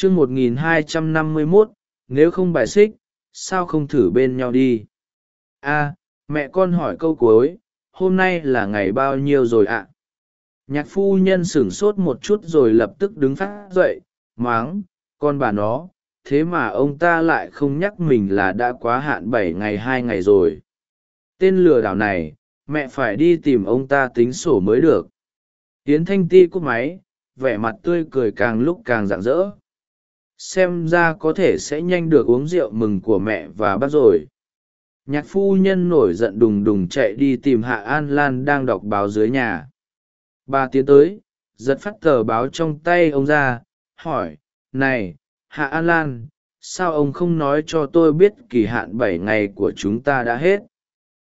chương một nghìn hai trăm năm mươi mốt, nếu không bài xích, sao không thử bên nhau đi? A mẹ con hỏi câu cuối, hôm nay là ngày bao nhiêu rồi ạ? Nhạc phu nhân sửng sốt một chút rồi lập tức đứng phát dậy, máng, con bà nó, thế mà ông ta lại không nhắc mình là đã quá hạn bảy ngày hai ngày rồi. Tên lừa đảo này, mẹ phải đi tìm ông ta tính sổ mới được. Tiến thanh ti cúp máy, vẻ mặt tươi cười càng lúc càng rạng rỡ xem ra có thể sẽ nhanh được uống rượu mừng của mẹ và bác rồi. Nhạc phu nhân nổi giận đùng đùng chạy đi tìm hạ an lan đang đọc báo dưới nhà. Bà tiến tới, giật phát tờ báo trong tay ông ra, hỏi, này, hạ an lan, sao ông không nói cho tôi biết kỳ hạn bảy ngày của chúng ta đã hết?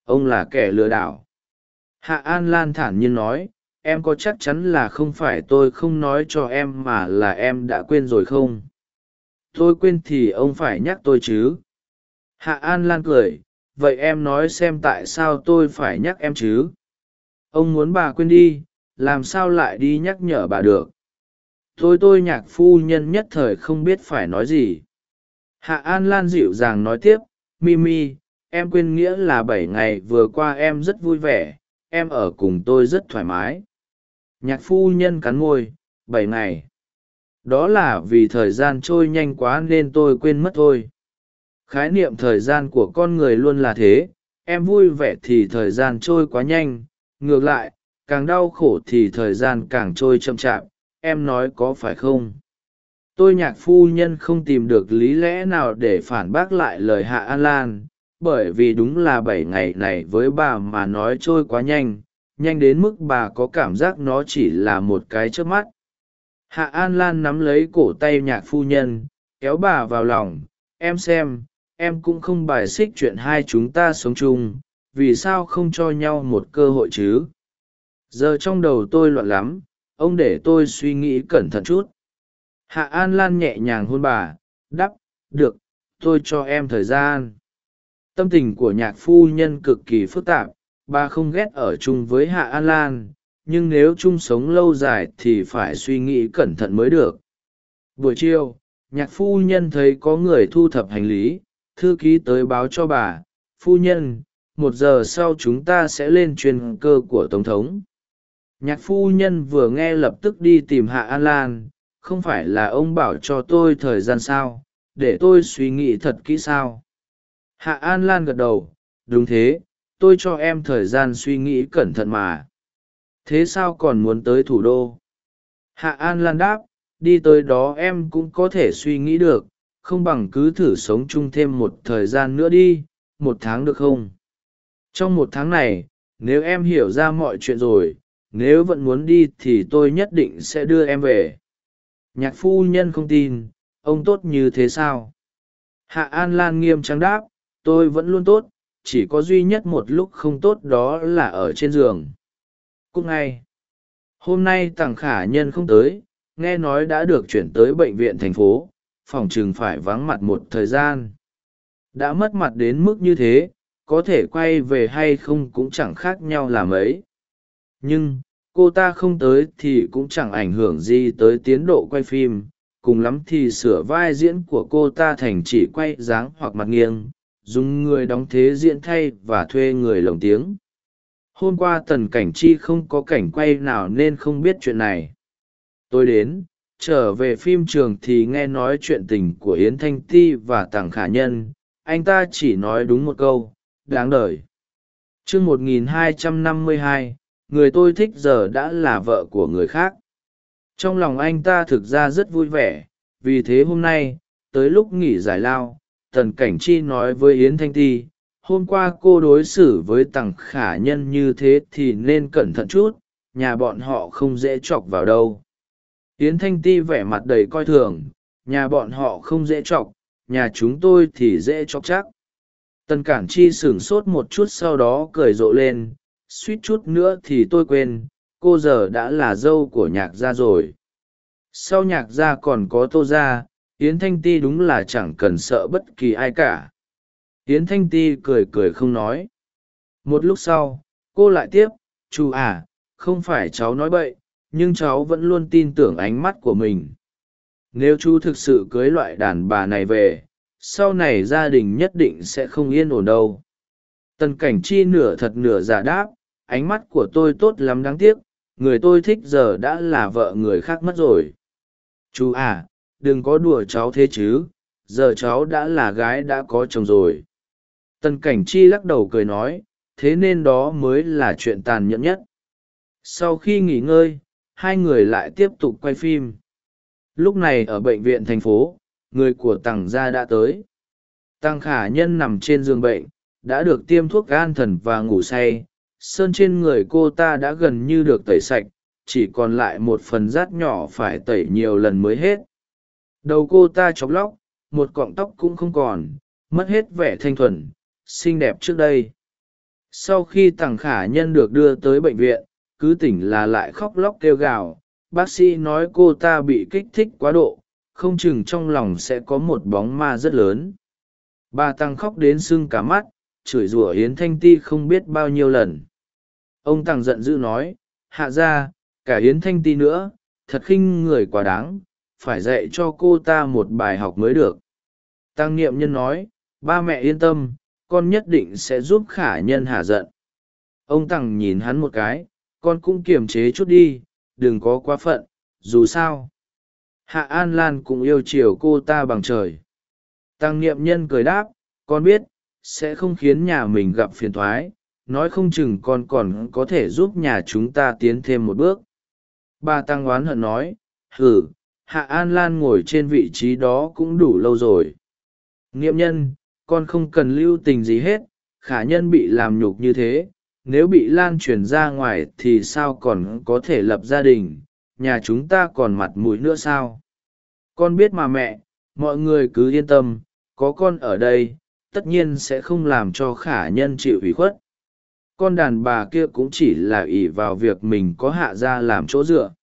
Ông là kẻ lừa đảo. Hạ an lan thản nhiên nói, em có chắc chắn là không phải tôi không nói cho em mà là em đã quên rồi không? Tôi quên thì ông phải nhắc tôi chứ. Hạ an lan cười, vậy em nói xem tại sao tôi phải nhắc em chứ? Ông muốn bà quên đi, làm sao lại đi nhắc nhở bà được? Tôi tôi nhạc phu nhân nhất thời không biết phải nói gì. Hạ an lan dịu dàng nói tiếp, mimi, em quên nghĩa là bảy ngày vừa qua em rất vui vẻ, em ở cùng tôi rất thoải mái. Nhạc phu nhân cắn môi, bảy ngày đó là vì thời gian trôi nhanh quá nên tôi quên mất thôi. Khái niệm thời gian của con người luôn là thế, em vui vẻ thì thời gian trôi quá nhanh, ngược lại, càng đau khổ thì thời gian càng trôi chậm chạp, em nói có phải không? Tôi nhạc phu nhân không tìm được lý lẽ nào để phản bác lại lời hạ an lan, bởi vì đúng là bảy ngày này với bà mà nói trôi quá nhanh nhanh đến mức bà có cảm giác nó chỉ là một cái trước mắt hạ an lan nắm lấy cổ tay nhạc phu nhân, kéo bà vào lòng. Em xem, em cũng không bài xích chuyện hai chúng ta sống chung, vì sao không cho nhau một cơ hội chứ? Giờ trong đầu tôi loạn lắm, ông để tôi suy nghĩ cẩn thận chút. Hạ an lan nhẹ nhàng hôn bà, đắp, được, tôi cho em thời gian. Tâm tình của nhạc phu nhân cực kỳ phức tạp, bà không ghét ở chung với hạ an lan nhưng nếu chung sống lâu dài thì phải suy nghĩ cẩn thận mới được. Buổi chiều, nhạc phu nhân thấy có người thu thập hành lý, thư ký tới báo cho bà, phu nhân, một giờ sau chúng ta sẽ lên chuyên cơ của tổng thống. Nhạc phu nhân vừa nghe lập tức đi tìm hạ an lan, không phải là ông bảo cho tôi thời gian sao? Để tôi suy nghĩ thật kỹ sao? Hạ an lan gật đầu, đúng thế, tôi cho em thời gian suy nghĩ cẩn thận mà thế sao còn muốn tới thủ đô? Hạ an lan đáp, đi tới đó em cũng có thể suy nghĩ được, không bằng cứ thử sống chung thêm một thời gian nữa đi, một tháng được không? Trong một tháng này, nếu em hiểu ra mọi chuyện rồi, nếu vẫn muốn đi thì tôi nhất định sẽ đưa em về. Nhạc phu nhân không tin, ông tốt như thế sao? Hạ an lan nghiêm trang đáp, tôi vẫn luôn tốt, chỉ có duy nhất một lúc không tốt đó là ở trên giường cúc ngay. Hôm nay Tàng khả nhân không tới, nghe nói đã được chuyển tới bệnh viện thành phố, phòng chừng phải vắng mặt một thời gian. Đã mất mặt đến mức như thế, có thể quay về hay không cũng chẳng khác nhau là mấy nhưng, cô ta không tới thì cũng chẳng ảnh hưởng gì tới tiến độ quay phim, cùng lắm thì sửa vai diễn của cô ta thành chỉ quay dáng hoặc mặt nghiêng, dùng người đóng thế diễn thay và thuê người lồng tiếng hôm qua tần cảnh chi không có cảnh quay nào nên không biết chuyện này. Tôi đến, trở về phim trường thì nghe nói chuyện tình của yến thanh ti và tàng khả nhân. Anh ta chỉ nói đúng một câu, đáng đ ờ i chương một nghìn hai trăm năm mươi hai, người tôi thích giờ đã là vợ của người khác. Trong lòng anh ta thực ra rất vui vẻ, vì thế hôm nay, tới lúc nghỉ giải lao, tần cảnh chi nói với yến thanh ti hôm qua cô đối xử với tằng khả nhân như thế thì nên cẩn thận chút, nhà bọn họ không dễ chọc vào đâu. Yến thanh ti vẻ mặt đầy coi thường, nhà bọn họ không dễ chọc, nhà chúng tôi thì dễ chọc chắc. Tần cản chi sửng sốt một chút sau đó cười rộ lên, suýt chút nữa thì tôi quên, cô giờ đã là dâu của nhạc gia rồi. Sau nhạc gia còn có tô gia, yến thanh ti đúng là chẳng cần sợ bất kỳ ai cả yến thanh ti cười cười không nói. Một lúc sau, cô lại tiếp, chú à không phải cháu nói bậy, nhưng cháu vẫn luôn tin tưởng ánh mắt của mình. Nếu chú thực sự cưới loại đàn bà này về, sau này gia đình nhất định sẽ không yên ổn đâu. Tần cảnh chi nửa thật nửa giả đáp, ánh mắt của tôi tốt lắm đáng tiếc, người tôi thích giờ đã là vợ người khác mất rồi. Chú à đừng có đùa cháu thế chứ, giờ cháu đã là gái đã có chồng rồi tần cảnh chi lắc đầu cười nói, thế nên đó mới là chuyện tàn nhẫn nhất. Sau khi nghỉ ngơi, hai người lại tiếp tục quay phim. Lúc này ở bệnh viện thành phố, người của tằng gia đã tới. Tăng khả nhân nằm trên giường bệnh, đã được tiêm thuốc gan thần và ngủ say. Sơn trên người cô ta đã gần như được tẩy sạch, chỉ còn lại một phần rát nhỏ phải tẩy nhiều lần mới hết. Đầu cô ta chóng lóc, một cọng tóc cũng không còn, mất hết vẻ thanh thuần xinh đẹp trước đây. Sau khi tằng khả nhân được đưa tới bệnh viện, cứ tỉnh là lại khóc lóc kêu gào. Bác sĩ nói cô ta bị kích thích quá độ, không chừng trong lòng sẽ có một bóng ma rất lớn. Bà tăng khóc đến sưng cả mắt, chửi rủa yến thanh ti không biết bao nhiêu lần. Ông tăng giận dữ nói, hạ ra cả yến thanh ti nữa, thật khinh người quá đáng, phải dạy cho cô ta một bài học mới được. Tăng niệm nhân nói, ba mẹ yên tâm con nhất định sẽ giúp khả nhân hạ giận. Ông tằng nhìn hắn một cái, con cũng kiềm chế chút đi, đừng có quá phận, dù sao. Hạ an lan cũng yêu chiều cô ta bằng trời. Tăng niệm nhân cười đáp, con biết, sẽ không khiến nhà mình gặp phiền thoái, nói không chừng con còn có thể giúp nhà chúng ta tiến thêm một bước. Bà tăng oán hận nói hử hạ an lan ngồi trên vị trí đó cũng đủ lâu rồi. Niệm nhân con không cần lưu tình gì hết, khả nhân bị làm nhục như thế, nếu bị lan truyền ra ngoài thì sao còn có thể lập gia đình, nhà chúng ta còn mặt mũi nữa sao? Con biết mà mẹ, mọi người cứ yên tâm, có con ở đây, tất nhiên sẽ không làm cho khả nhân chịu ủy khuất. Con đàn bà kia cũng chỉ là ỷ vào việc mình có hạ ra làm chỗ dựa.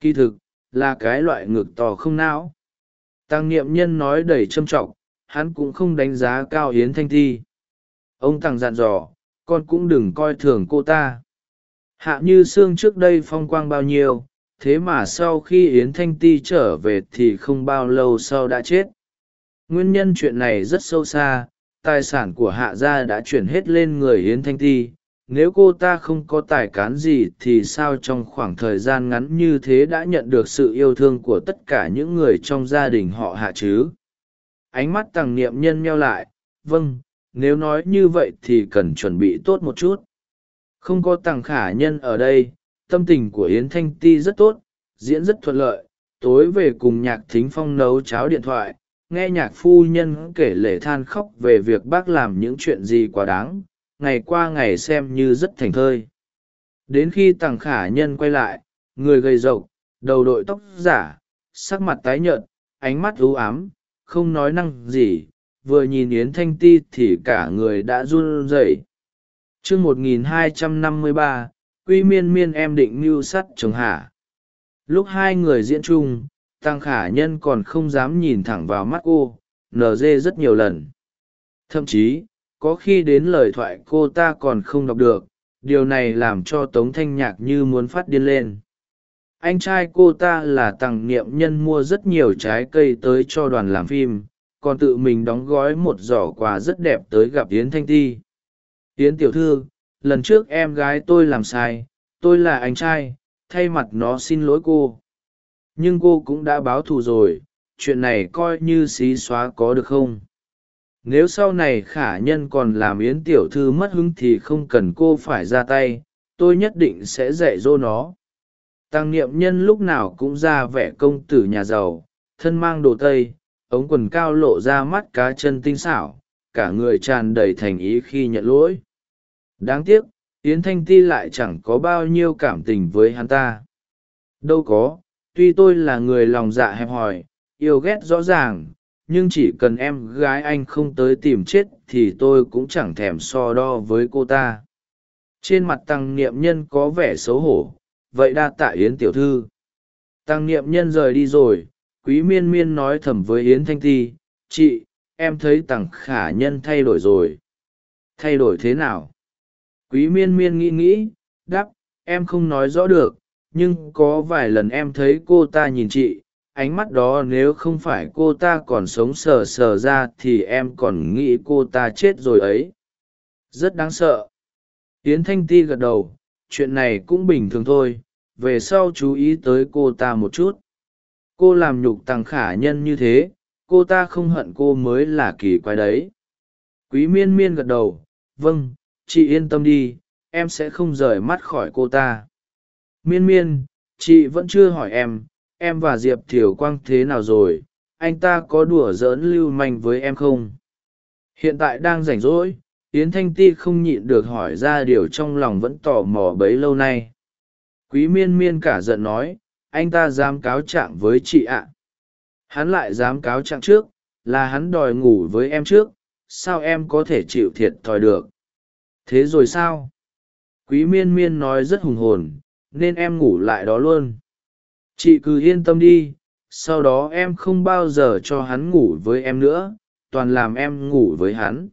Kỳ thực, là cái loại ngực to không não. Tăng niệm nhân nói đầy trâm trọng hắn cũng không đánh giá cao yến thanh thi. Ông tăng dặn dò, con cũng đừng coi thường cô ta. Hạ như Sương trước đây phong quang bao nhiêu, thế mà sau khi yến thanh ti trở về thì không bao lâu sau đã chết. Nguyên nhân chuyện này rất sâu xa, tài sản của hạ gia đã chuyển hết lên người yến thanh ti nếu cô ta không có tài cán gì thì sao trong khoảng thời gian ngắn như thế đã nhận được sự yêu thương của tất cả những người trong gia đình họ hạ chứ? Ánh mắt tằng niệm nhân meo lại vâng nếu nói như vậy thì cần chuẩn bị tốt một chút. Không có tằng khả nhân ở đây, tâm tình của yến thanh ti rất tốt, diễn rất thuận lợi. Tối về cùng nhạc thính phong nấu cháo điện thoại, nghe nhạc phu nhân kể lể than khóc về việc bác làm những chuyện gì quá đáng, ngày qua ngày xem như rất thành thơi. Đến khi tằng khả nhân quay lại, người gầy rộc, đầu đội tóc giả, sắc mặt tái nhợt, ánh mắt ưu ám không nói năng gì, vừa nhìn yến thanh ti thì cả người đã run rẩy. Chương một nghìn hai trăm năm mươi ba, quy miên miên em định mưu sắt chồng hả? Lúc hai người diễn chung, tăng khả nhân còn không dám nhìn thẳng vào mắt cô nd rất nhiều lần. Thậm chí, có khi đến lời thoại cô ta còn không đọc được, điều này làm cho tống thanh nhạc như muốn phát điên lên anh trai cô ta là tằng niệm nhân mua rất nhiều trái cây tới cho đoàn làm phim, còn tự mình đóng gói một giỏ quà rất đẹp tới gặp yến thanh ti. Yến tiểu thư, lần trước em gái tôi làm sai, tôi là anh trai, thay mặt nó xin lỗi cô. Nhưng cô cũng đã báo thù rồi, chuyện này coi như xí xóa có được không? Nếu sau này khả nhân còn làm yến tiểu thư mất hứng thì không cần cô phải ra tay, tôi nhất định sẽ dạy dỗ nó tăng niệm nhân lúc nào cũng ra vẻ công tử nhà giàu, thân mang đồ tây, ống quần cao lộ ra mắt cá chân tinh xảo, cả người tràn đầy thành ý khi nhận lỗi. Đáng tiếc, yến thanh ti lại chẳng có bao nhiêu cảm tình với hắn ta. Đâu có, tuy tôi là người lòng dạ hẹp hòi, yêu ghét rõ ràng, nhưng chỉ cần em gái anh không tới tìm chết thì tôi cũng chẳng thèm so đo với cô ta. Trên mặt tăng niệm nhân có vẻ xấu hổ vậy đa tạ yến tiểu thư. Tăng niệm nhân rời đi rồi, quý miên miên nói thầm với yến thanh ti, chị, em thấy tằng khả nhân thay đổi rồi. Thay đổi thế nào? Quý miên miên nghĩ nghĩ đắp em không nói rõ được, nhưng có vài lần em thấy cô ta nhìn chị, ánh mắt đó nếu không phải cô ta còn sống sờ sờ ra thì em còn nghĩ cô ta chết rồi ấy. Rất đáng sợ. Yến thanh ti gật đầu chuyện này cũng bình thường thôi, về sau chú ý tới cô ta một chút. Cô làm nhục tăng khả nhân như thế, cô ta không hận cô mới là kỳ quái đấy. Quý miên miên gật đầu vâng chị yên tâm đi, em sẽ không rời mắt khỏi cô ta. Miên miên, chị vẫn chưa hỏi em em và diệp thiều quang thế nào rồi? Anh ta có đùa giỡn lưu manh với em không? Hiện tại đang rảnh rỗi yến thanh ti không nhịn được hỏi ra điều trong lòng vẫn tò mò bấy lâu nay. Quý miên miên cả giận nói, anh ta dám cáo trạng với chị ạ. Hắn lại dám cáo trạng trước, là hắn đòi ngủ với em trước, sao em có thể chịu thiệt thòi được? Thế rồi sao? Quý miên miên nói rất hùng hồn, nên em ngủ lại đó luôn. Chị cứ yên tâm đi, sau đó em không bao giờ cho hắn ngủ với em nữa, toàn làm em ngủ với hắn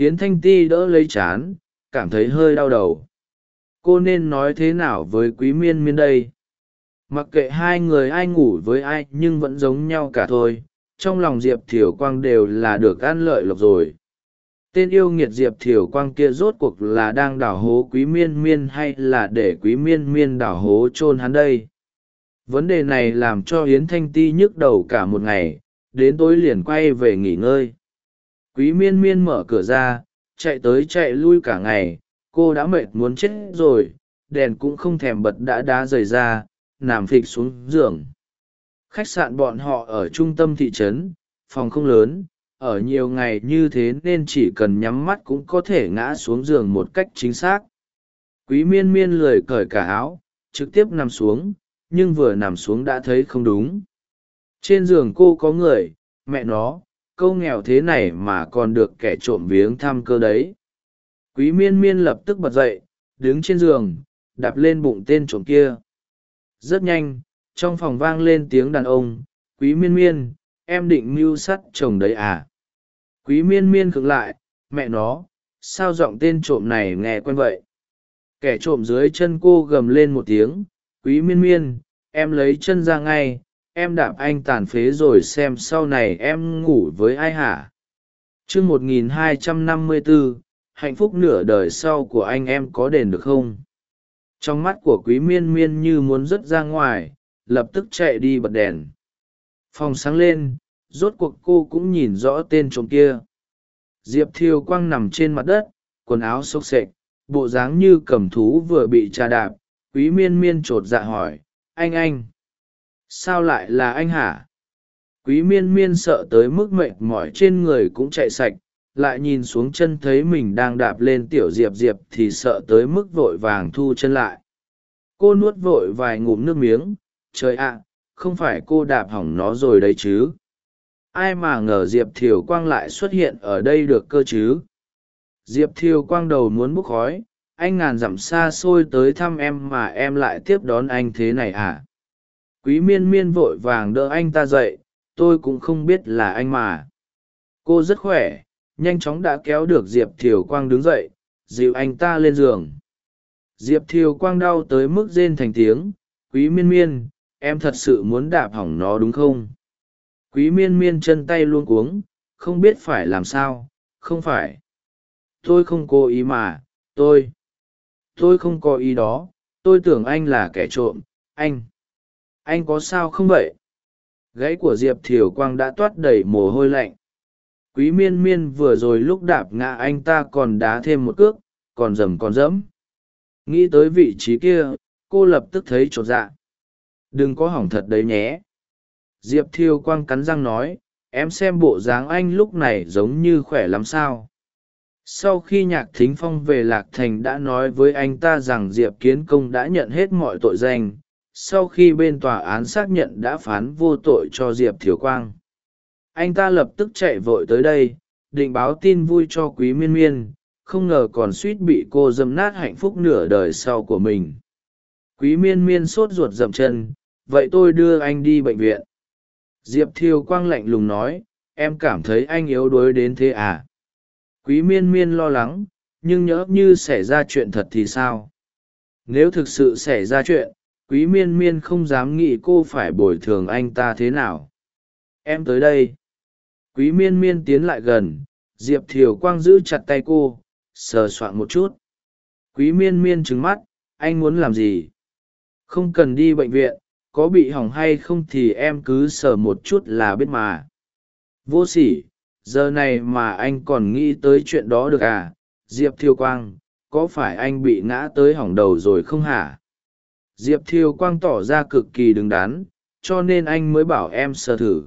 hiến thanh ti đỡ lấy chán, cảm thấy hơi đau đầu. Cô nên nói thế nào với quý miên miên đây? Mặc kệ hai người ai ngủ với ai nhưng vẫn giống nhau cả thôi. Trong lòng diệp thiều quang đều là được ăn lợi lộc rồi. Tên yêu nghiệt diệp thiều quang kia rốt cuộc là đang đảo hố quý miên miên hay là để quý miên miên đảo hố chôn hắn đây? Vấn đề này làm cho hiến thanh ti nhức đầu cả một ngày, đến tối liền quay về nghỉ ngơi quý miên miên mở cửa ra, chạy tới chạy lui cả ngày, cô đã mệt muốn chết rồi, đèn cũng không thèm bật đã đá rời ra, nằm phịch xuống giường. Khách sạn bọn họ ở trung tâm thị trấn, phòng không lớn, ở nhiều ngày như thế nên chỉ cần nhắm mắt cũng có thể ngã xuống giường một cách chính xác. Quý miên miên lười cởi cả áo, trực tiếp nằm xuống, nhưng vừa nằm xuống đã thấy không đúng. Trên giường cô có người, mẹ nó câu nghèo thế này mà còn được kẻ trộm viếng thăm cơ đấy. Quý miên miên lập tức bật dậy, đứng trên giường, đạp lên bụng tên trộm kia. Rất nhanh, trong phòng vang lên tiếng đàn ông, quý miên miên, em định mưu sắt chồng đấy à? Quý miên miên khựng lại, mẹ nó, sao giọng tên trộm này nghe quen vậy? Kẻ trộm dưới chân cô gầm lên một tiếng, quý miên miên, em lấy chân ra ngay em đạp anh tàn phế rồi xem sau này em ngủ với ai hả? Chương một nghìn hai trăm năm mươi bốn hạnh phúc nửa đời sau của anh em có đền được không? Trong mắt của quý miên miên như muốn rớt ra ngoài, lập tức chạy đi bật đèn. Phòng sáng lên, rốt cuộc cô cũng nhìn rõ tên trộm kia. Diệp thiêu quang nằm trên mặt đất, quần áo xốc xệch, bộ dáng như cầm thú vừa bị trà đạp. Quý miên miên t r ộ t dạ hỏi, anh anh sao lại là anh hả? Quý miên miên sợ tới mức mệt mỏi trên người cũng chạy sạch, lại nhìn xuống chân thấy mình đang đạp lên tiểu diệp diệp thì sợ tới mức vội vàng thu chân lại. Cô nuốt vội vài ngụm nước miếng, trời ạ, không phải cô đạp hỏng nó rồi đấy chứ? Ai mà ngờ diệp thiều quang lại xuất hiện ở đây được cơ chứ? Diệp thiều quang đầu muốn bốc khói, anh ngàn dặm xa xôi tới thăm em mà em lại tiếp đón anh thế này à? Quý miên miên vội vàng đỡ anh ta dậy, tôi cũng không biết là anh mà. Cô rất khỏe, nhanh chóng đã kéo được diệp thiều quang đứng dậy, dịu anh ta lên giường. Diệp thiều quang đau tới mức rên thành tiếng, quý miên miên, em thật sự muốn đạp hỏng nó đúng không? Quý miên miên chân tay luôn cuống, không biết phải làm sao, không phải. Tôi không cố ý mà, tôi tôi không có ý đó, tôi tưởng anh là kẻ trộm, anh anh có sao không vậy? Gáy của diệp thiều quang đã toát đầy mồ hôi lạnh. Quý miên miên vừa rồi lúc đạp ngã anh ta còn đá thêm một cước, còn rầm còn rẫm. Nghĩ tới vị trí kia, cô lập tức thấy chột dạ. Đừng có hỏng thật đấy nhé. Diệp thiêu quang cắn răng nói, em xem bộ dáng anh lúc này giống như khỏe lắm sao. Sau khi nhạc thính phong về lạc thành đã nói với anh ta rằng diệp kiến công đã nhận hết mọi tội danh sau khi bên tòa án xác nhận đã phán vô tội cho diệp thiều quang. Anh ta lập tức chạy vội tới đây, định báo tin vui cho quý miên miên, không ngờ còn suýt bị cô dâm nát hạnh phúc nửa đời sau của mình. Quý miên miên sốt ruột dậm chân, vậy tôi đưa anh đi bệnh viện. Diệp thiều quang lạnh lùng nói, em cảm thấy anh yếu đuối đến thế à? Quý miên miên lo lắng, nhưng nhỡ như xảy ra chuyện thật thì sao? Nếu thực sự xảy ra chuyện quý miên miên không dám nghĩ cô phải bồi thường anh ta thế nào. Em tới đây. Quý miên miên tiến lại gần, diệp thiều quang giữ chặt tay cô, sờ soạn một chút. Quý miên miên trứng mắt, anh muốn làm gì? Không cần đi bệnh viện, có bị hỏng hay không thì em cứ sờ một chút là biết mà. Vô sỉ, giờ này mà anh còn nghĩ tới chuyện đó được à? Diệp thiêu quang, có phải anh bị ngã tới hỏng đầu rồi không hả? Diệp thiêu quang tỏ ra cực kỳ đứng đắn, cho nên anh mới bảo em sờ thử.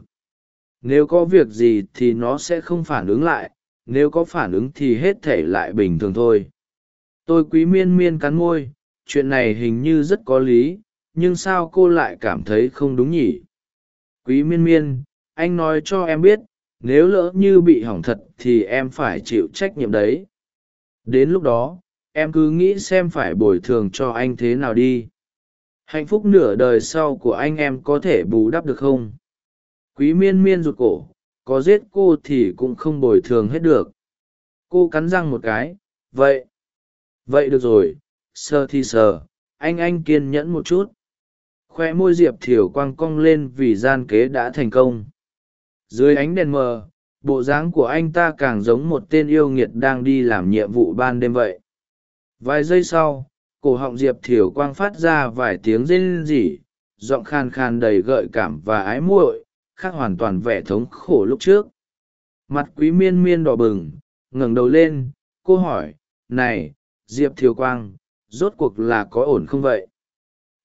Nếu có việc gì thì nó sẽ không phản ứng lại, nếu có phản ứng thì hết thể lại bình thường thôi. Tôi quý miên miên cắn môi, chuyện này hình như rất có lý, nhưng sao cô lại cảm thấy không đúng nhỉ? Quý miên miên, anh nói cho em biết, nếu lỡ như bị hỏng thật thì em phải chịu trách nhiệm đấy. Đến lúc đó, em cứ nghĩ xem phải bồi thường cho anh thế nào đi hạnh phúc nửa đời sau của anh em có thể bù đắp được không? Quý miên miên rụt cổ, có giết cô thì cũng không bồi thường hết được. Cô cắn răng một cái, vậy vậy được rồi, sờ thì sờ, anh anh kiên nhẫn một chút. Khoe môi diệp thiều quang cong lên vì gian kế đã thành công. Dưới ánh đèn mờ, bộ dáng của anh ta càng giống một tên yêu nghiệt đang đi làm nhiệm vụ ban đêm vậy. Vài giây sau cổ họng diệp thiều quang phát ra vài tiếng rên rỉ, giọng khan khan đầy gợi cảm và ái muội, khác hoàn toàn vẻ thống khổ lúc trước. Mặt quý miên miên đỏ bừng, ngẩng đầu lên, cô hỏi, này, diệp thiều quang, rốt cuộc là có ổn không vậy?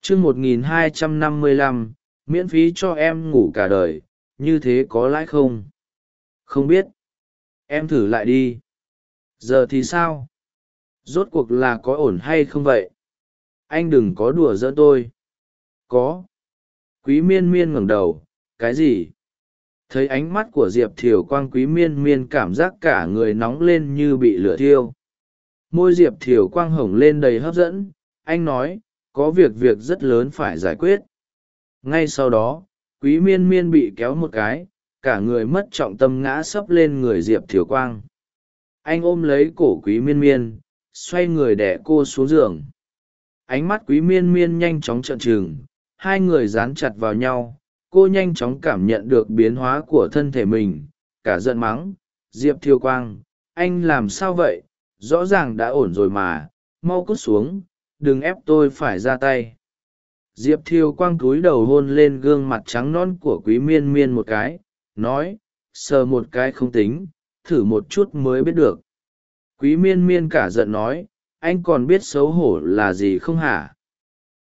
Chương một nghìn hai trăm năm mươi lăm, miễn phí cho em ngủ cả đời, như thế có lãi không? Không biết. Em thử lại đi. Giờ thì sao? Rốt cuộc là có ổn hay không vậy? Anh đừng có đùa giỡn tôi. Có. Quý miên miên ngẩng đầu. Cái gì? Thấy ánh mắt của diệp thiều quang, quý miên miên cảm giác cả người nóng lên như bị lửa thiêu. Môi diệp thiều quang hồng lên đầy hấp dẫn. Anh nói, có việc việc rất lớn phải giải quyết. Ngay sau đó, quý miên miên bị kéo một cái. Cả người mất trọng tâm ngã sấp lên người diệp thiều quang. Anh ôm lấy cổ quý miên miên xoay người đẻ cô xuống giường. Ánh mắt quý miên miên nhanh chóng trợn trừng, hai người dán chặt vào nhau, cô nhanh chóng cảm nhận được biến hóa của thân thể mình, cả giận mắng, diệp thiêu quang, anh làm sao vậy? Rõ ràng đã ổn rồi mà, mau cút xuống, đừng ép tôi phải ra tay. Diệp thiêu quang cúi đầu hôn lên gương mặt trắng non của quý miên miên một cái, nói, sờ một cái không tính, thử một chút mới biết được quý miên miên cả giận nói, anh còn biết xấu hổ là gì không hả?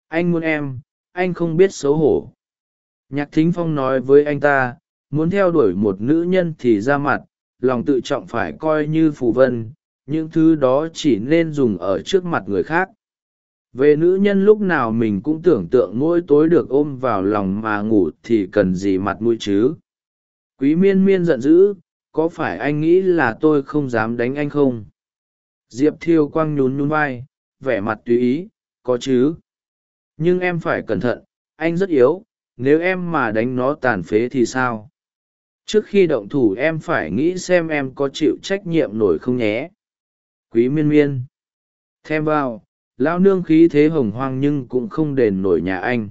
Anh muốn em, anh không biết xấu hổ. Nhạc thính phong nói với anh ta, muốn theo đuổi một nữ nhân thì ra mặt, lòng tự trọng phải coi như phù vân, những thứ đó chỉ nên dùng ở trước mặt người khác. Về nữ nhân lúc nào mình cũng tưởng tượng mỗi tối được ôm vào lòng mà ngủ thì cần gì mặt mũi chứ? Quý miên miên giận dữ, có phải anh nghĩ là tôi không dám đánh anh không? Diệp thiêu quang nhún nhún vai, vẻ mặt tùy ý, có chứ? Nhưng em phải cẩn thận, anh rất yếu, nếu em mà đánh nó tàn phế thì sao? Trước khi động thủ em phải nghĩ xem em có chịu trách nhiệm nổi không nhé. Quý miên miên. Thêm vào, lão nương khí thế hồng hoang nhưng cũng không đền nổi nhà anh.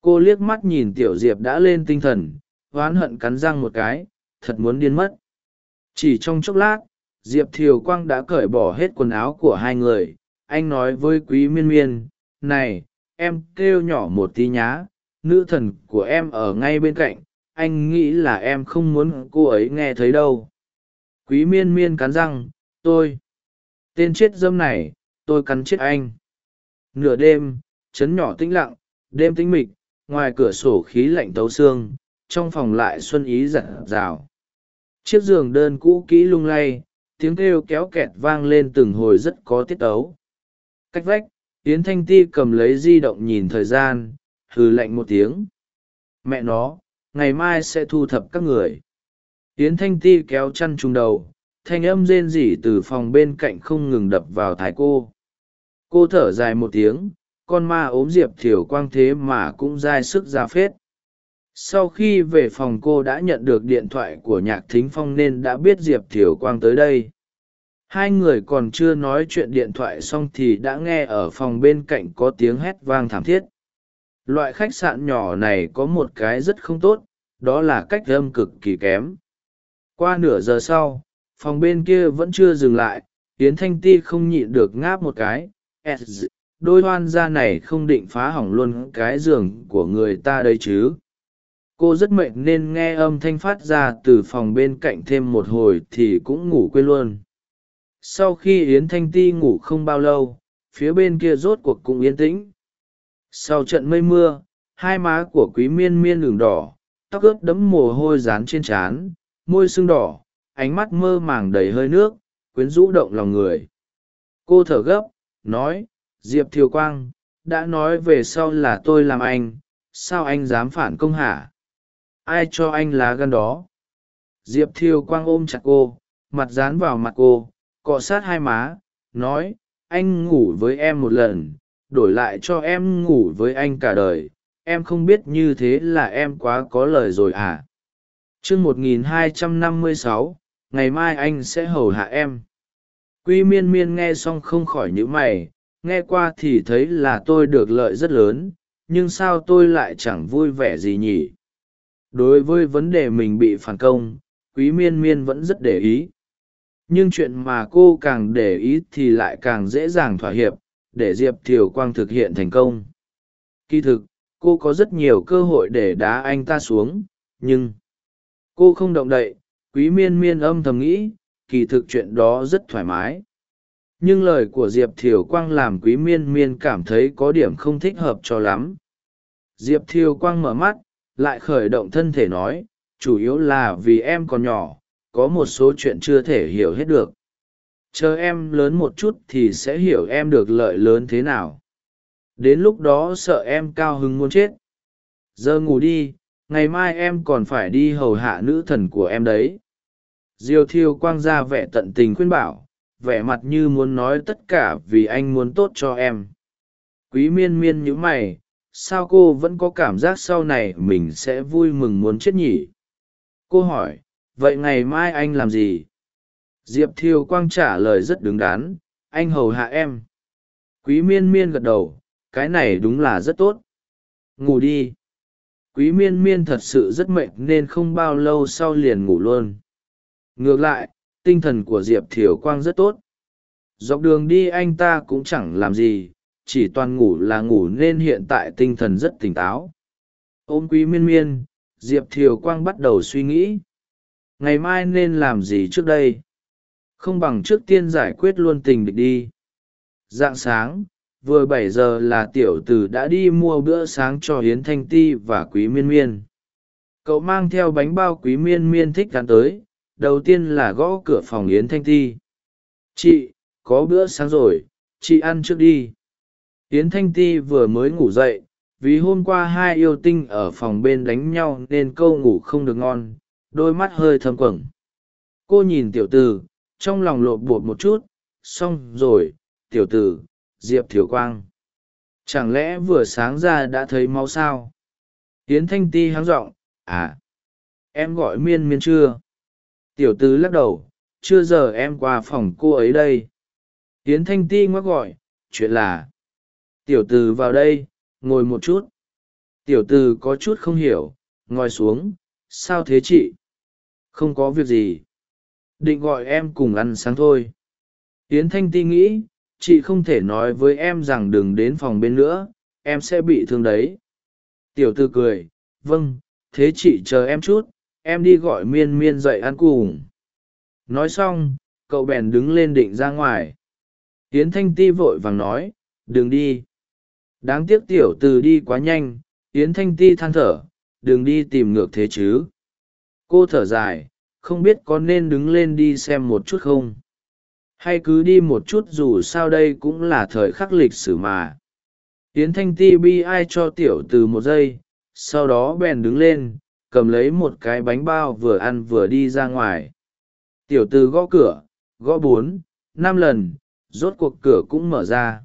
Cô liếc mắt nhìn tiểu diệp đã lên tinh thần, oán hận cắn răng một cái, thật muốn điên mất. Chỉ trong chốc lát diệp thiều quang đã cởi bỏ hết quần áo của hai người. Anh nói với quý miên miên, này, em kêu nhỏ một tí nhá. Nữ thần của em ở ngay bên cạnh. Anh nghĩ là em không muốn cô ấy nghe thấy đâu. Quý miên miên cắn răng, tôi, tên chết dâm này, tôi cắn chết anh. Nửa đêm chấn nhỏ tĩnh lặng, đêm tĩnh mịch, ngoài cửa sổ khí lạnh tấu xương, trong phòng lại xuân ý giặt rào. Chiếc giường đơn cũ kỹ lung lay tiếng kêu kéo kẹt vang lên từng hồi rất có tiết tấu. Cách vách, yến thanh ti cầm lấy di động nhìn thời gian, hừ lạnh một tiếng. Mẹ nó, ngày mai sẽ thu thập các người. Yến thanh ti kéo chăn trùng đầu, thanh âm rên rỉ từ phòng bên cạnh không ngừng đập vào thái cô. Cô thở dài một tiếng, con ma ốm diệp thiểu quang thế mà cũng dai sức ra phết sau khi về phòng cô đã nhận được điện thoại của nhạc thính phong nên đã biết diệp thiều quang tới đây. Hai người còn chưa nói chuyện điện thoại xong thì đã nghe ở phòng bên cạnh có tiếng hét vang thảm thiết. Loại khách sạn nhỏ này có một cái rất không tốt, đó là cách âm cực kỳ kém. Qua nửa giờ sau, phòng bên kia vẫn chưa dừng lại, yến thanh ti không nhịn được ngáp một cái. Đôi hoan gia này không định phá hỏng luôn cái giường của người ta đây chứ cô rất mệt nên nghe âm thanh phát ra từ phòng bên cạnh thêm một hồi thì cũng ngủ quên luôn. Sau khi yến thanh ti ngủ không bao lâu, phía bên kia rốt cuộc cũng yên tĩnh. Sau trận mây mưa, hai má của quý miên miên đường đỏ, tóc ướt đẫm mồ hôi dán trên trán, môi sưng đỏ, ánh mắt mơ màng đầy hơi nước, quyến rũ động lòng người. Cô thở gấp, nói, diệp thiều quang, đã nói về sau là tôi làm anh, sao anh dám phản công hả? Ai cho anh lá gan đó? Diệp thiều quang ôm chặt cô, mặt dán vào mặt cô, cọ sát hai má, nói, anh ngủ với em một lần, đổi lại cho em ngủ với anh cả đời. Em không biết như thế là em quá có lời rồi à? Chương một nghìn hai trăm năm mươi sáu, ngày mai anh sẽ hầu hạ em. Quy miên miên nghe xong không khỏi nhữ mày, nghe qua thì thấy là tôi được lợi rất lớn, nhưng sao tôi lại chẳng vui vẻ gì nhỉ? Đối với vấn đề mình bị phản công, quý miên miên vẫn rất để ý. Nhưng chuyện mà cô càng để ý thì lại càng dễ dàng thỏa hiệp, để diệp thiều quang thực hiện thành công. Kỳ thực, cô có rất nhiều cơ hội để đá anh ta xuống, nhưng cô không động đậy, quý miên miên âm thầm nghĩ, kỳ thực chuyện đó rất thoải mái. Nhưng lời của diệp thiều quang làm quý miên miên cảm thấy có điểm không thích hợp cho lắm. Diệp thiều quang mở mắt lại khởi động thân thể nói, chủ yếu là vì em còn nhỏ, có một số chuyện chưa thể hiểu hết được. Chờ em lớn một chút thì sẽ hiểu em được lợi lớn thế nào. Đến lúc đó sợ em cao hứng muốn chết. Giờ ngủ đi, ngày mai em còn phải đi hầu hạ nữ thần của em đấy. Diêu thiêu quang ra vẻ tận tình khuyên bảo, vẻ mặt như muốn nói tất cả vì anh muốn tốt cho em. Quý miên miên nhíu mày sao cô vẫn có cảm giác sau này mình sẽ vui mừng muốn chết nhỉ? Cô hỏi, vậy ngày mai anh làm gì? Diệp thiêu quang trả lời rất đứng đắn, anh hầu hạ em. Quý miên miên gật đầu, cái này đúng là rất tốt. Ngủ đi. Quý miên miên thật sự rất mệt nên không bao lâu sau liền ngủ luôn. Ngược lại, tinh thần của diệp thiều quang rất tốt. Dọc đường đi anh ta cũng chẳng làm gì chỉ toàn ngủ là ngủ nên hiện tại tinh thần rất tỉnh táo. Ôm quý miên miên, diệp thiều quang bắt đầu suy nghĩ. Ngày mai nên làm gì trước đây? Không bằng trước tiên giải quyết luôn tình địch đi. Dạng sáng, vừa bảy giờ là tiểu t ử đã đi mua bữa sáng cho hiến thanh ti và quý miên miên. Cậu mang theo bánh bao quý miên miên thích gắn tới, đầu tiên là gõ cửa phòng yến thanh ti. Chị, có bữa sáng rồi, chị ăn trước đi yến thanh ti vừa mới ngủ dậy, vì hôm qua hai yêu tinh ở phòng bên đánh nhau nên câu ngủ không được ngon, đôi mắt hơi thâm quầng. Cô nhìn tiểu t ử trong lòng lộp bột một chút, xong rồi, tiểu tử, diệp thiều quang. Chẳng lẽ vừa sáng ra đã thấy máu sao? Yến thanh ti háng r ộ n g à em gọi miên miên chưa? Tiểu tứ lắc đầu, chưa giờ em qua phòng cô ấy đây. Yến thanh ti ngoắc gọi, chuyện là tiểu từ vào đây, ngồi một chút. Tiểu từ có chút không hiểu, ngồi xuống. Sao thế chị? Không có việc gì. Định gọi em cùng ăn sáng thôi. Yến thanh ti nghĩ, chị không thể nói với em rằng đừng đến phòng bên nữa, em sẽ bị thương đấy. Tiểu tư cười vâng thế chị chờ em chút, em đi gọi miên miên dậy ăn cùng. Nói xong, cậu bèn đứng lên định ra ngoài. Yến thanh ti vội vàng nói, đừng đi đáng tiếc tiểu từ đi quá nhanh, yến thanh ti than thở, đừng đi tìm ngược thế chứ. Cô thở dài, không biết có nên đứng lên đi xem một chút không? Hay cứ đi một chút dù sao đây cũng là thời khắc lịch sử mà. Yến thanh ti bi ai cho tiểu từ một giây, sau đó bèn đứng lên, cầm lấy một cái bánh bao vừa ăn vừa đi ra ngoài. Tiểu từ gõ cửa, gõ bốn, năm lần, rốt cuộc cửa cũng mở ra.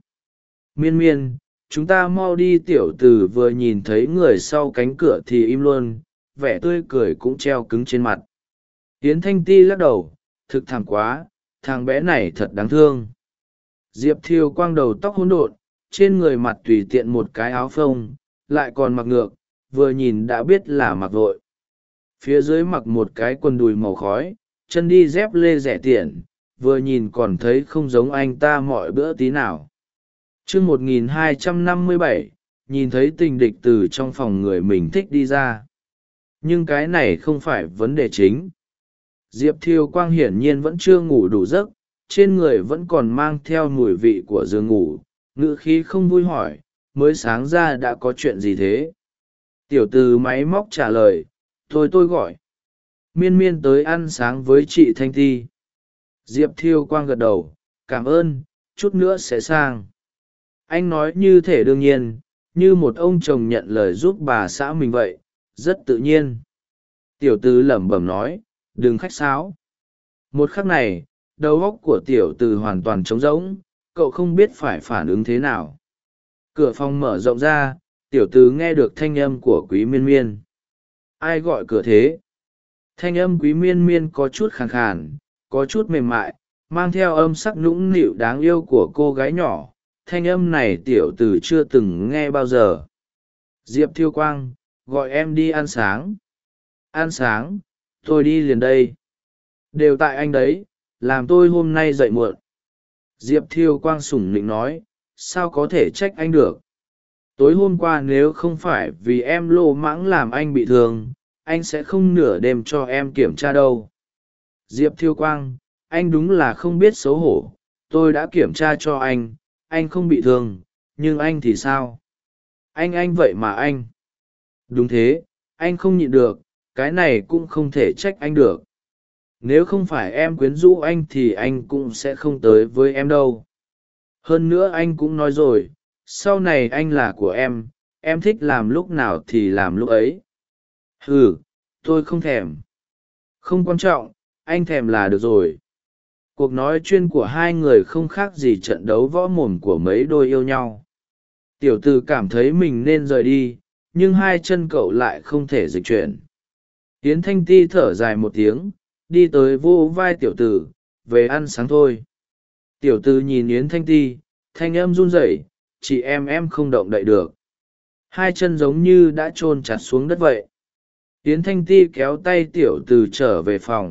Miên miên chúng ta mau đi tiểu từ vừa nhìn thấy người sau cánh cửa thì im luôn, vẻ tươi cười cũng treo cứng trên mặt. Yến thanh ti lắc đầu, thực thảm quá, thằng bé này thật đáng thương. Diệp thiêu quang đầu tóc hỗn độn, trên người mặt tùy tiện một cái áo phông, lại còn mặc ngược, vừa nhìn đã biết là mặc vội. Phía dưới mặc một cái quần đùi màu khói, chân đi dép lê rẻ tiền vừa nhìn còn thấy không giống anh ta mọi bữa tí nào chương một nghìn hai trăm năm mươi bảy, nhìn thấy tình địch từ trong phòng người mình thích đi ra. Nhưng cái này không phải vấn đề chính. Diệp thiêu quang hiển nhiên vẫn chưa ngủ đủ giấc, trên người vẫn còn mang theo mùi vị của giường ngủ, ngữ khí không vui hỏi, mới sáng ra đã có chuyện gì thế? Tiểu từ máy móc trả lời tôi tôi gọi. Miên miên tới ăn sáng với chị thanh ti. Diệp thiêu quang gật đầu, cảm ơn, chút nữa sẽ sang anh nói như thể đương nhiên, như một ông chồng nhận lời giúp bà xã mình vậy, rất tự nhiên. Tiểu tư lẩm bẩm nói, đừng khách sáo. Một khắc này, đầu óc của tiểu tư hoàn toàn trống rỗng, cậu không biết phải phản ứng thế nào. Cửa phòng mở rộng ra, tiểu tư nghe được thanh âm của quý miên miên. Ai gọi cửa thế? Thanh âm quý miên miên có chút khàn khàn, có chút mềm mại, mang theo âm sắc nũng nịu đáng yêu của cô gái nhỏ thanh âm này tiểu từ chưa từng nghe bao giờ. Diệp thiêu quang, gọi em đi ăn sáng. Ăn sáng, tôi đi liền đây. Đều tại anh đấy, làm tôi hôm nay dậy muộn. Diệp thiêu quang sủng nịnh nói, sao có thể trách anh được? Tối hôm qua nếu không phải vì em lô mãng làm anh bị thương, anh sẽ không nửa đêm cho em kiểm tra đâu. Diệp thiêu quang, anh đúng là không biết xấu hổ, tôi đã kiểm tra cho anh anh không bị thương, nhưng anh thì sao? Anh anh vậy mà anh. Đúng thế, anh không nhịn được, cái này cũng không thể trách anh được. Nếu không phải em quyến rũ anh thì anh cũng sẽ không tới với em đâu. Hơn nữa anh cũng nói rồi, sau này anh là của em em thích làm lúc nào thì làm lúc ấy. Ừ tôi không thèm. Không quan trọng, anh thèm là được rồi cuộc nói chuyên của hai người không khác gì trận đấu võ mồm của mấy đôi yêu nhau. Tiểu t ử cảm thấy mình nên rời đi, nhưng hai chân cậu lại không thể dịch chuyển. Tiến thanh ti thở dài một tiếng, đi tới vô vai tiểu tử về ăn sáng thôi. Tiểu t ử nhìn yến thanh ti, thanh âm run rẩy, chị em em không động đậy được. Hai chân giống như đã t r ô n chặt xuống đất vậy. Yến thanh ti kéo tay tiểu Tử trở về phòng,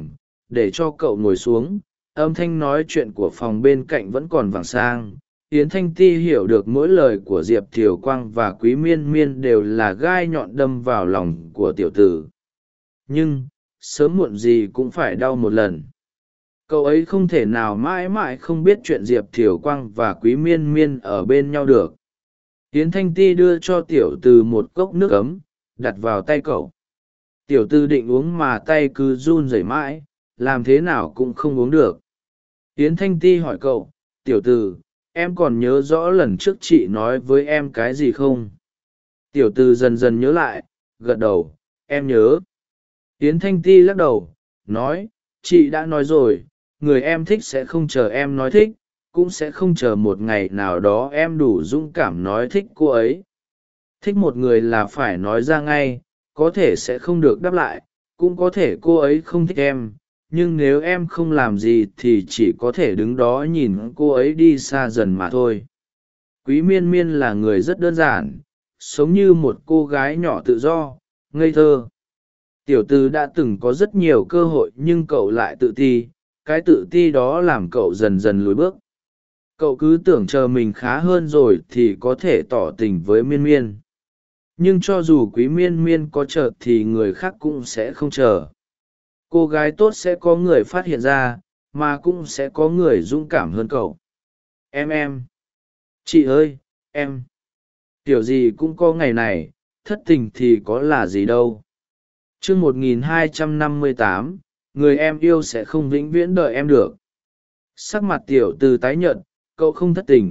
để cho cậu ngồi xuống âm thanh nói chuyện của phòng bên cạnh vẫn còn vàng sang. Yến thanh ti hiểu được mỗi lời của diệp thiều quang và quý miên miên đều là gai nhọn đâm vào lòng của tiểu tử. Nhưng, sớm muộn gì cũng phải đau một lần. Cậu ấy không thể nào mãi mãi không biết chuyện diệp thiều quang và quý miên miên ở bên nhau được. Yến thanh ti đưa cho tiểu từ một cốc nước ấm, đặt vào tay cậu. Tiểu tư định uống mà tay cứ run rẩy mãi làm thế nào cũng không uống được. Yến thanh ti hỏi cậu, tiểu t ử em còn nhớ rõ lần trước chị nói với em cái gì không? Tiểu t ử dần dần nhớ lại, gật đầu, em nhớ. Yến thanh ti lắc đầu, nói, chị đã nói rồi, người em thích sẽ không chờ em nói thích, cũng sẽ không chờ một ngày nào đó em đủ dũng cảm nói thích cô ấy. Thích một người là phải nói ra ngay, có thể sẽ không được đáp lại, cũng có thể cô ấy không thích em nhưng nếu em không làm gì thì chỉ có thể đứng đó nhìn cô ấy đi xa dần mà thôi. Quý miên miên là người rất đơn giản, sống như một cô gái nhỏ tự do, ngây thơ. Tiểu tư đã từng có rất nhiều cơ hội nhưng cậu lại tự ti, cái tự ti đó làm cậu dần dần lùi bước. Cậu cứ tưởng chờ mình khá hơn rồi thì có thể tỏ tình với miên miên. Nhưng cho dù quý miên miên có chờ thì người khác cũng sẽ không chờ cô gái tốt sẽ có người phát hiện ra, mà cũng sẽ có người dũng cảm hơn cậu. Em em. Chị ơi, em. Kiểu gì cũng có ngày này, thất tình thì có là gì đâu. T r ư ơ n g một nghìn hai trăm năm mươi tám, người em yêu sẽ không vĩnh viễn đợi em được. Sắc mặt tiểu từ tái nhợt, cậu không thất tình,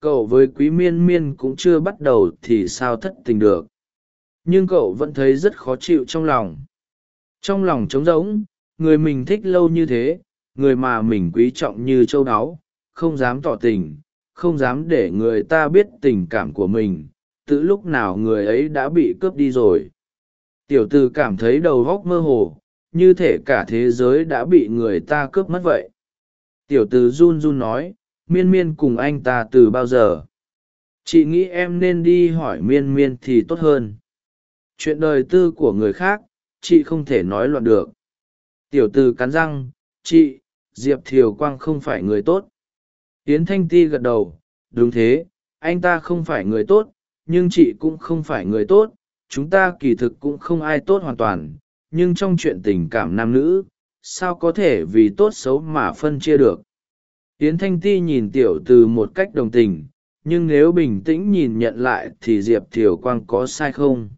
cậu với quý miên miên cũng chưa bắt đầu thì sao thất tình được. Nhưng cậu vẫn thấy rất khó chịu trong lòng trong lòng trống rỗng, người mình thích lâu như thế, người mà mình quý trọng như châu đáo, không dám tỏ tình, không dám để người ta biết tình cảm của mình tự lúc nào người ấy đã bị cướp đi rồi. Tiểu t ử cảm thấy đầu góc mơ hồ, như thể cả thế giới đã bị người ta cướp mất vậy. Tiểu t ử run run nói, miên miên cùng anh ta từ bao giờ? Chị nghĩ em nên đi hỏi miên miên thì tốt hơn. Chuyện đời tư của người khác chị không thể nói loạn được. Tiểu t ử cắn răng, chị, diệp thiều quang không phải người tốt. Yến thanh ti gật đầu, đúng thế, anh ta không phải người tốt, nhưng chị cũng không phải người tốt, chúng ta kỳ thực cũng không ai tốt hoàn toàn, nhưng trong chuyện tình cảm nam nữ, sao có thể vì tốt xấu mà phân chia được? Yến thanh ti nhìn tiểu từ một cách đồng tình, nhưng nếu bình tĩnh nhìn nhận lại thì diệp thiều quang có sai không?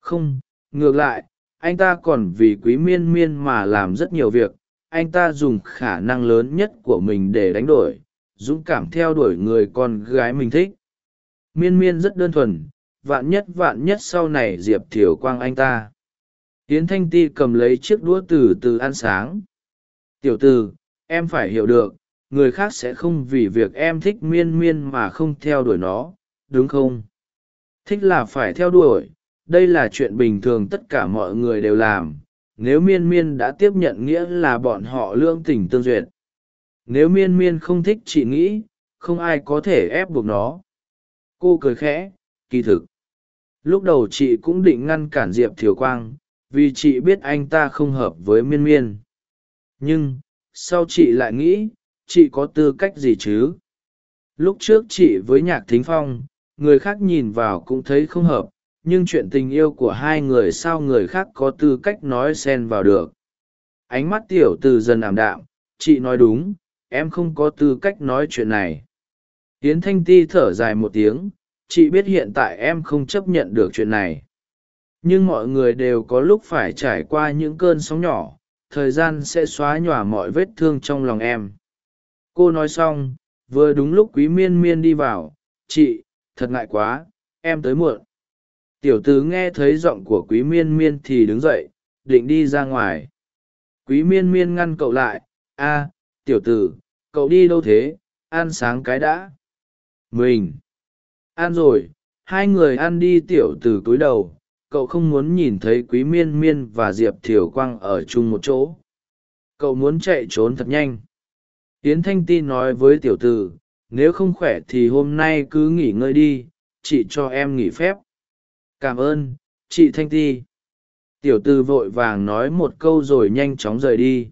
Không, ngược lại anh ta còn vì quý miên miên mà làm rất nhiều việc, anh ta dùng khả năng lớn nhất của mình để đánh đổi, dũng cảm theo đuổi người con gái mình thích. Miên miên rất đơn thuần, vạn nhất vạn nhất sau này diệp thiều quang anh ta. Tiến thanh ti cầm lấy chiếc đũa từ từ ăn sáng. Tiểu từ em phải hiểu được, người khác sẽ không vì việc em thích miên miên mà không theo đuổi nó, đúng không? Thích là phải theo đuổi đây là chuyện bình thường tất cả mọi người đều làm. Nếu miên miên đã tiếp nhận nghĩa là bọn họ lương tình tương duyệt. Nếu miên miên không thích chị nghĩ, không ai có thể ép buộc nó. Cô cười khẽ, kỳ thực. Lúc đầu chị cũng định ngăn cản diệp thiều quang, vì chị biết anh ta không hợp với miên miên. Nhưng, sau chị lại nghĩ, chị có tư cách gì chứ? Lúc trước chị với nhạc thính phong, người khác nhìn vào cũng thấy không hợp nhưng chuyện tình yêu của hai người sao người khác có tư cách nói xen vào được. Ánh mắt tiểu từ dần ảm đạm, chị nói đúng, em không có tư cách nói chuyện này. Tiến thanh ti thở dài một tiếng, chị biết hiện tại em không chấp nhận được chuyện này. Nhưng mọi người đều có lúc phải trải qua những cơn sóng nhỏ, thời gian sẽ xóa nhòa mọi vết thương trong lòng em. Cô nói xong, vừa đúng lúc quý miên miên đi vào, chị, thật ngại quá, em tới muộn tiểu tứ nghe thấy giọng của quý miên miên thì đứng dậy, định đi ra ngoài. Quý miên miên ngăn cậu lại, a, tiểu tử, cậu đi đâu thế? Ăn sáng cái đã. Mình. Ăn rồi. Hai người ăn đi tiểu từ cúi đầu, cậu không muốn nhìn thấy quý miên miên và diệp thiều quang ở chung một chỗ. Cậu muốn chạy trốn thật nhanh. Yến thanh ti nói với tiểu Tử. nếu không khỏe thì hôm nay cứ nghỉ ngơi đi, chị cho em nghỉ phép cảm ơn, chị thanh ti. Tiểu tư vội vàng nói một câu rồi nhanh chóng rời đi.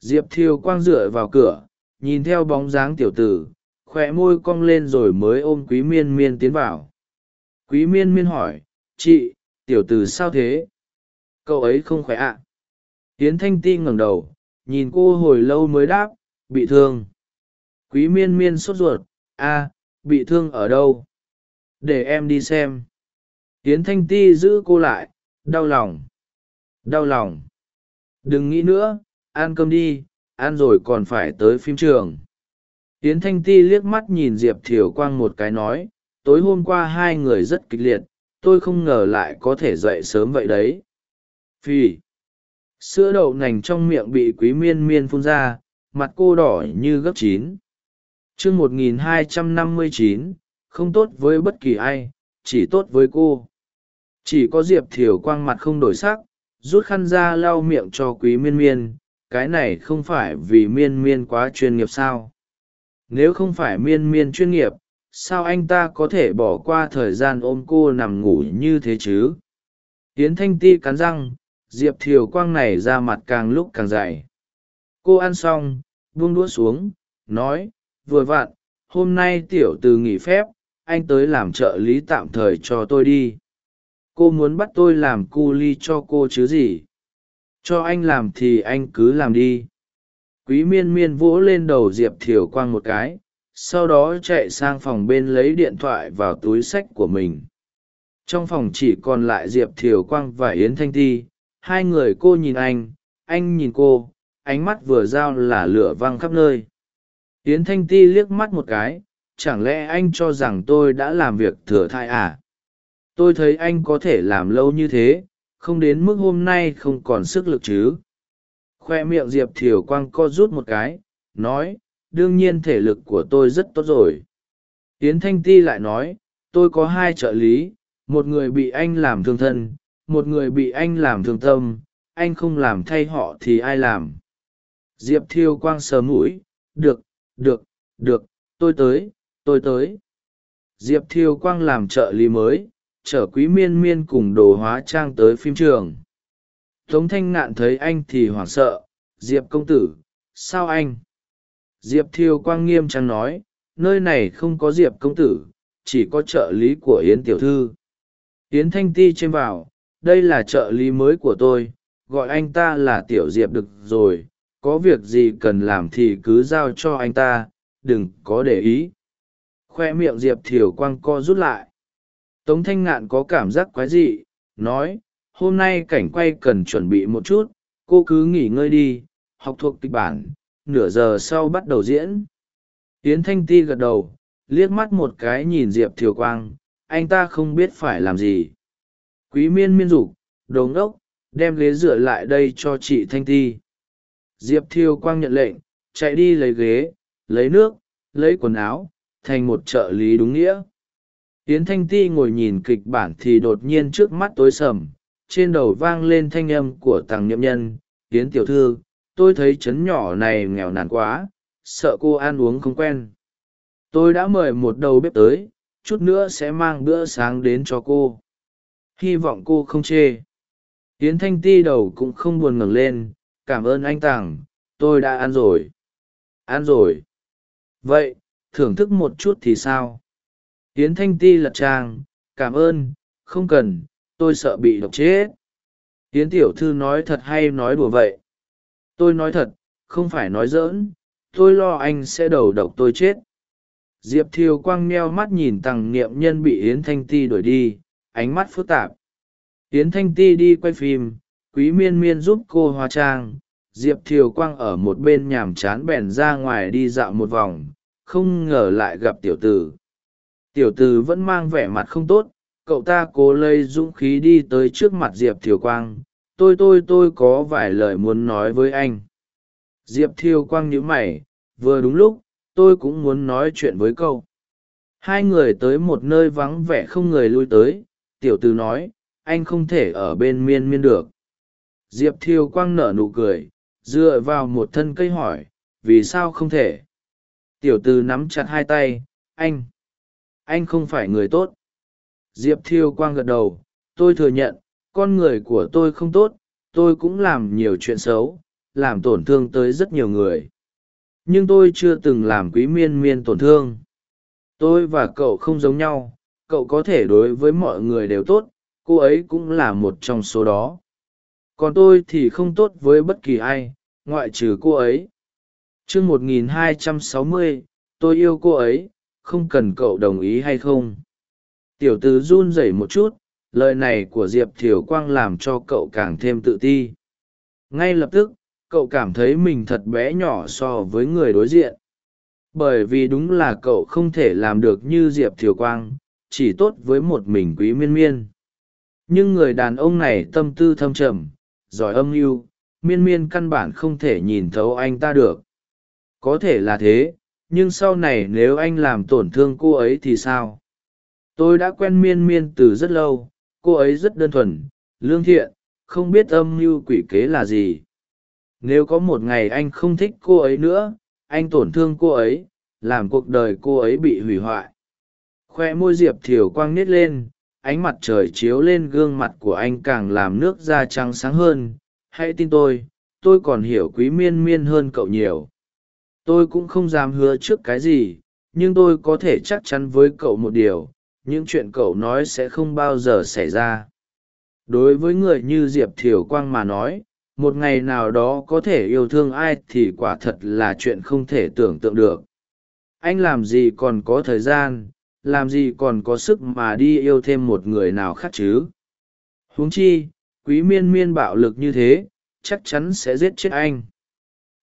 Diệp thiêu quang dựa vào cửa, nhìn theo bóng dáng tiểu tử khoe môi cong lên rồi mới ôm quý miên miên tiến vào. Quý miên miên hỏi, chị, tiểu tử sao thế? Cậu ấy không khỏe ạ? À? hiến thanh ti ngẩng đầu, nhìn cô hồi lâu mới đáp, bị thương. Quý miên miên sốt ruột, a, bị thương ở đâu? Để em đi xem yến thanh ti giữ cô lại, đau lòng. Đau lòng. Đừng nghĩ nữa, ăn cơm đi, ăn rồi còn phải tới phim trường. Yến thanh ti liếc mắt nhìn diệp thiều quang một cái nói, tối hôm qua hai người rất kịch liệt, tôi không ngờ lại có thể dậy sớm vậy đấy. Phi sữa đậu nành trong miệng bị quý miên miên phun ra, mặt cô đỏ như gấp chín. Chương một nghìn hai trăm năm mươi chín, không tốt với bất kỳ ai chỉ tốt với cô. Chỉ có diệp thiều quang mặt không đổi sắc, rút khăn ra lau miệng cho quý miên miên, cái này không phải vì miên miên quá chuyên nghiệp sao? Nếu không phải miên miên chuyên nghiệp, sao anh ta có thể bỏ qua thời gian ôm cô nằm ngủ như thế chứ? Tiến thanh ti cắn răng, diệp thiều quang này ra mặt càng lúc càng dày. Cô ăn xong, buông đũa xuống, nói, vừa vặn, hôm nay tiểu từ nghỉ phép anh tới làm trợ lý tạm thời cho tôi đi. Cô muốn bắt tôi làm cu ly cho cô chứ gì? Cho anh làm thì anh cứ làm đi. Quý miên miên vỗ lên đầu diệp thiều quang một cái, sau đó chạy sang phòng bên lấy điện thoại vào túi sách của mình. Trong phòng chỉ còn lại diệp thiều quang và yến thanh ti, hai người cô nhìn anh anh nhìn cô, ánh mắt vừa giao là lửa văng khắp nơi. Yến thanh ti liếc mắt một cái chẳng lẽ anh cho rằng tôi đã làm việc thừa thai à? Tôi thấy anh có thể làm lâu như thế, không đến mức hôm nay không còn sức lực chứ. Khoe miệng diệp thiều quang co rút một cái, nói, đương nhiên thể lực của tôi rất tốt rồi. Tiến thanh ti lại nói, tôi có hai trợ lý, một người bị anh làm thương thân, một người bị anh làm thương tâm, anh không làm thay họ thì ai làm? Diệp thiêu quang sờ mũi, được được được, tôi tới tôi tới. Diệp thiêu quang làm trợ lý mới, chở quý miên miên cùng đồ hóa trang tới phim trường. Tống thanh ngạn thấy anh thì hoảng sợ, diệp công tử, sao anh? Diệp thiêu quang nghiêm trang nói, nơi này không có diệp công tử, chỉ có trợ lý của yến tiểu thư. Yến thanh ti trên vào, đây là trợ lý mới của tôi, gọi anh ta là tiểu diệp được rồi, có việc gì cần làm thì cứ giao cho anh ta, đừng có để ý khoe miệng diệp thiều quang co rút lại. Tống thanh ngạn có cảm giác quái dị, nói, hôm nay cảnh quay cần chuẩn bị một chút, cô cứ nghỉ ngơi đi, học thuộc kịch bản, nửa giờ sau bắt đầu diễn. Tiến thanh ti gật đầu, liếc mắt một cái nhìn diệp thiều quang, anh ta không biết phải làm gì. Quý miên miên dục, đồ ngốc, đem ghế dựa lại đây cho chị thanh ti. Diệp thiều quang nhận lệnh, chạy đi lấy ghế, lấy nước, lấy quần áo thành một trợ lý đúng nghĩa. Yến thanh ti ngồi nhìn kịch bản thì đột nhiên trước mắt tối sầm, trên đầu vang lên thanh âm của tàng niệm nhân, yến tiểu thư, tôi thấy trấn nhỏ này nghèo nàn quá, sợ cô ăn uống không quen. Tôi đã mời một đầu bếp tới, chút nữa sẽ mang bữa sáng đến cho cô. Hy vọng cô không chê. Yến thanh ti đầu cũng không buồn ngẩng lên, cảm ơn anh tàng tôi đã ăn rồi. Ăn rồi. Vậy thưởng thức một chút thì sao? Yến thanh ti lật trang, cảm ơn, không cần, tôi sợ bị độc chết. Yến tiểu thư nói thật hay nói đùa vậy? Tôi nói thật, không phải nói dỡn tôi lo anh sẽ đầu độc tôi chết. Diệp thiều quang meo mắt nhìn tằng niệm nhân bị yến thanh ti đuổi đi, ánh mắt phức tạp. Yến thanh ti đi quay phim, quý miên miên giúp cô hóa trang. Diệp thiều quang ở một bên nhàm chán bèn ra ngoài đi dạo một vòng không ngờ lại gặp tiểu tử. Tiểu tử vẫn mang vẻ mặt không tốt, cậu ta cố lấy dũng khí đi tới trước mặt diệp thiều quang. Tôi tôi tôi có vài lời muốn nói với anh. Diệp thiều quang nhíu mày, vừa đúng lúc, tôi cũng muốn nói chuyện với cậu. Hai người tới một nơi vắng vẻ không người lui tới. Tiểu t ử nói, anh không thể ở bên miên miên được. Diệp thiều quang nở nụ cười, dựa vào một thân cây hỏi, vì sao không thể? Tiểu từ nắm chặt hai tay, anh anh không phải người tốt. Diệp thiêu quang gật đầu, tôi thừa nhận, con người của tôi không tốt, tôi cũng làm nhiều chuyện xấu, làm tổn thương tới rất nhiều người. Nhưng tôi chưa từng làm quý miên miên tổn thương. Tôi và cậu không giống nhau, cậu có thể đối với mọi người đều tốt, cô ấy cũng là một trong số đó. Còn tôi thì không tốt với bất kỳ ai, ngoại trừ cô ấy chương một nghìn hai trăm sáu mươi, tôi yêu cô ấy, không cần cậu đồng ý hay không? Tiểu t ử run rẩy một chút, lời này của diệp thiều quang làm cho cậu càng thêm tự ti. Ngay lập tức, cậu cảm thấy mình thật bé nhỏ so với người đối diện. Bởi vì đúng là cậu không thể làm được như diệp thiều quang, chỉ tốt với một mình quý miên miên. Nhưng người đàn ông này tâm tư thâm trầm, giỏi âm mưu, miên miên căn bản không thể nhìn thấu anh ta được có thể là thế, nhưng sau này nếu anh làm tổn thương cô ấy thì sao? Tôi đã quen miên miên từ rất lâu, cô ấy rất đơn thuần, lương thiện, không biết âm mưu quỷ kế là gì. Nếu có một ngày anh không thích cô ấy nữa, anh tổn thương cô ấy, làm cuộc đời cô ấy bị hủy hoại. Khoe môi diệp thiều quang nít lên, ánh mặt trời chiếu lên gương mặt của anh càng làm nước da trắng sáng hơn. Hãy tin tôi tôi còn hiểu quý miên miên hơn cậu nhiều tôi cũng không dám hứa trước cái gì, nhưng tôi có thể chắc chắn với cậu một điều, những chuyện cậu nói sẽ không bao giờ xảy ra. Đối với người như diệp thiều quang mà nói, một ngày nào đó có thể yêu thương ai thì quả thật là chuyện không thể tưởng tượng được. Anh làm gì còn có thời gian, làm gì còn có sức mà đi yêu thêm một người nào khác chứ? Huống chi, quý miên miên bạo lực như thế, chắc chắn sẽ giết chết anh.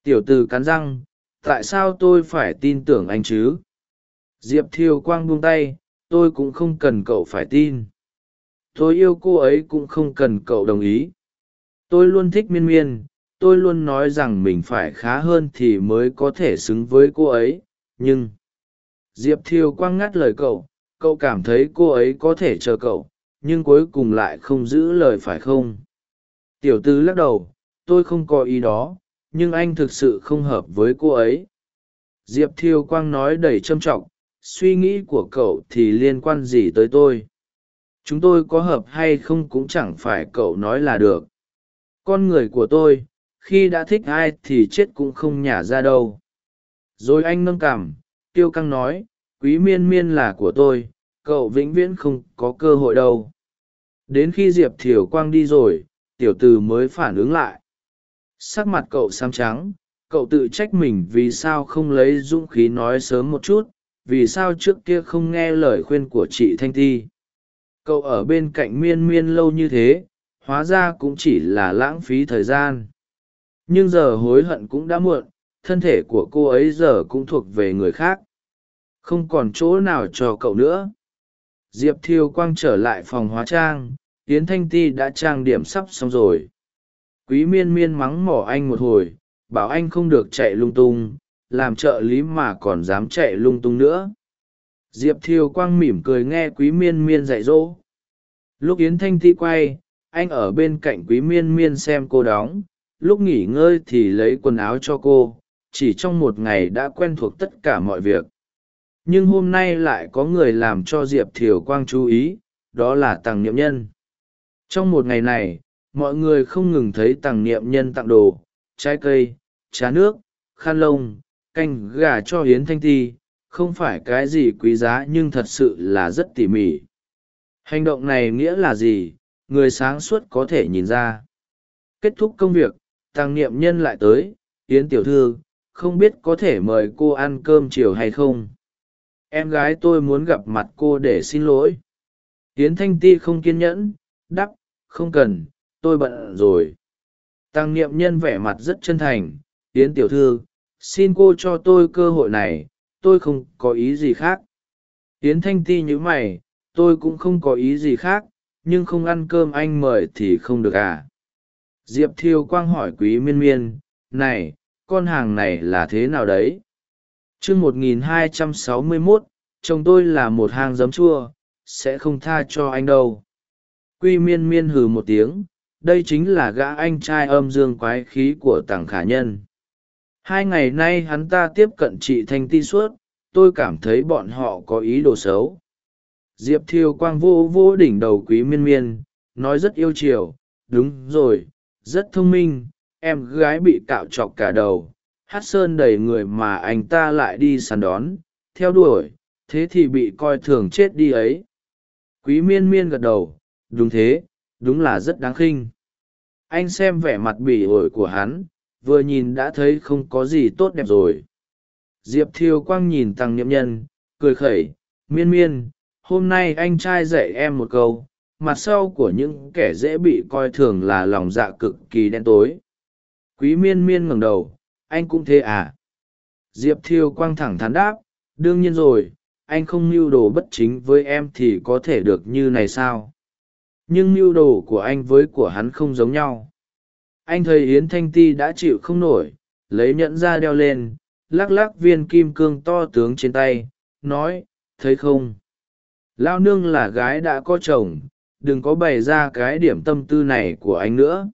Tiểu t ử cắn răng tại sao tôi phải tin tưởng anh chứ? Diệp thiêu quang buông tay, tôi cũng không cần cậu phải tin. Tôi yêu cô ấy cũng không cần cậu đồng ý. Tôi luôn thích miên miên, tôi luôn nói rằng mình phải khá hơn thì mới có thể xứng với cô ấy, nhưng diệp thiêu quang ngắt lời cậu cậu cảm thấy cô ấy có thể chờ cậu, nhưng cuối cùng lại không giữ lời phải không? Tiểu tư lắc đầu, tôi không có ý đó nhưng anh thực sự không hợp với cô ấy. Diệp thiêu quang nói đầy trâm trọng, suy nghĩ của cậu thì liên quan gì tới tôi? Chúng tôi có hợp hay không cũng chẳng phải cậu nói là được. Con người của tôi, khi đã thích ai thì chết cũng không nhả ra đâu. Rồi anh nâng cảm tiêu căng nói, quý miên miên là của tôi, cậu vĩnh viễn không có cơ hội đâu. Đến khi diệp thiều quang đi rồi, tiểu từ mới phản ứng lại sắc mặt cậu xám trắng, cậu tự trách mình vì sao không lấy dũng khí nói sớm một chút, vì sao trước kia không nghe lời khuyên của chị thanh ti cậu ở bên cạnh miên miên lâu như thế, hóa ra cũng chỉ là lãng phí thời gian. Nhưng giờ hối hận cũng đã muộn, thân thể của cô ấy giờ cũng thuộc về người khác. Không còn chỗ nào cho cậu nữa. Diệp thiêu quang trở lại phòng hóa trang, yến thanh ti đã trang điểm sắp xong rồi quý miên miên mắng mỏ anh một hồi, bảo anh không được chạy lung tung, làm trợ lý mà còn dám chạy lung tung nữa. Diệp Thiều quang mỉm cười nghe quý miên miên dạy dỗ. Lúc yến thanh ti quay, anh ở bên cạnh quý miên miên xem cô đóng. Lúc nghỉ ngơi thì lấy quần áo cho cô, chỉ trong một ngày đã quen thuộc tất cả mọi việc. Nhưng hôm nay lại có người làm cho diệp thiều quang chú ý, đó là tằng niệm nhân. Trong một ngày này mọi người không ngừng thấy tàng niệm nhân tặng đồ, trái cây, trà nước, khăn lông, canh gà cho hiến thanh ti, không phải cái gì quý giá nhưng thật sự là rất tỉ mỉ. Hành động này nghĩa là gì? Người sáng suốt có thể nhìn ra. Kết thúc công việc tăng niệm nhân lại tới yến tiểu thư, không biết có thể mời cô ăn cơm chiều hay không? Em gái tôi muốn gặp mặt cô để xin lỗi. Yến thanh ti không kiên nhẫn đắp không cần tôi bận rồi. Tăng niệm nhân vẻ mặt rất chân thành, yến tiểu thư, xin cô cho tôi cơ hội này, tôi không có ý gì khác. Yến thanh ti nhữ mày, tôi cũng không có ý gì khác, nhưng không ăn cơm anh mời thì không được à? Diệp thiêu quang hỏi quý miên miên, này, con hàng này là thế nào đấy? Chương một nghìn hai trăm sáu mươi mốt, chồng tôi là một hang giấm chua, sẽ không tha cho anh đâu. Quy miên miên hừ một tiếng đây chính là gã anh trai âm dương quái khí của tàng khả nhân. Hai ngày nay hắn ta tiếp cận chị thanh ti suốt, tôi cảm thấy bọn họ có ý đồ xấu. Diệp thiêu quang vô vô đỉnh đầu quý miên miên, nói rất yêu chiều, đúng rồi, rất thông minh, em gái bị cạo chọc cả đầu, hát sơn đầy người mà anh ta lại đi săn đón, theo đuổi, thế thì bị coi thường chết đi ấy. Quý miên miên gật đầu, đúng thế đúng là rất đáng khinh. Anh xem vẻ mặt bỉ ổi của hắn, vừa nhìn đã thấy không có gì tốt đẹp rồi. Diệp thiêu quang nhìn tăng nhiễm nhân, cười khẩy, miên miên, hôm nay anh trai dạy em một câu, mặt sau của những kẻ dễ bị coi thường là lòng dạ cực kỳ đen tối. Quý miên miên ngẩng đầu, anh cũng thế à? Diệp thiêu quang thẳng thắn đáp, đương nhiên rồi, anh không mưu đồ bất chính với em thì có thể được như này sao? Nhưng mưu đồ của anh với của hắn không giống nhau. Anh thấy yến thanh ti đã chịu không nổi, lấy nhẫn ra đeo lên, lắc lắc viên kim cương to tướng trên tay, nói, thấy không? Lao nương là gái đã có chồng, đừng có bày ra cái điểm tâm tư này của anh nữa.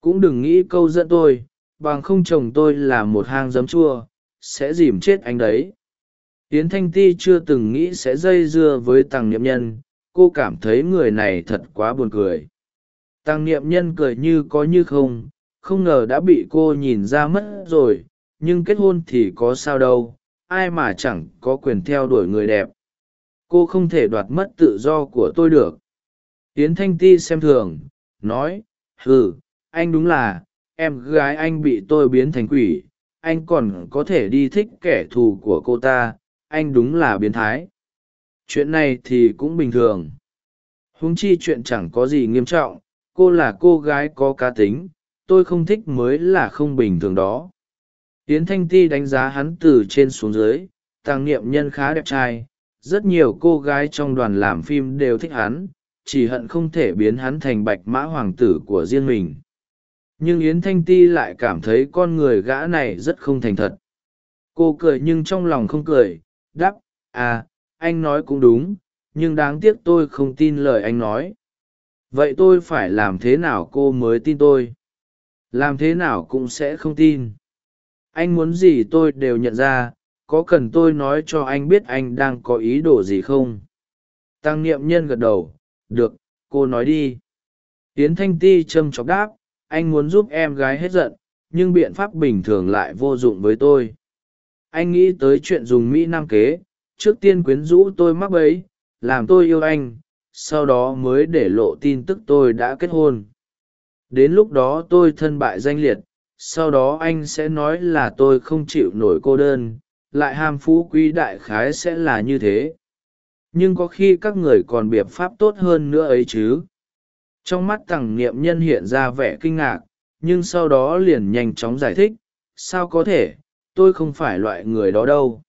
Cũng đừng nghĩ câu dẫn tôi, bằng không chồng tôi là một hang giấm chua, sẽ dìm chết anh đấy. Yến thanh ti chưa từng nghĩ sẽ dây dưa với tăng niệm nhân cô cảm thấy người này thật quá buồn cười. Tăng niệm nhân cười như có như không không ngờ đã bị cô nhìn ra mất rồi, nhưng kết hôn thì có sao đâu, ai mà chẳng có quyền theo đuổi người đẹp. Cô không thể đoạt mất tự do của tôi được. Tiến thanh ti xem thường, nói ừ anh đúng là, em gái anh bị tôi biến thành quỷ, anh còn có thể đi thích kẻ thù của cô ta, anh đúng là biến thái chuyện này thì cũng bình thường. Huống chi chuyện chẳng có gì nghiêm trọng, cô là cô gái có cá tính, tôi không thích mới là không bình thường đó. Yến thanh ti đánh giá hắn từ trên xuống dưới, tàng niệm nhân khá đẹp trai, rất nhiều cô gái trong đoàn làm phim đều thích hắn, chỉ hận không thể biến hắn thành bạch mã hoàng tử của riêng mình. Nhưng yến thanh ti lại cảm thấy con người gã này rất không thành thật. Cô cười nhưng trong lòng không cười đắp à anh nói cũng đúng, nhưng đáng tiếc tôi không tin lời anh nói. Vậy tôi phải làm thế nào cô mới tin tôi? Làm thế nào cũng sẽ không tin. Anh muốn gì tôi đều nhận ra, có cần tôi nói cho anh biết anh đang có ý đồ gì không? Tăng niệm nhân gật đầu, được, cô nói đi. Tiến thanh ti châm chọc đáp, anh muốn giúp em gái hết giận, nhưng biện pháp bình thường lại vô dụng với tôi. Anh nghĩ tới chuyện dùng mỹ nam kế trước tiên quyến rũ tôi mắc bấy làm tôi yêu anh, sau đó mới để lộ tin tức tôi đã kết hôn. Đến lúc đó tôi thân bại danh liệt, sau đó anh sẽ nói là tôi không chịu nổi cô đơn, lại ham phú quý đại khái sẽ là như thế. Nhưng có khi các người còn biện pháp tốt hơn nữa ấy chứ. Trong mắt tằng niệm nhân hiện ra vẻ kinh ngạc, nhưng sau đó liền nhanh chóng giải thích, sao có thể, tôi không phải loại người đó đâu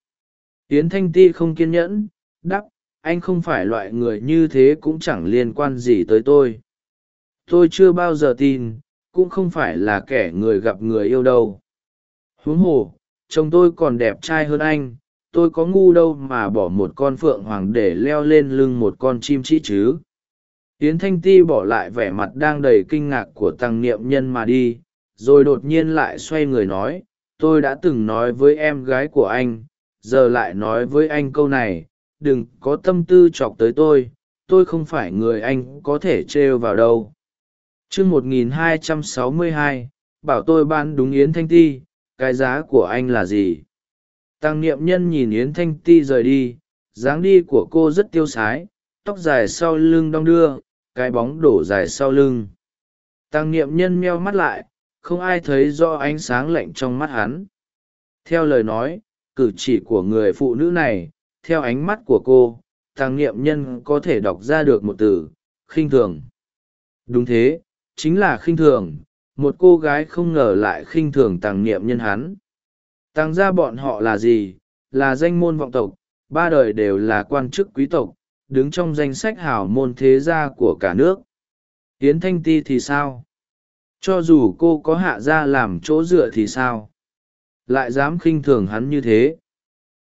yến thanh ti không kiên nhẫn đắp anh không phải loại người như thế cũng chẳng liên quan gì tới tôi. Tôi chưa bao giờ tin, cũng không phải là kẻ người gặp người yêu đâu. Huống hồ, chồng tôi còn đẹp trai hơn anh, tôi có ngu đâu mà bỏ một con phượng hoàng để leo lên lưng một con chim chỉ chứ. Yến thanh ti bỏ lại vẻ mặt đang đầy kinh ngạc của tăng niệm nhân mà đi, rồi đột nhiên lại xoay người nói, tôi đã từng nói với em gái của anh giờ lại nói với anh câu này, đừng có tâm tư chọc tới tôi tôi không phải người anh có thể trêu vào đâu. Chương một nghìn hai trăm sáu mươi hai, bảo tôi ban đúng yến thanh ti, cái giá của anh là gì? Tăng niệm nhân nhìn yến thanh ti rời đi, dáng đi của cô rất tiêu sái, tóc dài sau lưng đong đưa, cái bóng đổ dài sau lưng. Tăng niệm nhân meo mắt lại, không ai thấy do ánh sáng lạnh trong mắt hắn. Theo lời nói cử chỉ của người phụ nữ này, theo ánh mắt của cô tăng niệm nhân có thể đọc ra được một từ, khinh thường. Đúng thế, chính là khinh thường, một cô gái không ngờ lại khinh thường tàng niệm nhân hắn. Tăng gia bọn họ là gì? Là danh môn vọng tộc, ba đời đều là quan chức quý tộc, đứng trong danh sách hảo môn thế gia của cả nước. Yến thanh ti thì sao? Cho dù cô có hạ gia làm chỗ dựa thì sao? Lại dám khinh thường hắn như thế.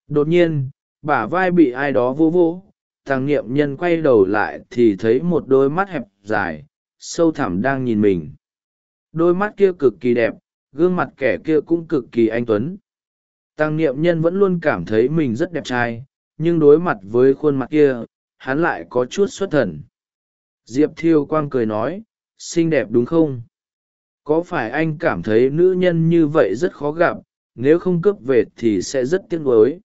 Đột nhiên, bả vai bị ai đó vô vỗ, thằng nghiệm nhân quay đầu lại thì thấy một đôi mắt hẹp dài, sâu thẳm đang nhìn mình. Đôi mắt kia cực kỳ đẹp, gương mặt kẻ kia cũng cực kỳ anh tuấn. Tăng niệm nhân vẫn luôn cảm thấy mình rất đẹp trai, nhưng đối mặt với khuôn mặt kia, hắn lại có chút xuất thần. Diệp thiêu quang cười nói, xinh đẹp đúng không? Có phải anh cảm thấy nữ nhân như vậy rất khó gặp nếu không cướp về thì sẽ rất tiếc nuối.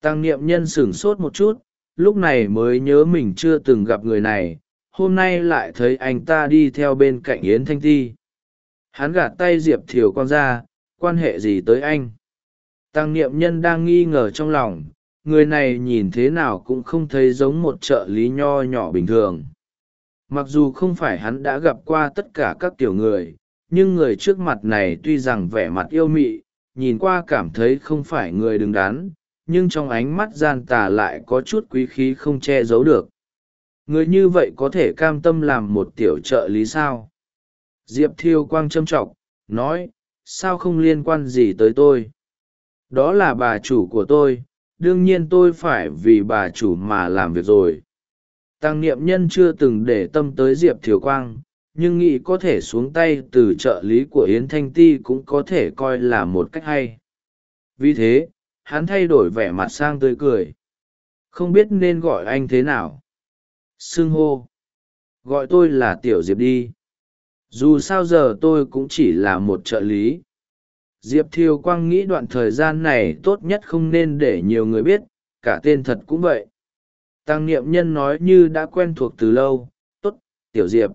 Tăng niệm nhân sửng sốt một chút, lúc này mới nhớ mình chưa từng gặp người này, hôm nay lại thấy anh ta đi theo bên cạnh yến thanh ti. Hắn gạt tay diệp thiều con ra, quan hệ gì tới anh? Tăng niệm nhân đang nghi ngờ trong lòng, người này nhìn thế nào cũng không thấy giống một trợ lý nho nhỏ bình thường. Mặc dù không phải hắn đã gặp qua tất cả các tiểu người, nhưng người trước mặt này tuy rằng vẻ mặt yêu mị nhìn qua cảm thấy không phải người đứng đắn, nhưng trong ánh mắt gian tà lại có chút quý khí không che giấu được. Người như vậy có thể cam tâm làm một tiểu trợ lý sao? Diệp thiêu quang châm t r ọ c nói, sao không liên quan gì tới tôi? Đó là bà chủ của tôi, đương nhiên tôi phải vì bà chủ mà làm việc rồi. Tăng niệm nhân chưa từng để tâm tới diệp thiều quang nhưng nghĩ có thể xuống tay từ trợ lý của yến thanh ti cũng có thể coi là một cách hay. Vì thế, hắn thay đổi vẻ mặt sang tươi cười. Không biết nên gọi anh thế nào. Xưng hô. Gọi tôi là tiểu diệp đi. Dù sao giờ tôi cũng chỉ là một trợ lý. Diệp thiều quang nghĩ đoạn thời gian này tốt nhất không nên để nhiều người biết, cả tên thật cũng vậy. Tăng niệm nhân nói như đã quen thuộc từ lâu. T ố t tiểu diệp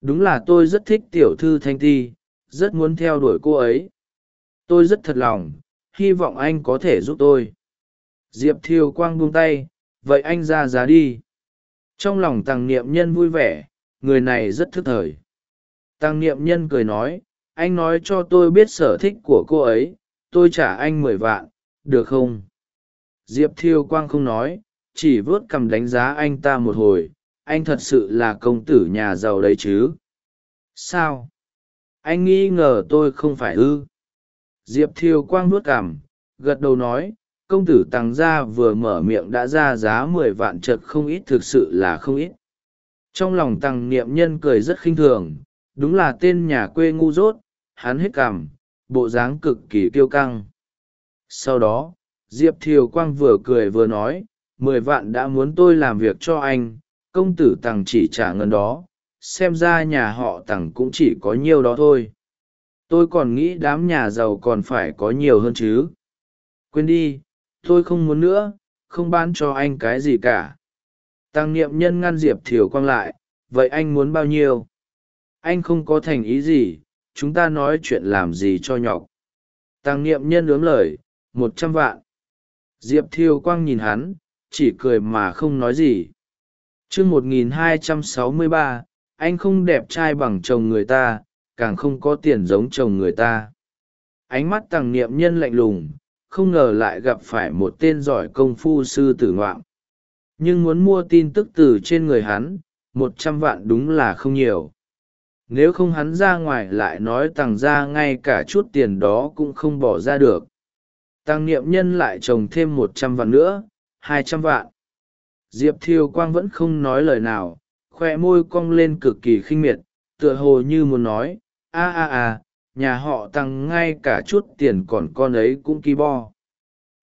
đúng là tôi rất thích tiểu thư thanh ti, rất muốn theo đuổi cô ấy. Tôi rất thật lòng, hy vọng anh có thể giúp tôi. Diệp thiều quang buông tay, vậy anh ra giá đi. Trong lòng tàng niệm nhân vui vẻ, người này rất thức thời. Tàng niệm nhân cười nói, anh nói cho tôi biết sở thích của cô ấy, tôi trả anh mười vạn, được không? Diệp thiêu quang không nói, chỉ vớt cầm đánh giá anh ta một hồi anh thật sự là công tử nhà giàu đấy chứ? Sao? Anh nghi ngờ tôi không phải ư? Diệp thiều quang nuốt cảm gật đầu nói, công tử tăng gia vừa mở miệng đã ra giá mười vạn chật không ít, thực sự là không ít. Trong lòng tăng niệm nhân cười rất khinh thường, đúng là tên nhà quê ngu dốt, hắn hết cảm bộ dáng cực kỳ kiêu căng. Sau đó, diệp thiều quang vừa cười vừa nói, mười vạn đã muốn tôi làm việc cho anh công tử tằng chỉ trả ngân đó, xem ra nhà họ tằng cũng chỉ có nhiều đó thôi. Tôi còn nghĩ đám nhà giàu còn phải có nhiều hơn chứ. Quên đi, tôi không muốn nữa, không bán cho anh cái gì cả. Tăng niệm nhân ngăn diệp thiều quang lại, vậy anh muốn bao nhiêu? Anh không có thành ý gì, chúng ta nói chuyện làm gì cho nhọc. Tăng niệm nhân ướm lời, một trăm vạn. Diệp thiều quang nhìn hắn, chỉ cười mà không nói gì chương một nghìn hai trăm sáu mươi ba, anh không đẹp trai bằng chồng người ta, càng không có tiền giống chồng người ta. Ánh mắt tằng niệm nhân lạnh lùng, không ngờ lại gặp phải một tên giỏi công phu sư tử ngoạm. Nhưng muốn mua tin tức từ trên người hắn, một trăm vạn đúng là không nhiều. Nếu không hắn ra ngoài lại nói tằng ra ngay cả chút tiền đó cũng không bỏ ra được. Tăng niệm nhân lại trồng thêm một trăm vạn nữa, hai trăm vạn diệp thiêu quang vẫn không nói lời nào khoe môi cong lên cực kỳ khinh miệt, tựa hồ như muốn nói, a a a, nhà họ tăng ngay cả chút tiền còn con ấy cũng ki bo.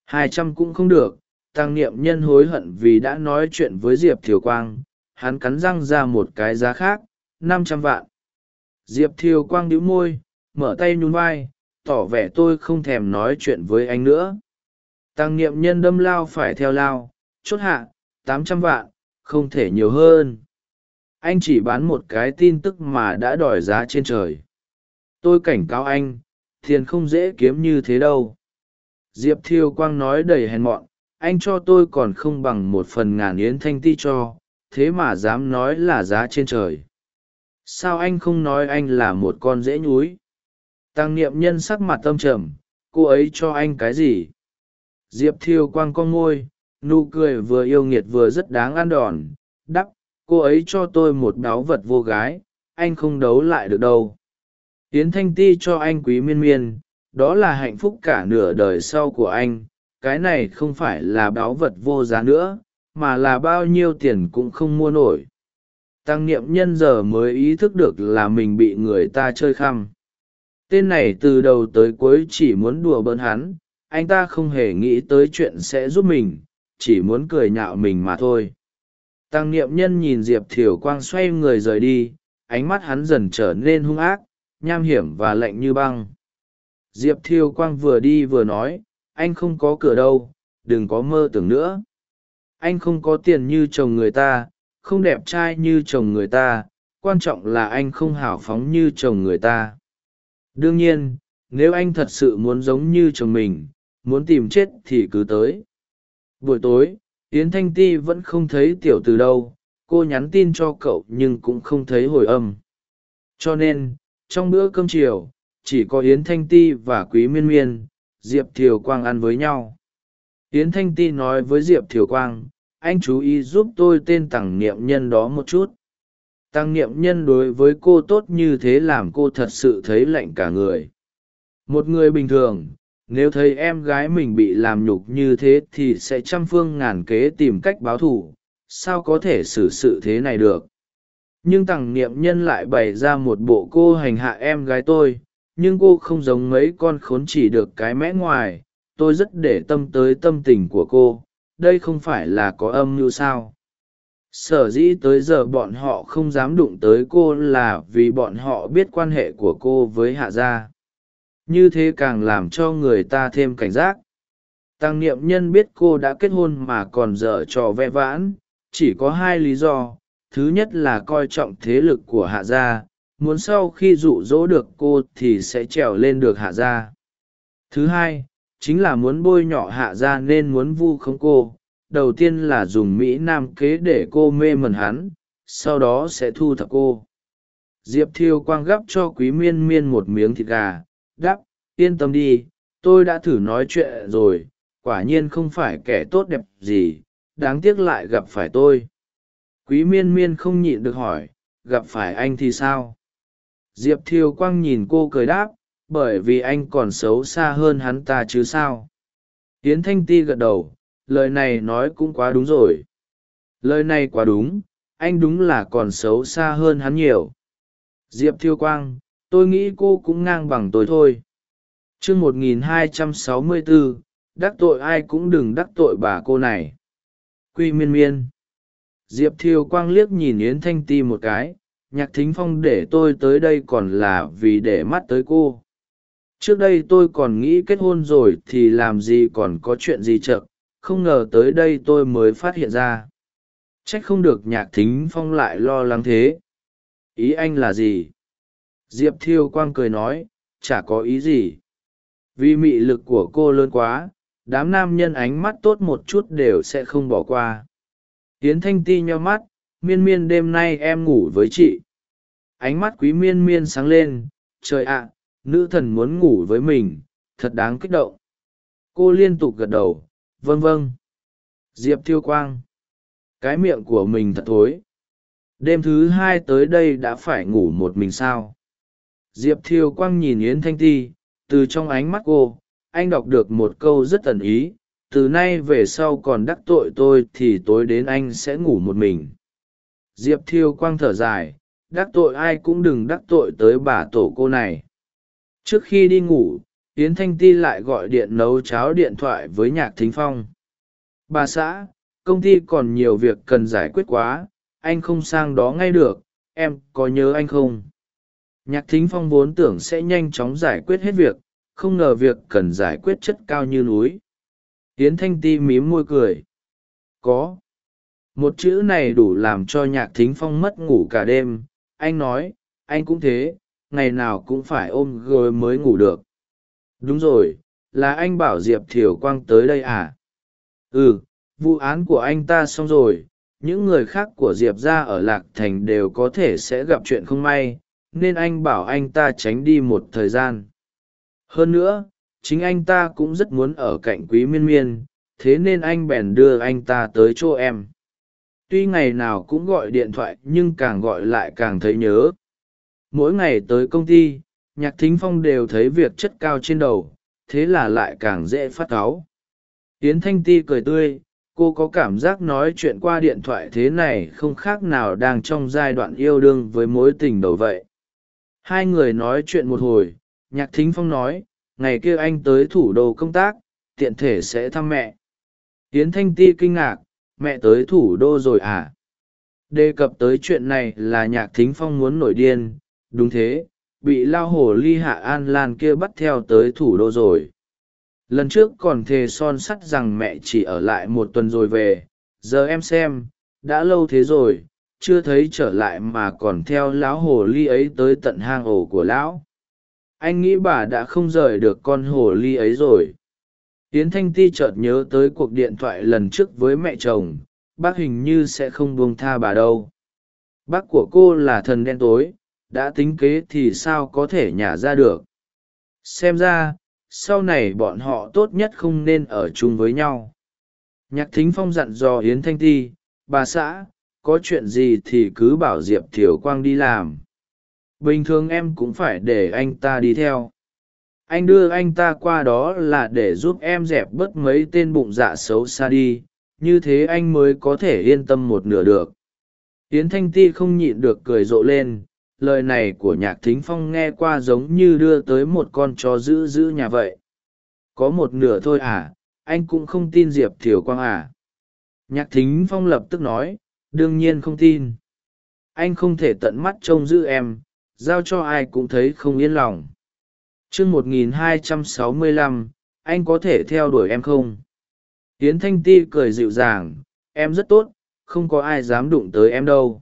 Hai trăm cũng không được, tăng niệm nhân hối hận vì đã nói chuyện với diệp thiều quang, hắn cắn răng ra một cái giá khác, năm trăm vạn. Diệp thiều quang đĩu môi, mở tay nhún vai, tỏ vẻ tôi không thèm nói chuyện với anh nữa. Tăng niệm nhân đâm lao phải theo lao, chốt hạ tám trăm vạn, không thể nhiều hơn. Anh chỉ bán một cái tin tức mà đã đòi giá trên trời. Tôi cảnh cáo anh, tiền không dễ kiếm như thế đâu. Diệp thiêu quang nói đầy hèn mọn, anh cho tôi còn không bằng một phần ngàn yến thanh ti cho, thế mà dám nói là giá trên trời. Sao anh không nói anh là một con dễ nhúi? Tăng niệm nhân sắc mặt tâm trầm, cô ấy cho anh cái gì? Diệp thiêu quang con ngôi nụ cười vừa yêu nghiệt vừa rất đáng ăn đòn. Đắp, cô ấy cho tôi một báu vật vô gái, anh không đấu lại được đâu. Yến thanh ti cho anh quý miên miên, đó là hạnh phúc cả nửa đời sau của anh. Cái này không phải là báu vật vô giá nữa, mà là bao nhiêu tiền cũng không mua nổi. Tăng niệm nhân giờ mới ý thức được là mình bị người ta chơi khăm. Tên này từ đầu tới cuối chỉ muốn đùa bỡn hắn, anh ta không hề nghĩ tới chuyện sẽ giúp mình chỉ muốn cười nhạo mình mà thôi. Tăng niệm nhân nhìn diệp thiều quang xoay người rời đi, ánh mắt hắn dần trở nên hung ác, nham hiểm và lạnh như băng. Diệp thiều quang vừa đi vừa nói, anh không có cửa đâu, đừng có mơ tưởng nữa. Anh không có tiền như chồng người ta, không đẹp trai như chồng người ta, quan trọng là anh không hào phóng như chồng người ta. Đương nhiên, nếu anh thật sự muốn giống như chồng mình, muốn tìm chết thì cứ tới buổi tối, yến thanh ti vẫn không thấy tiểu từ đâu, cô nhắn tin cho cậu nhưng cũng không thấy hồi âm. Cho nên, trong bữa cơm chiều, chỉ có yến thanh ti và quý miên miên, diệp thiều quang ăn với nhau. Yến thanh ti nói với diệp thiều quang, anh chú ý giúp tôi tên tằng niệm nhân đó một chút. Tăng niệm nhân đối với cô tốt như thế làm cô thật sự thấy lạnh cả người. Một người bình thường nếu thấy em gái mình bị làm nhục như thế thì sẽ trăm phương ngàn kế tìm cách báo thù. Sao có thể xử sự thế này được? Nhưng tằng niệm nhân lại bày ra một bộ cô hành hạ em gái tôi. Nhưng cô không giống mấy con khốn chỉ được cái mẽ ngoài. Tôi rất để tâm tới tâm tình của cô. Đây không phải là có âm mưu sao? Sở dĩ tới giờ bọn họ không dám đụng tới cô là vì bọn họ biết quan hệ của cô với hạ gia như thế càng làm cho người ta thêm cảnh giác. Tăng niệm nhân biết cô đã kết hôn mà còn dở trò vẽ vãn, chỉ có hai lý do. Thứ nhất là coi trọng thế lực của hạ gia, muốn sau khi dụ dỗ được cô thì sẽ trèo lên được hạ gia. Thứ hai, chính là muốn bôi nhọ hạ gia nên muốn vu khống cô. Đầu tiên là dùng mỹ nam kế để cô mê mẩn hắn, sau đó sẽ thu thập cô. Diệp thiêu quang gắp cho quý miên miên một miếng thịt gà đáp, yên tâm đi tôi đã thử nói chuyện rồi quả nhiên không phải kẻ tốt đẹp gì đáng tiếc lại gặp phải tôi. Quý miên miên không nhịn được hỏi gặp phải anh thì sao? Diệp thiêu quang nhìn cô cười đáp bởi vì anh còn xấu xa hơn hắn ta chứ sao? Tiến thanh ti gật đầu lời này nói cũng quá đúng rồi. Lời này quá đúng anh đúng là còn xấu xa hơn hắn nhiều. Diệp thiêu quang tôi nghĩ cô cũng ngang bằng tôi thôi. T r ư ơ n g một nghìn hai trăm sáu mươi bốn đắc tội ai cũng đừng đắc tội bà cô này. Quy miên miên. Diệp thiều quang liếc nhìn yến thanh ti một cái, nhạc thính phong để tôi tới đây còn là vì để mắt tới cô. Trước đây tôi còn nghĩ kết hôn rồi thì làm gì còn có chuyện gì chậm không ngờ tới đây tôi mới phát hiện ra. Trách không được nhạc thính phong lại lo lắng thế. Ý anh là gì? Diệp thiêu quang cười nói, chả có ý gì. Vì mị lực của cô lớn quá, đám nam nhân ánh mắt tốt một chút đều sẽ không bỏ qua. Tiến thanh ti nho mắt, miên miên, đêm nay em ngủ với chị. Ánh mắt quý miên miên sáng lên, trời ạ, nữ thần muốn ngủ với mình, thật đáng kích động. Cô liên tục gật đầu vâng vâng. Diệp thiêu quang, cái miệng của mình thật thối. Đêm thứ hai tới đây đã phải ngủ một mình sao? Diệp thiêu quang nhìn yến thanh ti, từ trong ánh mắt cô, anh đọc được một câu rất tần ý, từ nay về sau còn đắc tội tôi thì tối đến anh sẽ ngủ một mình. Diệp thiêu quang thở dài, đắc tội ai cũng đừng đắc tội tới bà tổ cô này. Trước khi đi ngủ, yến thanh ti lại gọi điện nấu cháo điện thoại với nhạc thính phong. Bà xã, công ty còn nhiều việc cần giải quyết quá, anh không sang đó ngay được, em có nhớ anh không? Nhạc thính phong vốn tưởng sẽ nhanh chóng giải quyết hết việc, không ngờ việc cần giải quyết chất cao như núi. Yến thanh ti mím môi cười. Có. Một chữ này đủ làm cho nhạc thính phong mất ngủ cả đêm. Anh nói, anh cũng thế, ngày nào cũng phải ôm gối mới ngủ được. Đúng rồi, là anh bảo diệp thiều quang tới đây à? Ừ vụ án của anh ta xong rồi, những người khác của diệp ra ở lạc thành đều có thể sẽ gặp chuyện không may nên anh bảo anh ta tránh đi một thời gian. Hơn nữa, chính anh ta cũng rất muốn ở cạnh quý miên miên, thế nên anh bèn đưa anh ta tới chỗ em. Tuy ngày nào cũng gọi điện thoại nhưng càng gọi lại càng thấy nhớ. Mỗi ngày tới công ty, nhạc thính phong đều thấy việc chất cao trên đầu, thế là lại càng dễ phát cáu. Yến thanh ti cười tươi, cô có cảm giác nói chuyện qua điện thoại thế này không khác nào đang trong giai đoạn yêu đương với mối tình đầu vậy hai người nói chuyện một hồi, nhạc thính phong nói, ngày kia anh tới thủ đô công tác, tiện thể sẽ thăm mẹ. Yến thanh ti kinh ngạc, mẹ tới thủ đô rồi à? Đề cập tới chuyện này là nhạc thính phong muốn nổi điên, đúng thế, bị lao hổ ly hạ an lan kia bắt theo tới thủ đô rồi. Lần trước còn thề son sắt rằng mẹ chỉ ở lại một tuần rồi về, giờ em xem, đã lâu thế rồi chưa thấy trở lại mà còn theo lão hồ ly ấy tới tận hang ổ của lão. Anh nghĩ bà đã không rời được con hồ ly ấy rồi. Yến thanh ti chợt nhớ tới cuộc điện thoại lần trước với mẹ chồng, bác hình như sẽ không buông tha bà đâu. Bác của cô là thần đen tối, đã tính kế thì sao có thể nhả ra được? Xem ra, sau này bọn họ tốt nhất không nên ở chung với nhau. Nhạc thính phong dặn dò yến thanh ti, bà xã có chuyện gì thì cứ bảo diệp thiều quang đi làm. Bình thường em cũng phải để anh ta đi theo. Anh đưa anh ta qua đó là để giúp em dẹp bớt mấy tên bụng dạ xấu xa đi, như thế anh mới có thể yên tâm một nửa được. Yến thanh ti không nhịn được cười rộ lên, lời này của nhạc thính phong nghe qua giống như đưa tới một con chó giữ giữ nhà vậy. Có một nửa thôi à anh cũng không tin diệp thiều quang à. Nhạc thính phong lập tức nói đương nhiên không tin. Anh không thể tận mắt trông giữ em, giao cho ai cũng thấy không yên lòng. Chương một nghìn hai trăm sáu mươi lăm, anh có thể theo đuổi em không? Tiến thanh ti cười dịu dàng, em rất tốt, không có ai dám đụng tới em đâu.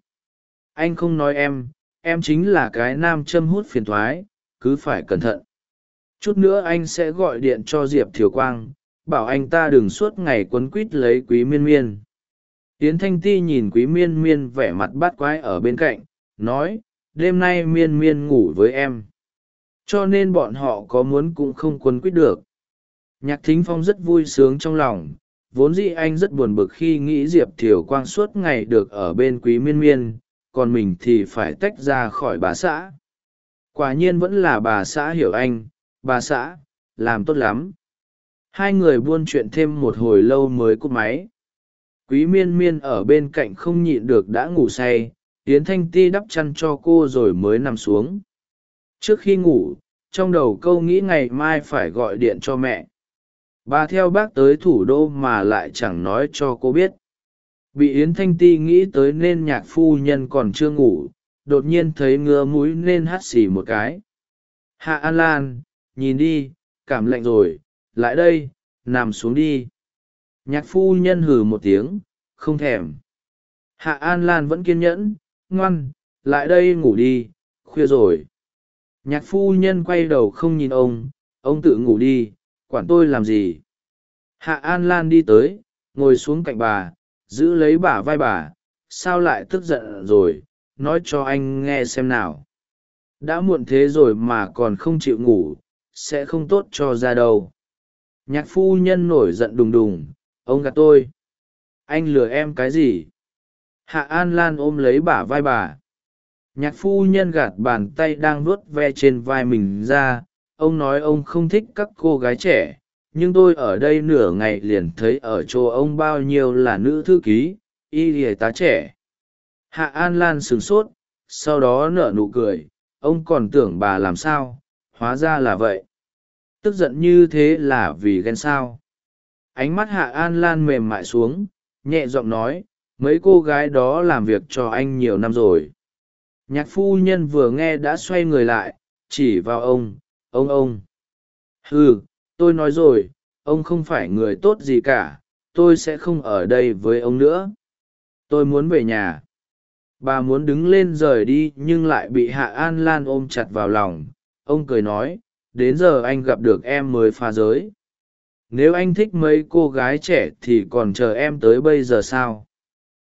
Anh không nói em em chính là cái nam châm hút phiền thoái, cứ phải cẩn thận. Chút nữa anh sẽ gọi điện cho diệp thiều quang, bảo anh ta đừng suốt ngày quấn quít lấy quý miên miên yến thanh ti nhìn quý miên miên vẻ mặt bát quái ở bên cạnh, nói, đêm nay miên miên ngủ với em. Cho nên bọn họ có muốn cũng không quấn quýt được. Nhạc thính phong rất vui sướng trong lòng, vốn dĩ anh rất buồn bực khi nghĩ diệp thiều quang suốt ngày được ở bên quý miên miên, còn mình thì phải tách ra khỏi bà xã. Quả nhiên vẫn là bà xã hiểu anh, bà xã, làm tốt lắm. Hai người buôn chuyện thêm một hồi lâu mới cúp máy quý miên miên ở bên cạnh không nhịn được đã ngủ say tiến thanh ti đắp chăn cho cô rồi mới nằm xuống. Trước khi ngủ, trong đầu câu nghĩ ngày mai phải gọi điện cho mẹ. Bà theo bác tới thủ đô mà lại chẳng nói cho cô biết. Bị yến thanh ti nghĩ tới nên nhạc phu nhân còn chưa ngủ, đột nhiên thấy ngứa mũi nên hắt xì một cái. Hạ an lan, nhìn đi, cảm lạnh rồi, lại đây, nằm xuống đi nhạc phu nhân hừ một tiếng, không thèm. Hạ an lan vẫn kiên nhẫn, ngoan, lại đây ngủ đi, khuya rồi. Nhạc phu nhân quay đầu không nhìn ông ông tự ngủ đi, quản tôi làm gì? Hạ an lan đi tới, ngồi xuống cạnh bà, giữ lấy bả vai bà, sao lại tức giận rồi, nói cho anh nghe xem nào. Đã muộn thế rồi mà còn không chịu ngủ, sẽ không tốt cho ra đâu. Nhạc phu nhân nổi giận đùng đùng ông gạt tôi. Anh lừa em cái gì? Hạ an lan ôm lấy bả vai bà. Nhạc phu nhân gạt bàn tay đang vuốt ve trên vai mình ra. Ông nói ông không thích các cô gái trẻ, nhưng tôi ở đây nửa ngày liền thấy ở chỗ ông bao nhiêu là nữ thư ký, y lìa tá trẻ. Hạ an lan sửng sốt, sau đó nở nụ cười. Ông còn tưởng bà làm sao? Hóa ra là vậy. Tức giận như thế là vì ghen sao? Ánh mắt hạ an lan mềm mại xuống, nhẹ giọng nói, mấy cô gái đó làm việc cho anh nhiều năm rồi. Nhạc phu nhân vừa nghe đã xoay người lại, chỉ vào ông ông ông. Ừ tôi nói rồi, ông không phải người tốt gì cả, tôi sẽ không ở đây với ông nữa. Tôi muốn về nhà. Bà muốn đứng lên rời đi nhưng lại bị hạ an lan ôm chặt vào lòng. Ông cười nói, đến giờ anh gặp được em mới pha giới nếu anh thích mấy cô gái trẻ thì còn chờ em tới bây giờ sao?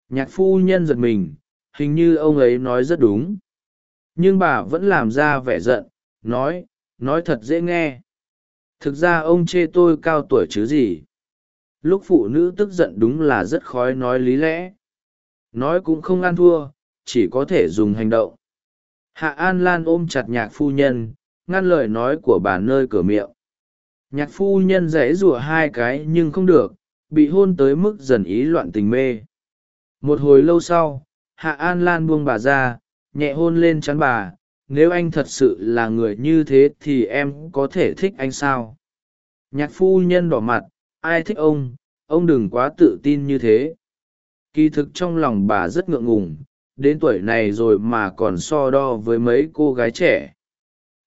Nhạc phu nhân giật mình, hình như ông ấy nói rất đúng. Nhưng bà vẫn làm ra vẻ giận, nói nói thật dễ nghe. Thực ra ông chê tôi cao tuổi chứ gì? Lúc phụ nữ tức giận đúng là rất khói nói lý lẽ. Nói cũng không ăn thua, chỉ có thể dùng hành động. Hạ an lan ôm chặt nhạc phu nhân, ngăn lời nói của bà nơi cửa miệng nhạc phu nhân rẽ rủa hai cái nhưng không được, bị hôn tới mức dần ý loạn tình mê. Một hồi lâu sau, hạ an lan buông bà ra, nhẹ hôn lên chắn bà, nếu anh thật sự là người như thế thì em có thể thích anh sao? Nhạc phu nhân đỏ mặt, ai thích ông ông đừng quá tự tin như thế. Kỳ thực trong lòng bà rất ngượng ngùng, đến tuổi này rồi mà còn so đo với mấy cô gái trẻ.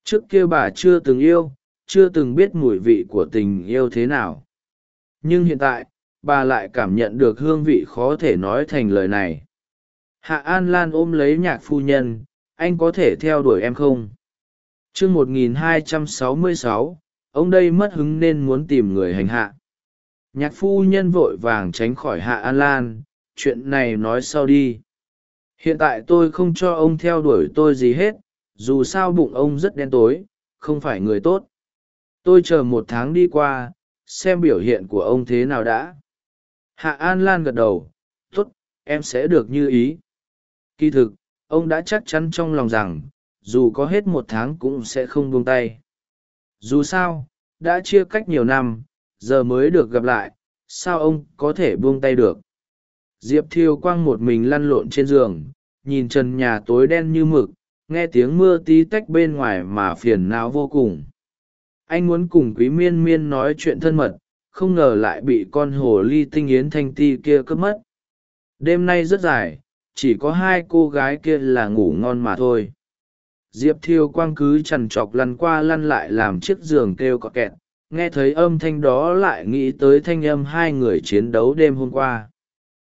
Trước kia bà chưa từng yêu chưa từng biết mùi vị của tình yêu thế nào. Nhưng hiện tại, bà lại cảm nhận được hương vị khó thể nói thành lời này. Hạ an lan ôm lấy nhạc phu nhân, anh có thể theo đuổi em không? T r ư ơ n g một nghìn hai trăm sáu mươi sáu, ông đây mất hứng nên muốn tìm người hành hạ. Nhạc phu nhân vội vàng tránh khỏi hạ an lan, chuyện này nói sau đi. Hiện tại tôi không cho ông theo đuổi tôi gì hết, dù sao bụng ông rất đen tối, không phải người tốt tôi chờ một tháng đi qua, xem biểu hiện của ông thế nào đã. Hạ an lan gật đầu t ố t em sẽ được như ý. Kỳ thực, ông đã chắc chắn trong lòng rằng, dù có hết một tháng cũng sẽ không buông tay. Dù sao, đã chia cách nhiều năm, giờ mới được gặp lại, sao ông có thể buông tay được? Diệp thiêu quang một mình lăn lộn trên giường, nhìn trần nhà tối đen như mực, nghe tiếng mưa tí tách bên ngoài mà phiền não vô cùng anh muốn cùng quý miên miên nói chuyện thân mật, không ngờ lại bị con hồ ly tinh yến thanh ti kia cướp mất. Đêm nay rất dài, chỉ có hai cô gái kia là ngủ ngon mà thôi. Diệp thiêu quang cứ trằn trọc lăn qua lăn lại làm chiếc giường kêu cọ kẹt, nghe thấy âm thanh đó lại nghĩ tới thanh âm hai người chiến đấu đêm hôm qua.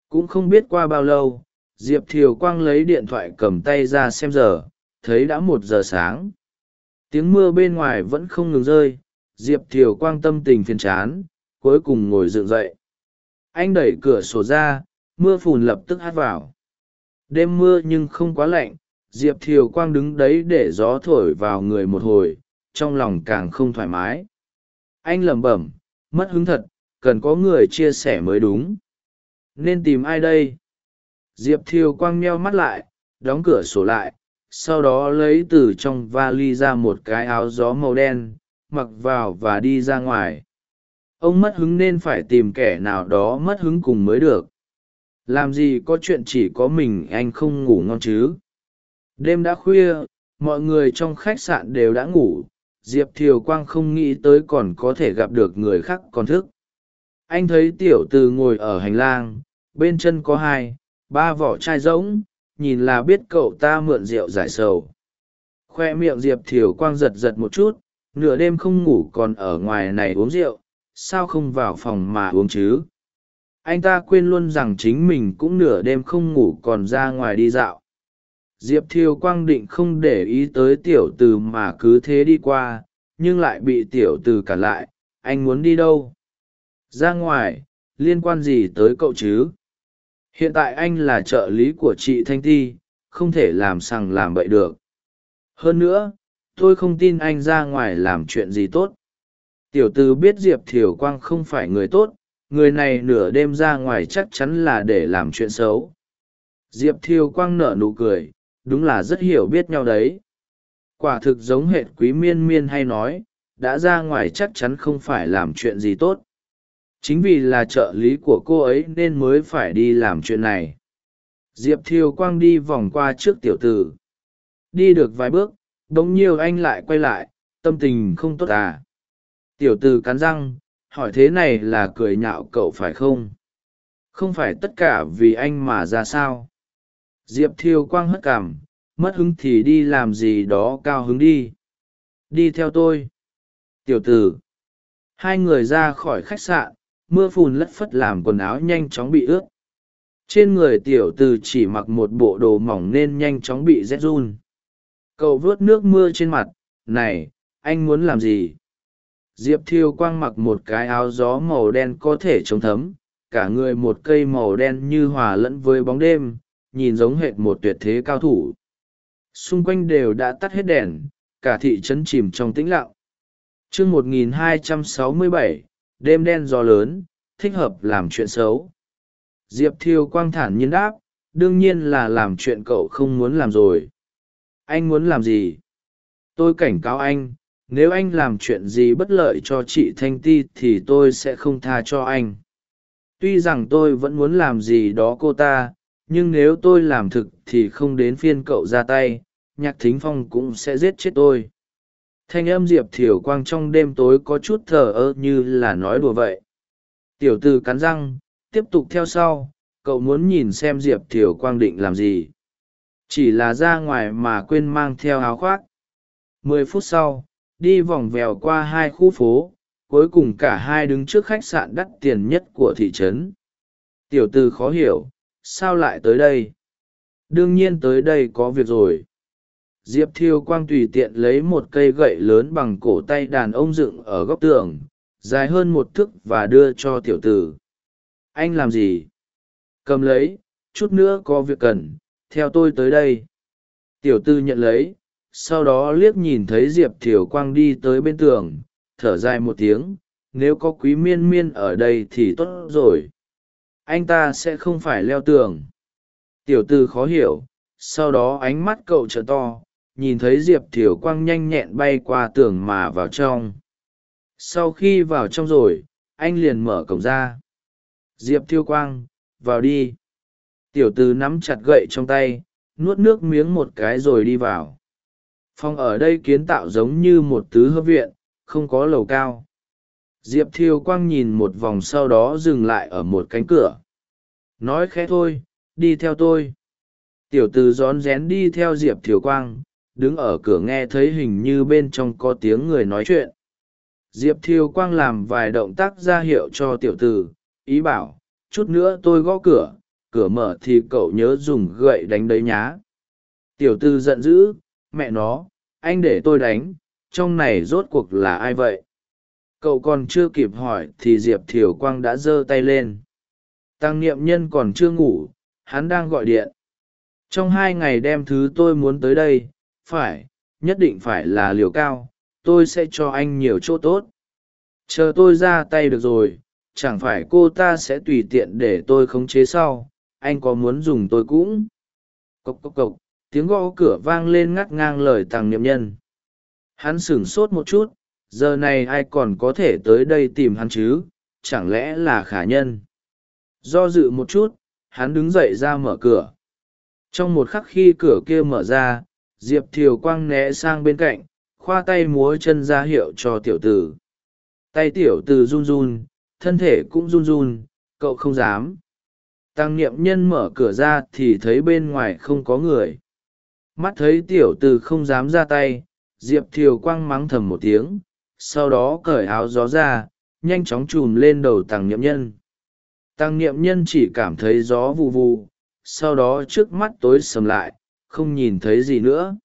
Cũng không biết qua bao lâu, diệp thiều quang lấy điện thoại cầm tay ra xem giờ, thấy đã một giờ sáng tiếng mưa bên ngoài vẫn không ngừng rơi, diệp thiều quang tâm tình phiền chán, cuối cùng ngồi dựng dậy. Anh đẩy cửa sổ ra, mưa phùn lập tức hát vào. Đêm mưa nhưng không quá lạnh, diệp thiều quang đứng đấy để gió thổi vào người một hồi, trong lòng càng không thoải mái. Anh lẩm bẩm, mất hứng thật, cần có người chia sẻ mới đúng. Nên tìm ai đây? Diệp thiều quang meo mắt lại, đóng cửa sổ lại sau đó lấy từ trong vali ra một cái áo gió màu đen, mặc vào và đi ra ngoài. Ông mất hứng nên phải tìm kẻ nào đó mất hứng cùng mới được. Làm gì có chuyện chỉ có mình anh không ngủ ngon chứ? Đêm đã khuya, mọi người trong khách sạn đều đã ngủ. Diệp thiều quang không nghĩ tới còn có thể gặp được người khác còn thức. Anh thấy tiểu từ ngồi ở hành lang, bên chân có hai, ba vỏ chai rỗng nhìn là biết cậu ta mượn rượu giải sầu. Khoe miệng diệp thiều quang giật giật một chút, nửa đêm không ngủ còn ở ngoài này uống rượu, sao không vào phòng mà uống chứ? Anh ta quên luôn rằng chính mình cũng nửa đêm không ngủ còn ra ngoài đi dạo. Diệp thiều quang định không để ý tới tiểu từ mà cứ thế đi qua, nhưng lại bị tiểu từ cản lại, anh muốn đi đâu? Ra ngoài, liên quan gì tới cậu chứ? Hiện tại anh là trợ lý của chị thanh ti, không thể làm sằng làm bậy được. Hơn nữa, tôi không tin anh ra ngoài làm chuyện gì tốt. Tiểu tư biết diệp thiều quang không phải người tốt, người này nửa đêm ra ngoài chắc chắn là để làm chuyện xấu. Diệp thiều quang nở nụ cười, đúng là rất hiểu biết nhau đấy. Quả thực giống hệt quý miên miên hay nói, đã ra ngoài chắc chắn không phải làm chuyện gì tốt chính vì là trợ lý của cô ấy nên mới phải đi làm chuyện này. Diệp thiều quang đi vòng qua trước tiểu tử. Đi được vài bước đ ỗ n g nhiều anh lại quay lại, tâm tình không tốt à. Tiểu tử cắn răng, hỏi thế này là cười nhạo cậu phải không? Không phải tất cả vì anh mà ra sao? Diệp thiều quang hất cảm, mất hứng thì đi làm gì đó cao hứng đi. Đi theo tôi. Tiểu tử. Hai người ra khỏi khách sạn mưa phùn lất phất làm quần áo nhanh chóng bị ướt. Trên người tiểu từ chỉ mặc một bộ đồ mỏng nên nhanh chóng bị rét run. Cậu vớt nước mưa trên mặt này anh muốn làm gì? Diệp thiêu quang mặc một cái áo gió màu đen có thể chống thấm cả người một cây màu đen như hòa lẫn với bóng đêm nhìn giống hệt một tuyệt thế cao thủ. Xung quanh đều đã tắt hết đèn cả thị trấn chìm trong tĩnh lặng. T r ư ơ n g 1267, đêm đen gió lớn, thích hợp làm chuyện xấu. Diệp thiêu quang thản nhiên đáp, đương nhiên là làm chuyện cậu không muốn làm rồi. Anh muốn làm gì? Tôi cảnh cáo anh, nếu anh làm chuyện gì bất lợi cho chị thanh ti thì tôi sẽ không tha cho anh. Tuy rằng tôi vẫn muốn làm gì đó cô ta, nhưng nếu tôi làm thực thì không đến phiên cậu ra tay, nhạc thính phong cũng sẽ giết chết tôi thanh âm diệp thiều quang trong đêm tối có chút thờ ơ như là nói đùa vậy. Tiểu tư cắn răng, tiếp tục theo sau, cậu muốn nhìn xem diệp thiều quang định làm gì. Chỉ là ra ngoài mà quên mang theo áo khoác. Mười phút sau, đi vòng vèo qua hai khu phố, cuối cùng cả hai đứng trước khách sạn đắt tiền nhất của thị trấn. Tiểu tư khó hiểu, sao lại tới đây? Đương nhiên tới đây có việc rồi diệp thiêu quang tùy tiện lấy một cây gậy lớn bằng cổ tay đàn ông dựng ở góc tường, dài hơn một thước và đưa cho tiểu tử. Anh làm gì? Cầm lấy, chút nữa có việc cần, theo tôi tới đây. Tiểu tư nhận lấy, sau đó liếc nhìn thấy diệp thiều quang đi tới bên tường, thở dài một tiếng, nếu có quý miên miên ở đây thì tốt rồi. Anh ta sẽ không phải leo tường. Tiểu tư khó hiểu, sau đó ánh mắt cậu trở to nhìn thấy diệp thiều quang nhanh nhẹn bay qua tường mà vào trong. Sau khi vào trong rồi, anh liền mở cổng ra. Diệp thiêu quang, vào đi. Tiểu t ử nắm chặt gậy trong tay, nuốt nước miếng một cái rồi đi vào. Phòng ở đây kiến tạo giống như một tứ hấp viện, không có lầu cao. Diệp thiêu quang nhìn một vòng sau đó dừng lại ở một cánh cửa. Nói khẽ thôi, đi theo tôi. Tiểu t ử rón rén đi theo diệp thiều quang đứng ở cửa nghe thấy hình như bên trong có tiếng người nói chuyện. Diệp thiêu quang làm vài động tác ra hiệu cho tiểu tử, ý bảo, chút nữa tôi gõ cửa cửa mở thì cậu nhớ dùng gậy đánh đấy nhá. Tiểu tư giận dữ, mẹ nó, anh để tôi đánh, trong này rốt cuộc là ai vậy? Cậu còn chưa kịp hỏi thì diệp thiều quang đã giơ tay lên. Tăng niệm nhân còn chưa ngủ, hắn đang gọi điện. Trong hai ngày đem thứ tôi muốn tới đây phải, nhất định phải là liều cao, tôi sẽ cho anh nhiều chỗ tốt. Chờ tôi ra tay được rồi, chẳng phải cô ta sẽ tùy tiện để tôi khống chế sau, anh có muốn dùng tôi cũng? Cộc cộc cộc, tiếng gõ cửa vang lên ngắt ngang lời tàng niệm nhân. Hắn sửng sốt một chút, giờ này ai còn có thể tới đây tìm hắn chứ, chẳng lẽ là khả nhân? Do dự một chút, hắn đứng dậy ra mở cửa. Trong một khắc khi cửa kia mở ra diệp thiều quang né sang bên cạnh, khoa tay múa chân ra hiệu cho tiểu tử. Tay tiểu tử run run, thân thể cũng run run, cậu không dám. Tăng niệm nhân mở cửa ra thì thấy bên ngoài không có người. Mắt thấy tiểu tử không dám ra tay, diệp thiều Quang mắng thầm một tiếng, sau đó cởi áo gió ra, nhanh chóng chùm lên đầu tăng niệm nhân. Tăng niệm nhân chỉ cảm thấy gió vù vù, sau đó trước mắt tối sầm lại không nhìn thấy gì nữa.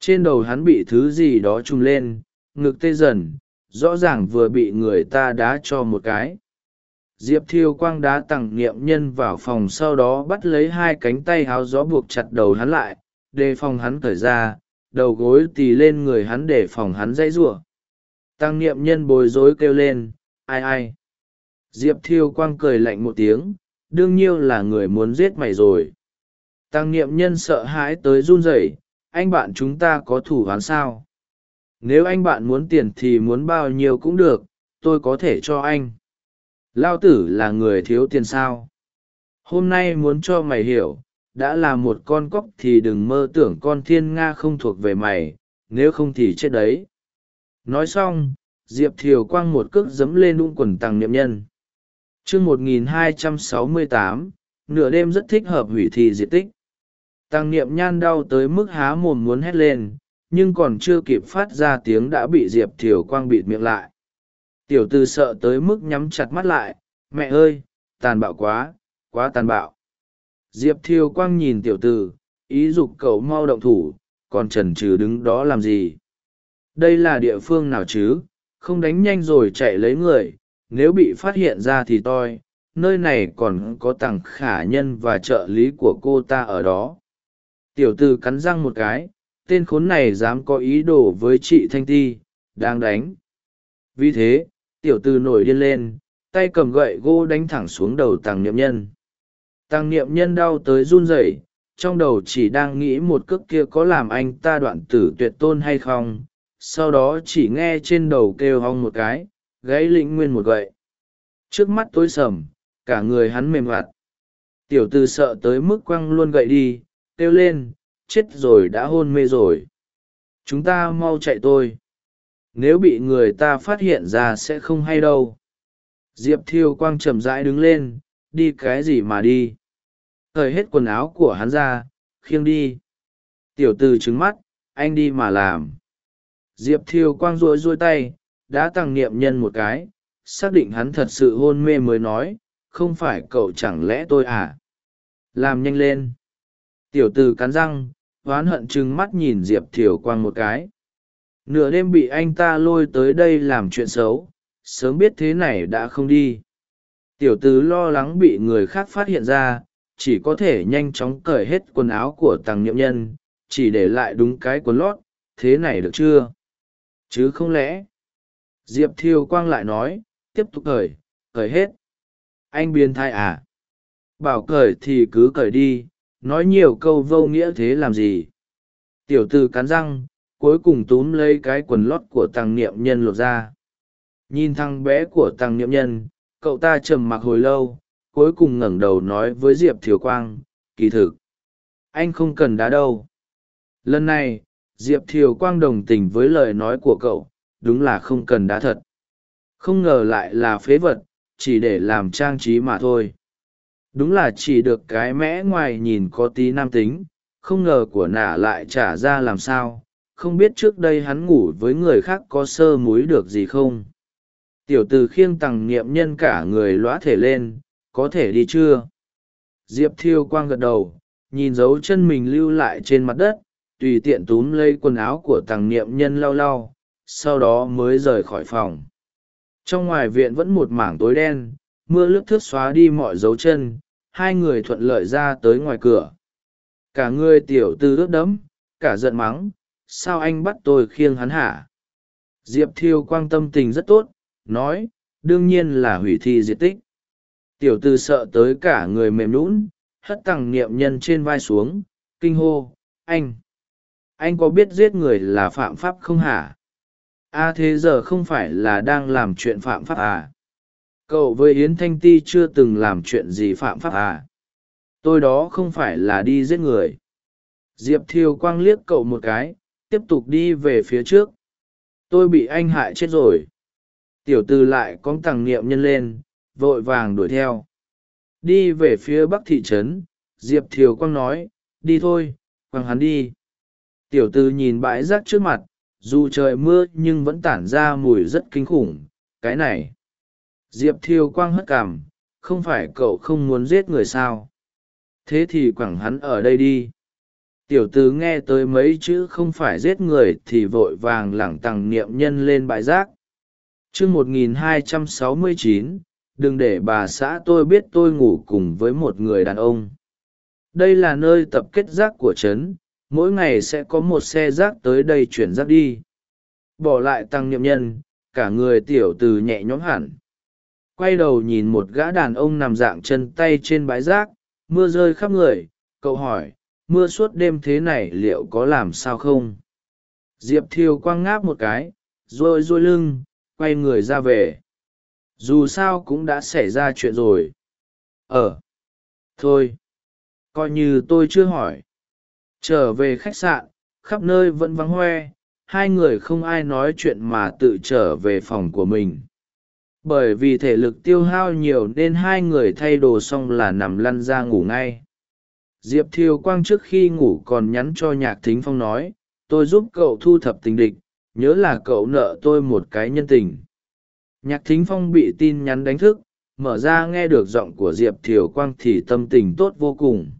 Trên đầu hắn bị thứ gì đó trùm lên, ngực tê dần, rõ ràng vừa bị người ta đá cho một cái. Diệp thiêu quang đá tặng niệm nhân vào phòng sau đó bắt lấy hai cánh tay háo gió buộc chặt đầu hắn lại, đề phòng hắn cởi ra, đầu gối tì lên người hắn để phòng hắn dãy giụa tăng niệm nhân bối rối kêu lên, ai ai? Diệp thiêu quang cười lạnh một tiếng, đương nhiêu là người muốn giết mày rồi tăng niệm nhân sợ hãi tới run rẩy, anh bạn chúng ta có thủ hoán sao? Nếu anh bạn muốn tiền thì muốn bao nhiêu cũng được, tôi có thể cho anh. Lao tử là người thiếu tiền sao? Hôm nay muốn cho mày hiểu, đã là một con cóc thì đừng mơ tưởng con thiên nga không thuộc về mày, nếu không thì chết đấy. Nói xong, diệp thiều quăng một cước dấm lên nung quần tăng niệm nhân. Chương một nghìn hai trăm sáu mươi tám, nửa đêm rất thích hợp hủy thi diệt tích tăng niệm nhan đau tới mức há mồm muốn hét lên, nhưng còn chưa kịp phát ra tiếng đã bị diệp thiều quang bịt miệng lại. Tiểu tư sợ tới mức nhắm chặt mắt lại, mẹ ơi, tàn bạo quá quá tàn bạo. Diệp thiều quang nhìn tiểu tư ý dục cậu mau động thủ, còn trần trừ đứng đó làm gì? Đây là địa phương nào chứ? Không đánh nhanh rồi chạy lấy người, nếu bị phát hiện ra thì toi, nơi này còn có tặng khả nhân và trợ lý của cô ta ở đó tiểu tư cắn răng một cái, tên khốn này dám có ý đồ với chị thanh ti, đang đánh. Vì thế, tiểu tư nổi điên lên, tay cầm gậy gỗ đánh thẳng xuống đầu tàng niệm nhân. Tàng niệm nhân đau tới run rẩy, trong đầu chỉ đang nghĩ một cước kia có làm anh ta đoạn tử tuyệt tôn hay không, sau đó chỉ nghe trên đầu kêu hong một cái gáy lĩnh nguyên một gậy. Trước mắt tối sầm, cả người hắn mềm hoạt. Tiểu tư sợ tới mức quăng luôn gậy đi kêu lên, chết rồi đã hôn mê rồi. Chúng ta mau chạy tôi. Nếu bị người ta phát hiện ra sẽ không hay đâu. Diệp thiêu quang chậm rãi đứng lên, đi cái gì mà đi. Thời hết quần áo của hắn ra, khiêng đi. Tiểu t ử trứng mắt, anh đi mà làm. Diệp thiêu quang rối rối tay, đã tăng niệm nhân một cái, xác định hắn thật sự hôn mê mới nói, không phải cậu chẳng lẽ tôi à? Làm nhanh lên tiểu t ử cắn răng, oán hận chừng mắt nhìn diệp thiều quang một cái. Nửa đêm bị anh ta lôi tới đây làm chuyện xấu, sớm biết thế này đã không đi. Tiểu tứ lo lắng bị người khác phát hiện ra, chỉ có thể nhanh chóng cởi hết quần áo của tàng nhiệm nhân, chỉ để lại đúng cái quần lót, thế này được chưa? Chứ không lẽ? Diệp thiêu quang lại nói, tiếp tục cởi cởi hết. Anh biến thai à? Bảo cởi thì cứ cởi đi nói nhiều câu vô nghĩa thế làm gì? Tiểu tư cắn răng, cuối cùng túm lấy cái quần lót của tăng niệm nhân lột ra. Nhìn thằng bé của tăng niệm nhân, cậu ta trầm mặc hồi lâu, cuối cùng ngẩng đầu nói với diệp thiều quang, kỳ thực, anh không cần đá đâu. Lần này, diệp thiều quang đồng tình với lời nói của cậu, đúng là không cần đá thật. Không ngờ lại là phế vật, chỉ để làm trang trí mà thôi đúng là chỉ được cái mẽ ngoài nhìn có tí nam tính, không ngờ của nả lại trả ra làm sao, không biết trước đây hắn ngủ với người khác có sơ múi được gì không. Tiểu t ử khiêng tằng niệm nhân cả người lõa thể lên, có thể đi chưa? Diệp thiêu quang gật đầu, nhìn dấu chân mình lưu lại trên mặt đất, tùy tiện túm lấy quần áo của tằng niệm nhân lau lau, sau đó mới rời khỏi phòng. Trong ngoài viện vẫn một mảng tối đen mưa lướt thước xóa đi mọi dấu chân hai người thuận lợi ra tới ngoài cửa. Cả người tiểu tư ướt đẫm cả giận mắng sao anh bắt tôi khiêng hắn hả? Diệp thiêu quang tâm tình rất tốt nói đương nhiên là hủy thi diệt tích. Tiểu tư sợ tới cả người mềm lũn hất tằng niệm nhân trên vai xuống kinh hô anh anh có biết giết người là phạm pháp không hả? A à, thế giờ không phải là đang làm chuyện phạm pháp à? Cậu với yến thanh ti chưa từng làm chuyện gì phạm pháp à? Tôi đó không phải là đi giết người. Diệp thiều quang liếc cậu một cái, tiếp tục đi về phía trước. Tôi bị anh hại chết rồi. Tiểu tư lại cóng tàng niệm nhân lên, vội vàng đuổi theo. Đi về phía bắc thị trấn, diệp thiều quang nói, đi thôi, quăng hắn đi. Tiểu tư nhìn bãi rác trước mặt, dù trời mưa nhưng vẫn tản ra mùi rất kinh khủng. Cái này diệp Thiêu quang hất cảm không phải cậu không muốn giết người sao? Thế thì quẳng hắn ở đây đi. Tiểu tứ nghe tới mấy chữ không phải giết người thì vội vàng lẳng tằng niệm nhân lên bãi rác. Chương một nghìn hai trăm sáu mươi chín, đừng để bà xã tôi biết tôi ngủ cùng với một người đàn ông. Đây là nơi tập kết rác của trấn, mỗi ngày sẽ có một xe rác tới đây chuyển rác đi. Bỏ lại tăng niệm nhân, cả người tiểu từ nhẹ nhõm hẳn quay đầu nhìn một gã đàn ông nằm dạng chân tay trên bãi rác, mưa rơi khắp người, cậu hỏi, mưa suốt đêm thế này liệu có làm sao không? Diệp Thiều quăng ngáp một cái rồi rôi lưng, quay người ra về. Dù sao cũng đã xảy ra chuyện rồi. Ờ thôi, coi như tôi chưa hỏi. Trở về khách sạn, khắp nơi vẫn vắng hoe, hai người không ai nói chuyện mà tự trở về phòng của mình bởi vì thể lực tiêu hao nhiều nên hai người thay đồ xong là nằm lăn ra ngủ ngay. Diệp thiều quang trước khi ngủ còn nhắn cho nhạc thính phong nói, tôi giúp cậu thu thập tình địch, nhớ là cậu nợ tôi một cái nhân tình. Nhạc thính phong bị tin nhắn đánh thức, mở ra nghe được giọng của diệp thiều quang thì tâm tình tốt vô cùng.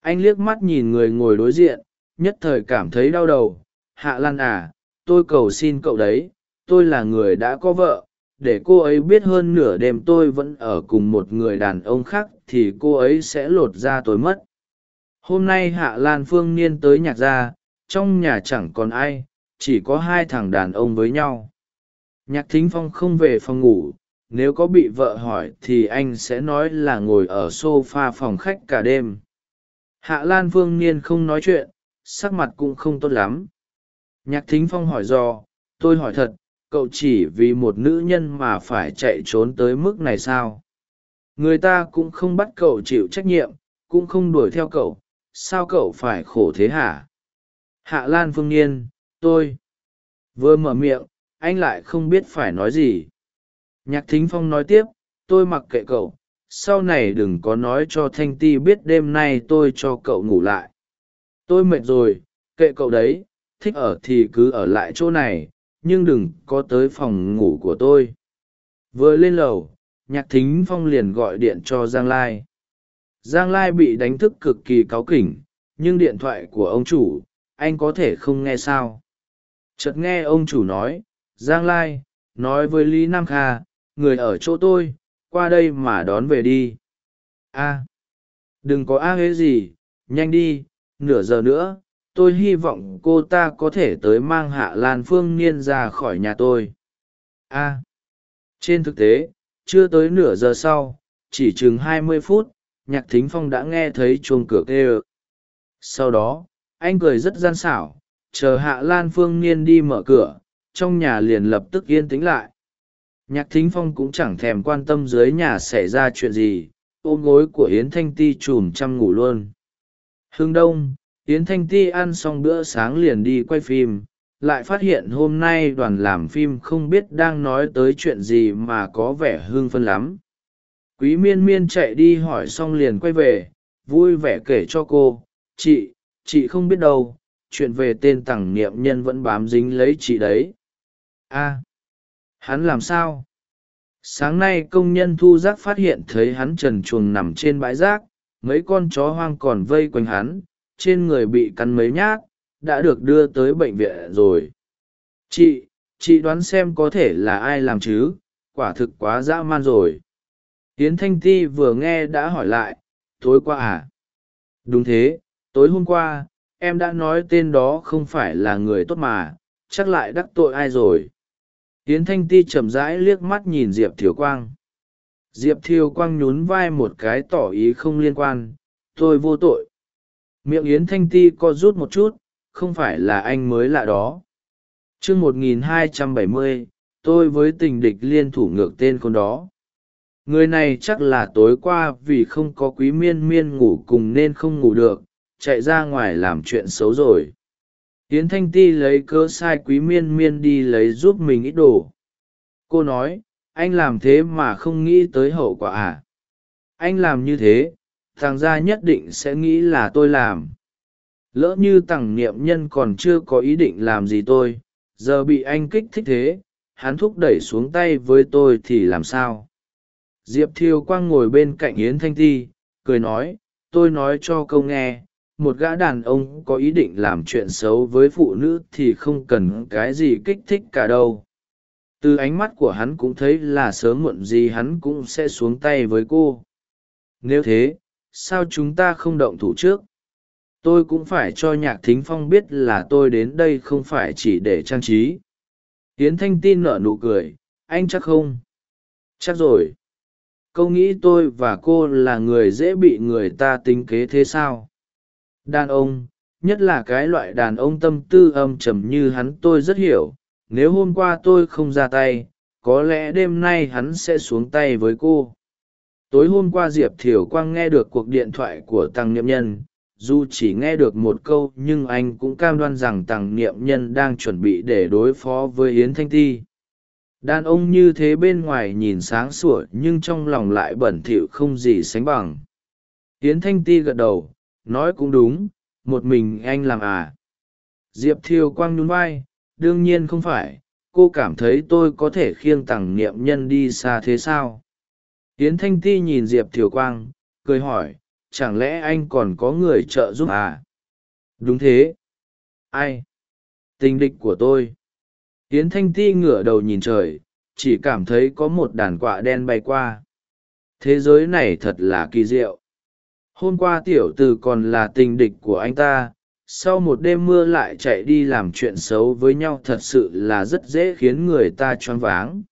Anh liếc mắt nhìn người ngồi đối diện, nhất thời cảm thấy đau đầu. Hạ lan à tôi cầu xin cậu đấy, tôi là người đã có vợ để cô ấy biết hơn nửa đêm tôi vẫn ở cùng một người đàn ông khác thì cô ấy sẽ lột ra tôi mất. Hôm nay hạ lan phương niên tới nhạc gia, trong nhà chẳng còn ai, chỉ có hai thằng đàn ông với nhau. Nhạc thính phong không về phòng ngủ, nếu có bị vợ hỏi thì anh sẽ nói là ngồi ở s o f a phòng khách cả đêm. Hạ lan phương niên không nói chuyện, sắc mặt cũng không tốt lắm. Nhạc thính phong hỏi do tôi hỏi thật cậu chỉ vì một nữ nhân mà phải chạy trốn tới mức này sao? Người ta cũng không bắt cậu chịu trách nhiệm, cũng không đuổi theo cậu, sao cậu phải khổ thế hả? Hạ lan phương niên, tôi. Vừa mở miệng, anh lại không biết phải nói gì. Nhạc thính phong nói tiếp, tôi mặc kệ cậu, sau này đừng có nói cho thanh ti biết đêm nay tôi cho cậu ngủ lại. Tôi mệt rồi, kệ cậu đấy, thích ở thì cứ ở lại chỗ này nhưng đừng có tới phòng ngủ của tôi. Vừa lên lầu, nhạc thính phong liền gọi điện cho giang lai. Giang lai bị đánh thức cực kỳ cáu kỉnh, nhưng điện thoại của ông chủ, anh có thể không nghe sao? Chợt nghe ông chủ nói, giang lai, nói với lý nam kha, người ở chỗ tôi, qua đây mà đón về đi. A, đừng có a huế gì, nhanh đi, nửa giờ nữa tôi hy vọng cô ta có thể tới mang hạ lan phương niên ra khỏi nhà tôi. A. Trên thực tế, chưa tới nửa giờ sau, chỉ chừng hai mươi phút, nhạc thính phong đã nghe thấy chuông cửa kê ơ sau đó, anh cười rất gian xảo, chờ hạ lan phương niên đi mở cửa, trong nhà liền lập tức yên tĩnh lại. Nhạc thính phong cũng chẳng thèm quan tâm dưới nhà xảy ra chuyện gì, ôm gối của yến thanh ti chùm chăm ngủ luôn. Hương đông yến thanh ti ăn xong bữa sáng liền đi quay phim, lại phát hiện hôm nay đoàn làm phim không biết đang nói tới chuyện gì mà có vẻ hưng phân lắm. Quý miên miên chạy đi hỏi xong liền quay về, vui vẻ kể cho cô, chị chị không biết đâu, chuyện về tên tằng niệm nhân vẫn bám dính lấy chị đấy. A, hắn làm sao? Sáng nay công nhân thu rác phát hiện thấy hắn trần chuồng nằm trên bãi rác, mấy con chó hoang còn vây quanh hắn trên người bị cắn mấy nhát, đã được đưa tới bệnh viện rồi. Chị chị đoán xem có thể là ai làm chứ? Quả thực quá dã man rồi. Tiến thanh ti vừa nghe đã hỏi lại, tối qua à? Đúng thế, tối hôm qua, em đã nói tên đó không phải là người tốt mà, chắc lại đắc tội ai rồi? Tiến thanh ti chậm rãi liếc mắt nhìn diệp thiều quang. Diệp thiều quang nhún vai một cái tỏ ý không liên quan. Tôi vô tội miệng yến thanh ti co rút một chút, không phải là anh mới lạ đó. Chương một nghìn hai trăm bảy mươi, tôi với tình địch liên thủ ngược tên con đó. Người này chắc là tối qua vì không có quý miên miên ngủ cùng nên không ngủ được, chạy ra ngoài làm chuyện xấu rồi. Yến thanh ti lấy cớ sai quý miên miên đi lấy giúp mình ít đồ. Cô nói, anh làm thế mà không nghĩ tới hậu quả à? Anh làm như thế thằng gia nhất định sẽ nghĩ là tôi làm. Lỡ như tằng niệm nhân còn chưa có ý định làm gì tôi, giờ bị anh kích thích thế, hắn thúc đẩy xuống tay với tôi thì làm sao? Diệp thiêu quang ngồi bên cạnh yến thanh ti, cười nói, tôi nói cho câu nghe, một gã đàn ông có ý định làm chuyện xấu với phụ nữ thì không cần cái gì kích thích cả đâu. Từ ánh mắt của hắn cũng thấy là sớm muộn gì hắn cũng sẽ xuống tay với cô. Nếu thế sao chúng ta không động thủ trước? Tôi cũng phải cho nhạc thính phong biết là tôi đến đây không phải chỉ để trang trí. Tiến thanh tin nở nụ cười, anh chắc không? Chắc rồi. Câu nghĩ tôi và cô là người dễ bị người ta tính kế thế sao? Đàn ông, nhất là cái loại đàn ông tâm tư âm trầm như hắn tôi rất hiểu. Nếu hôm qua tôi không ra tay, có lẽ đêm nay hắn sẽ xuống tay với cô tối hôm qua diệp thiều quang nghe được cuộc điện thoại của tăng niệm nhân, dù chỉ nghe được một câu nhưng anh cũng cam đoan rằng tăng niệm nhân đang chuẩn bị để đối phó với yến thanh ti. Đàn ông như thế bên ngoài nhìn sáng sủa nhưng trong lòng lại bẩn thỉu không gì sánh bằng. Yến thanh ti gật đầu, nói cũng đúng, một mình anh làm à? Diệp thiều quang nhún vai, đương nhiên không phải, cô cảm thấy tôi có thể khiêng tằng niệm nhân đi xa thế sao? Yến thanh ti nhìn diệp thiều quang, cười hỏi, chẳng lẽ anh còn có người trợ giúp à? Đúng thế. Ai? Tình địch của tôi. Yến thanh ti ngửa đầu nhìn trời, chỉ cảm thấy có một đàn quạ đen bay qua. Thế giới này thật là kỳ diệu. Hôm qua tiểu t ử còn là tình địch của anh ta, sau một đêm mưa lại chạy đi làm chuyện xấu với nhau thật sự là rất dễ khiến người ta choáng váng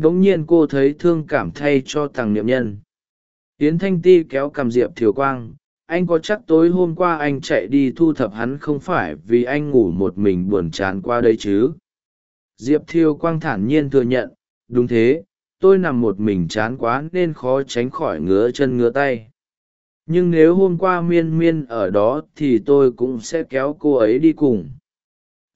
đ ỗ n g nhiên cô thấy thương cảm thay cho thằng niệm nhân. Yến thanh ti kéo cầm diệp thiều quang, anh có chắc tối hôm qua anh chạy đi thu thập hắn không phải vì anh ngủ một mình buồn chán qua đây chứ? Diệp thiều quang thản nhiên thừa nhận, đúng thế, tôi nằm một mình chán quá nên khó tránh khỏi ngứa chân ngứa tay. Nhưng nếu hôm qua miên miên ở đó thì tôi cũng sẽ kéo cô ấy đi cùng.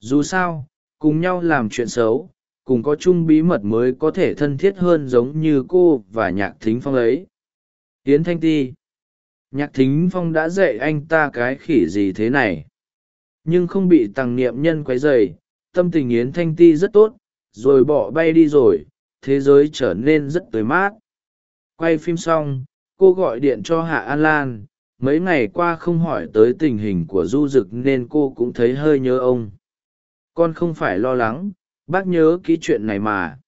Dù sao, cùng nhau làm chuyện xấu cùng có chung bí mật mới có thể thân thiết hơn giống như cô và nhạc thính phong ấy. Tiến thanh ti, nhạc thính phong đã dạy anh ta cái khỉ gì thế này. Nhưng không bị tằng niệm nhân quấy dày tâm tình yến thanh ti rất tốt, rồi bỏ bay đi rồi, thế giới trở nên rất tươi mát. Quay phim xong, cô gọi điện cho hạ an lan, mấy ngày qua không hỏi tới tình hình của du d ự c nên cô cũng thấy hơi nhớ ông. Con không phải lo lắng bác nhớ ký chuyện này mà.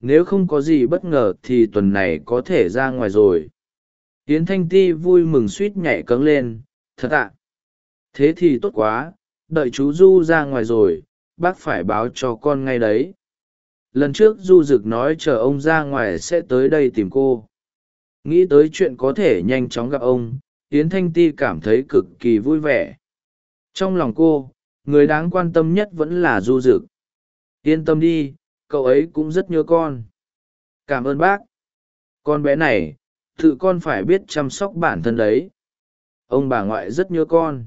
Nếu không có gì bất ngờ thì tuần này có thể ra ngoài rồi. Yến thanh ti vui mừng suýt nhảy cấng lên. Thật ạ. Thế thì tốt quá. Đợi chú du ra ngoài rồi. Bác phải báo cho con ngay đấy. Lần trước du d ự c nói chờ ông ra ngoài sẽ tới đây tìm cô. Nghĩ tới chuyện có thể nhanh chóng gặp ông, yến thanh ti cảm thấy cực kỳ vui vẻ. Trong lòng cô, người đáng quan tâm nhất vẫn là du dực yên tâm đi, cậu ấy cũng rất nhớ con. Cảm ơn bác. Con bé này, tự con phải biết chăm sóc bản thân đấy. Ông bà ngoại rất nhớ con.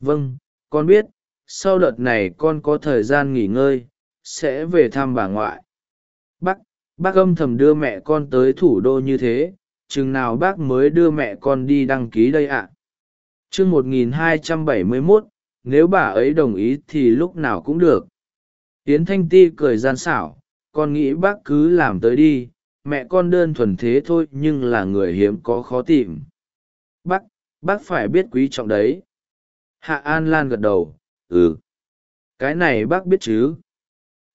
Vâng con biết, sau đợt này con có thời gian nghỉ ngơi, sẽ về thăm bà ngoại. Bác bác âm thầm đưa mẹ con tới thủ đô như thế, chừng nào bác mới đưa mẹ con đi đăng ký đây ạ? À? chương một nghìn hai trăm bảy mươi mốt, nếu bà ấy đồng ý thì lúc nào cũng được tiến thanh ti cười gian xảo, con nghĩ bác cứ làm tới đi, mẹ con đơn thuần thế thôi nhưng là người hiếm có khó tìm. Bác bác phải biết quý trọng đấy. Hạ an lan gật đầu ừ. Cái này bác biết chứ?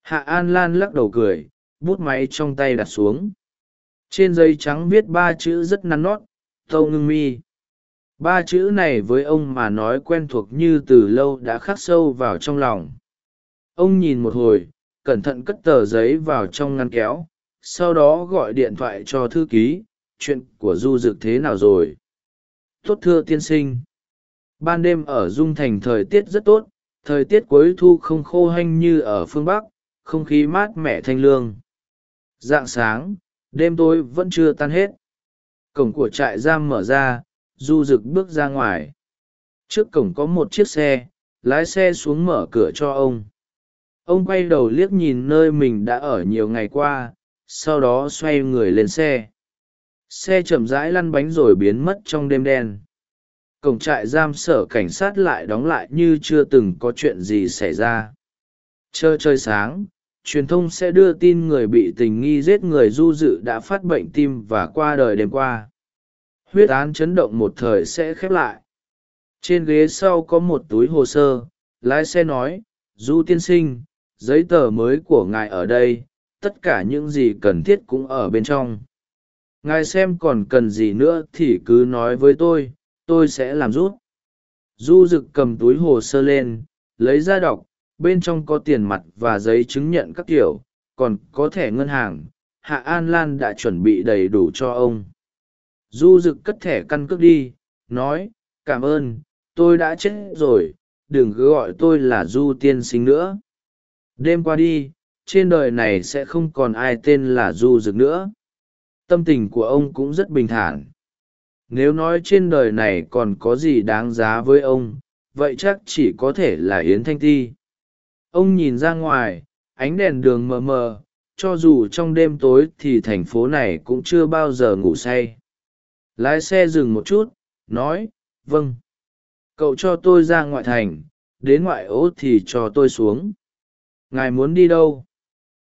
Hạ an lan lắc đầu cười, bút máy trong tay đặt xuống. Trên giấy trắng viết ba chữ rất nắn nót, tâu ngưng mi. Ba chữ này với ông mà nói quen thuộc như từ lâu đã khắc sâu vào trong lòng ông nhìn một hồi, cẩn thận cất tờ giấy vào trong ngăn kéo, sau đó gọi điện thoại cho thư ký, chuyện của du dực thế nào rồi? Tốt thưa tiên sinh. Ban đêm ở dung thành thời tiết rất tốt, thời tiết cuối thu không khô hanh như ở phương bắc, không khí mát mẻ thanh lương. Dạng sáng, đêm tối vẫn chưa tan hết. Cổng của trại giam mở ra, du rực bước ra ngoài. Trước cổng có một chiếc xe, lái xe xuống mở cửa cho ông ông quay đầu liếc nhìn nơi mình đã ở nhiều ngày qua, sau đó xoay người lên xe. Xe chậm rãi lăn bánh rồi biến mất trong đêm đen. Cổng trại giam sở cảnh sát lại đóng lại như chưa từng có chuyện gì xảy ra. Chờ trời sáng, truyền thông sẽ đưa tin người bị tình nghi giết người du dự đã phát bệnh tim và qua đời đêm qua. Huyết án chấn động một thời sẽ khép lại. Trên ghế sau có một túi hồ sơ, lái xe nói, du tiên sinh giấy tờ mới của ngài ở đây, tất cả những gì cần thiết cũng ở bên trong. Ngài xem còn cần gì nữa thì cứ nói với tôi tôi sẽ làm rút du rực cầm túi hồ sơ lên, lấy ra đọc, bên trong có tiền mặt và giấy chứng nhận các kiểu, còn có thẻ ngân hàng, hạ an lan đã chuẩn bị đầy đủ cho ông. Du rực cất thẻ căn cước đi, nói, cảm ơn, tôi đã chết rồi, đừng cứ gọi tôi là du tiên sinh nữa đêm qua đi, trên đời này sẽ không còn ai tên là du rực nữa. Tâm tình của ông cũng rất bình thản. Nếu nói trên đời này còn có gì đáng giá với ông, vậy chắc chỉ có thể là yến thanh ti. Ông nhìn ra ngoài, ánh đèn đường mờ mờ, cho dù trong đêm tối thì thành phố này cũng chưa bao giờ ngủ say. Lái xe dừng một chút, nói vâng. Cậu cho tôi ra ngoại thành, đến ngoại ô thì cho tôi xuống ngài muốn đi đâu?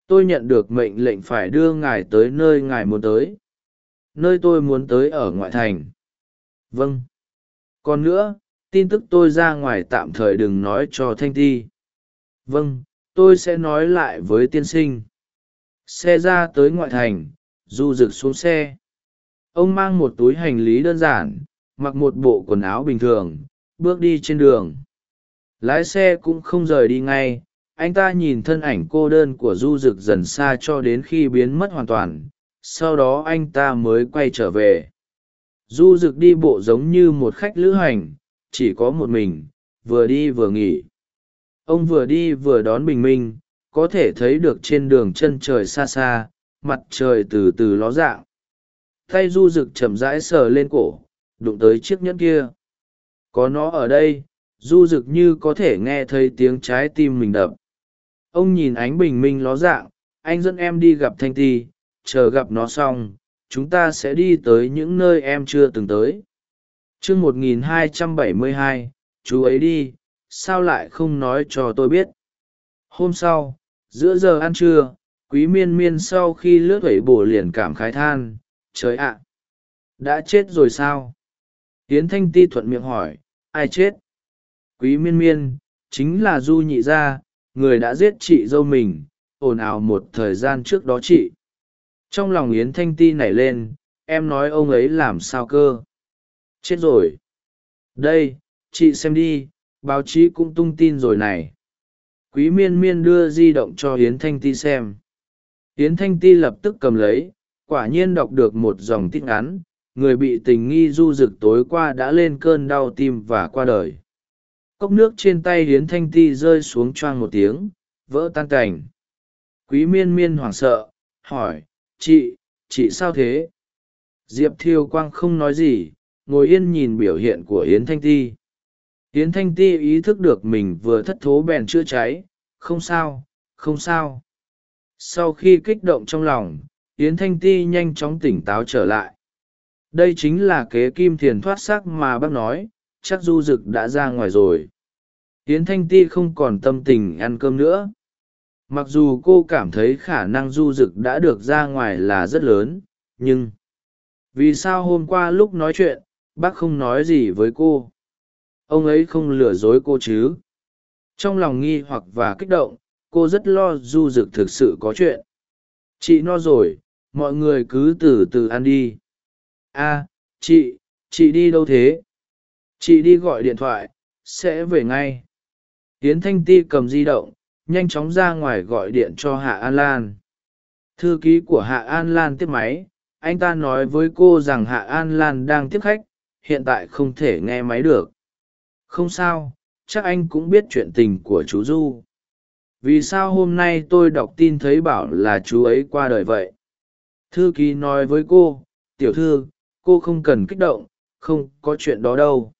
Tôi nhận được mệnh lệnh phải đưa ngài tới nơi ngài muốn tới. Nơi tôi muốn tới ở ngoại thành. Vâng. Còn nữa, tin tức tôi ra ngoài tạm thời đừng nói cho thanh ti. Vâng tôi sẽ nói lại với tiên sinh. Xe ra tới ngoại thành, du rực xuống xe. Ông mang một túi hành lý đơn giản, mặc một bộ quần áo bình thường, bước đi trên đường. Lái xe cũng không rời đi ngay anh ta nhìn thân ảnh cô đơn của du rực dần xa cho đến khi biến mất hoàn toàn, sau đó anh ta mới quay trở về. Du rực đi bộ giống như một khách lữ hành, chỉ có một mình, vừa đi vừa nghỉ. Ông vừa đi vừa đón bình minh, có thể thấy được trên đường chân trời xa xa, mặt trời từ từ ló dạng. Tay du rực chậm rãi sờ lên cổ, đụng tới chiếc nhẫn kia. Có nó ở đây, du rực như có thể nghe thấy tiếng trái tim mình đập ông nhìn ánh bình minh ló dạng, anh dẫn em đi gặp thanh ti, chờ gặp nó xong, chúng ta sẽ đi tới những nơi em chưa từng tới. Chương một nghìn hai trăm bảy mươi hai, chú ấy đi, sao lại không nói cho tôi biết? Hôm sau, giữa giờ ăn trưa, quý miên miên sau khi lướt vẩy bổ liền cảm khái than, trời ạ, đã chết rồi sao? Tiến thanh ti thuận miệng hỏi, ai chết? Quý miên miên, chính là du nhị gia người đã giết chị dâu mình, ồn ào một thời gian trước đó chị. Trong lòng yến thanh ti nảy lên, em nói ông ấy làm sao cơ? Chết rồi. Đây, chị xem đi, báo chí cũng tung tin rồi này. Quý miên miên đưa di động cho yến thanh ti xem. Yến thanh ti lập tức cầm lấy, quả nhiên đọc được một dòng tin ngắn, người bị tình nghi du rực tối qua đã lên cơn đau tim và qua đời cốc nước trên tay hiến thanh ti rơi xuống choang một tiếng, vỡ tan cảnh quý miên miên hoảng sợ, hỏi, chị chị sao thế? Diệp thiêu quang không nói gì, ngồi yên nhìn biểu hiện của yến thanh ti. Yến thanh ti ý thức được mình vừa thất thố bèn chữa cháy, không sao không sao. Sau khi kích động trong lòng, yến thanh ti nhanh chóng tỉnh táo trở lại. Đây chính là kế kim thiền thoát xác mà bác nói chắc du rực đã ra ngoài rồi. Yến thanh ti không còn tâm tình ăn cơm nữa. Mặc dù cô cảm thấy khả năng du rực đã được ra ngoài là rất lớn, nhưng vì sao hôm qua lúc nói chuyện, bác không nói gì với cô? Ông ấy không lừa dối cô chứ? Trong lòng nghi hoặc và kích động, cô rất lo du rực thực sự có chuyện. Chị no rồi, mọi người cứ từ từ ăn đi. A chị chị đi đâu thế? Chị đi gọi điện thoại, sẽ về ngay. Tiến thanh ti cầm di động, nhanh chóng ra ngoài gọi điện cho hạ an lan. Thư ký của hạ an lan tiếp máy, anh ta nói với cô rằng hạ an lan đang tiếp khách, hiện tại không thể nghe máy được. Không sao, chắc anh cũng biết chuyện tình của chú du. Vì sao hôm nay tôi đọc tin thấy bảo là chú ấy qua đời vậy? Thư ký nói với cô, tiểu thư, cô không cần kích động, không có chuyện đó đâu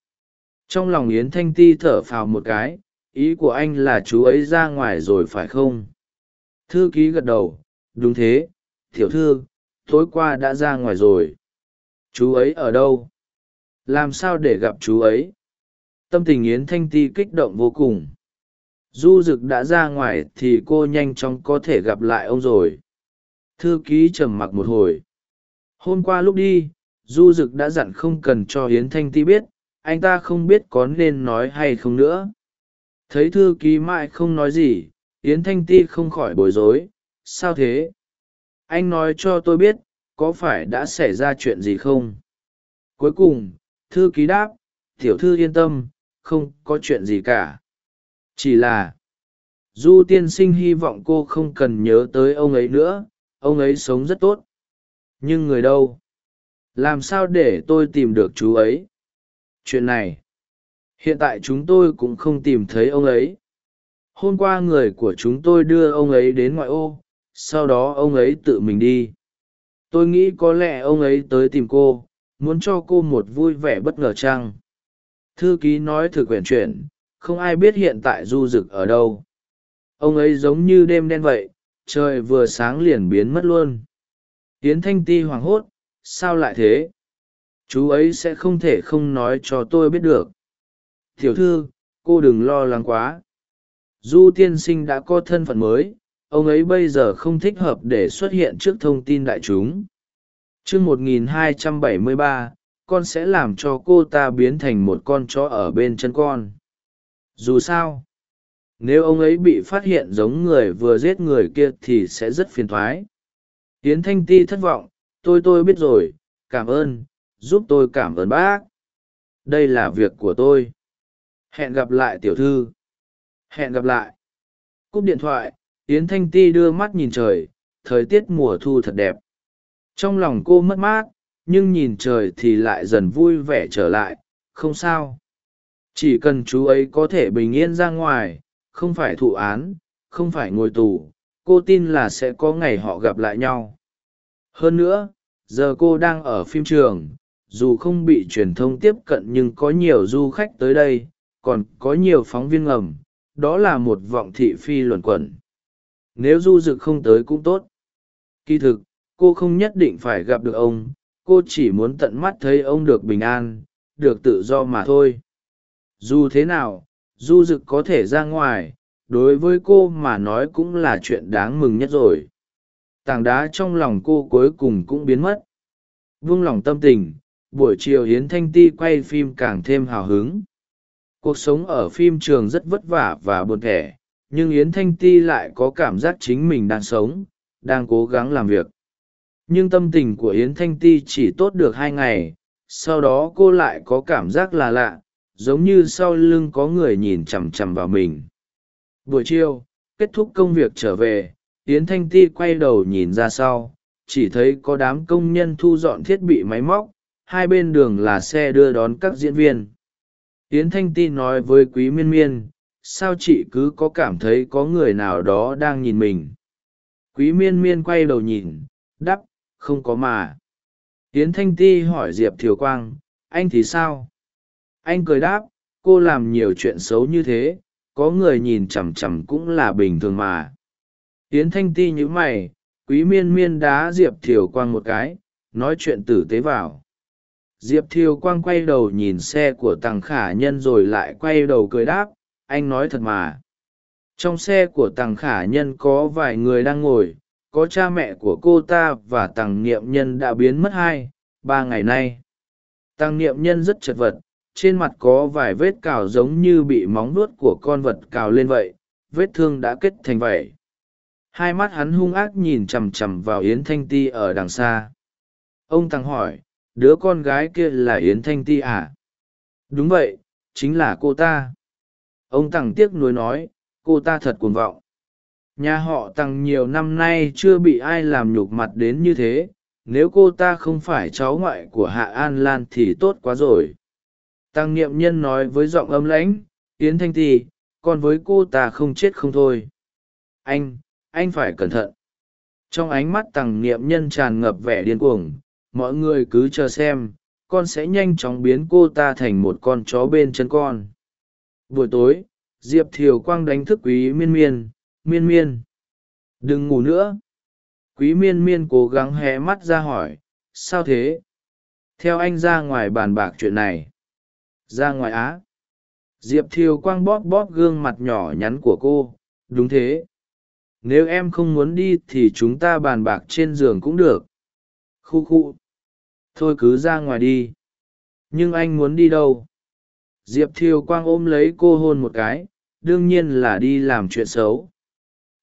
trong lòng yến thanh ti thở phào một cái, ý của anh là chú ấy ra ngoài rồi phải không? Thư ký gật đầu, đúng thế, tiểu thư, tối qua đã ra ngoài rồi. Chú ấy ở đâu? Làm sao để gặp chú ấy? Tâm tình yến thanh ti kích động vô cùng. Du rực đã ra ngoài thì cô nhanh chóng có thể gặp lại ông rồi. Thư ký trầm mặc một hồi. Hôm qua lúc đi, du rực đã dặn không cần cho yến thanh ti biết anh ta không biết có nên nói hay không nữa. Thấy thư ký mãi không nói gì, yến thanh ti không khỏi bối rối. Sao thế? Anh nói cho tôi biết, có phải đã xảy ra chuyện gì không? Cuối cùng, thư ký đáp, tiểu thư yên tâm, không có chuyện gì cả. Chỉ là, du tiên sinh hy vọng cô không cần nhớ tới ông ấy nữa, ông ấy sống rất tốt. Nhưng người đâu? Làm sao để tôi tìm được chú ấy? Chuyện này. Hiện tại chúng tôi cũng không tìm thấy ông ấy. Hôm qua người của chúng tôi đưa ông ấy đến ngoại ô, sau đó ông ấy tự mình đi. Tôi nghĩ có lẽ ông ấy tới tìm cô, muốn cho cô một vui vẻ bất ngờ chăng? Thư ký nói thử quyển chuyển không ai biết hiện tại du rực ở đâu. Ông ấy giống như đêm đen vậy, trời vừa sáng liền biến mất luôn. Tiến thanh ti hoảng hốt, sao lại thế? Chú ấy sẽ không thể không nói cho tôi biết được. Tiểu thư, cô đừng lo lắng quá. Du tiên sinh đã có thân phận mới, ông ấy bây giờ không thích hợp để xuất hiện trước thông tin đại chúng. Chương một nghìn hai trăm bảy mươi ba, con sẽ làm cho cô ta biến thành một con chó ở bên chân con. Dù sao, nếu ông ấy bị phát hiện giống người vừa giết người kia thì sẽ rất phiền thoái. Tiến thanh ti thất vọng, tôi tôi biết rồi, cảm ơn giúp tôi cảm ơn bác. Đây là việc của tôi. Hẹn gặp lại tiểu thư. Hẹn gặp lại. Cúp điện thoại, yến thanh ti đưa mắt nhìn trời. Thời tiết mùa thu thật đẹp. Trong lòng cô mất mát, nhưng nhìn trời thì lại dần vui vẻ trở lại. Không sao. Chỉ cần chú ấy có thể bình yên ra ngoài, không phải thụ án, không phải ngồi tù, cô tin là sẽ có ngày họ gặp lại nhau. Hơn nữa, giờ cô đang ở phim trường dù không bị truyền thông tiếp cận nhưng có nhiều du khách tới đây, còn có nhiều phóng viên ngầm, đó là một vọng thị phi luẩn quẩn. Nếu du dực không tới cũng tốt. Kỳ thực, cô không nhất định phải gặp được ông, cô chỉ muốn tận mắt thấy ông được bình an, được tự do mà thôi. Dù thế nào, du dực có thể ra ngoài, đối với cô mà nói cũng là chuyện đáng mừng nhất rồi. Tảng đá trong lòng cô cuối cùng cũng biến mất. Vung lòng tâm tình buổi chiều hiến thanh ti quay phim càng thêm hào hứng. Cuộc sống ở phim trường rất vất vả và buồn thẻ, nhưng yến thanh ti lại có cảm giác chính mình đang sống, đang cố gắng làm việc. Nhưng tâm tình của yến thanh ti chỉ tốt được hai ngày, sau đó cô lại có cảm giác là lạ, giống như sau lưng có người nhìn chằm chằm vào mình. Buổi chiều, kết thúc công việc trở về, yến thanh ti quay đầu nhìn ra sau, chỉ thấy có đám công nhân thu dọn thiết bị máy móc hai bên đường là xe đưa đón các diễn viên. Yến thanh ti nói với quý miên miên, sao chị cứ có cảm thấy có người nào đó đang nhìn mình? Quý miên miên quay đầu nhìn đắp không có mà. Yến thanh ti hỏi diệp thiều quang, anh thì sao? Anh cười đáp, cô làm nhiều chuyện xấu như thế, có người nhìn chằm chằm cũng là bình thường mà. Yến thanh ti nhữ mày, quý miên miên đá diệp thiều quang một cái, nói chuyện tử tế vào diệp thiều quang quay đầu nhìn xe của tằng khả nhân rồi lại quay đầu cười đáp, anh nói thật mà. Trong xe của tằng khả nhân có vài người đang ngồi, có cha mẹ của cô ta và tằng niệm nhân đã biến mất hai, ba ngày nay. Tằng niệm nhân rất chật vật, trên mặt có vài vết cào giống như bị móng nuốt của con vật cào lên vậy, vết thương đã kết thành vậy hai mắt hắn hung ác nhìn chằm chằm vào yến thanh ti ở đằng xa. Ông Tằng hỏi đứa con gái kia là yến thanh ti à? Đúng vậy, chính là cô ta. Ông tằng tiếc nuối nói, cô ta thật cuồng vọng. Nhà họ tằng nhiều năm nay chưa bị ai làm nhục mặt đến như thế, nếu cô ta không phải cháu ngoại của hạ an lan thì tốt quá rồi. Tăng niệm nhân nói với giọng âm lãnh, yến thanh ti còn với cô ta không chết không thôi. Anh anh phải cẩn thận. Trong ánh mắt tằng niệm nhân tràn ngập vẻ điên cuồng mọi người cứ chờ xem, con sẽ nhanh chóng biến cô ta thành một con chó bên chân con. Buổi tối, diệp thiều quang đánh thức quý miên miên miên miên, đừng ngủ nữa. Quý miên miên cố gắng hé mắt ra hỏi, sao thế? Theo anh ra ngoài bàn bạc chuyện này. Ra ngoài á? Diệp thiều quang bóp bóp gương mặt nhỏ nhắn của cô, đúng thế. Nếu em không muốn đi thì chúng ta bàn bạc trên giường cũng được. Khu khu thôi cứ ra ngoài đi. Nhưng anh muốn đi đâu? Diệp thiều quang ôm lấy cô hôn một cái, đương nhiên là đi làm chuyện xấu.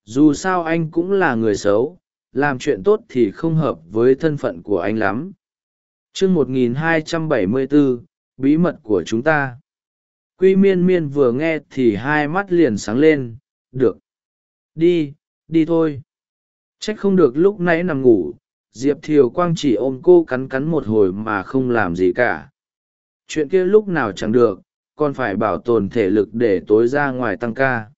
Dù sao anh cũng là người xấu, làm chuyện tốt thì không hợp với thân phận của anh lắm. Chương một nghìn hai trăm bảy mươi bốn bí mật của chúng ta. Quy miên miên vừa nghe thì hai mắt liền sáng lên, được. Đi đi thôi. Trách không được lúc nãy nằm ngủ diệp thiều quang chỉ ôm cô cắn cắn một hồi mà không làm gì cả. Chuyện kia lúc nào chẳng được, còn phải bảo tồn thể lực để tối ra ngoài tăng ca.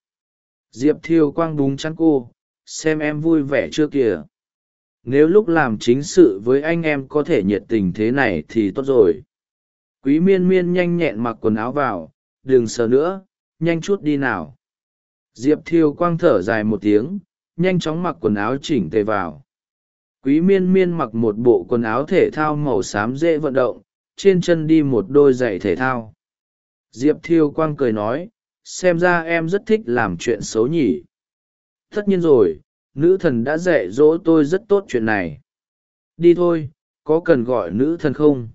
Diệp thiều quang búng chắn cô, xem em vui vẻ chưa kìa. Nếu lúc làm chính sự với anh em có thể nhiệt tình thế này thì tốt rồi. Quý miên miên nhanh nhẹn mặc quần áo vào, đừng sờ nữa, nhanh chút đi nào. Diệp thiều quang thở dài một tiếng, nhanh chóng mặc quần áo chỉnh tề vào quý miên miên mặc một bộ quần áo thể thao màu xám dễ vận động, trên chân đi một đôi giày thể thao. Diệp thiêu quang cười nói, xem ra em rất thích làm chuyện xấu nhỉ. Tất nhiên rồi, nữ thần đã dạy dỗ tôi rất tốt chuyện này. Đi thôi, có cần gọi nữ thần không?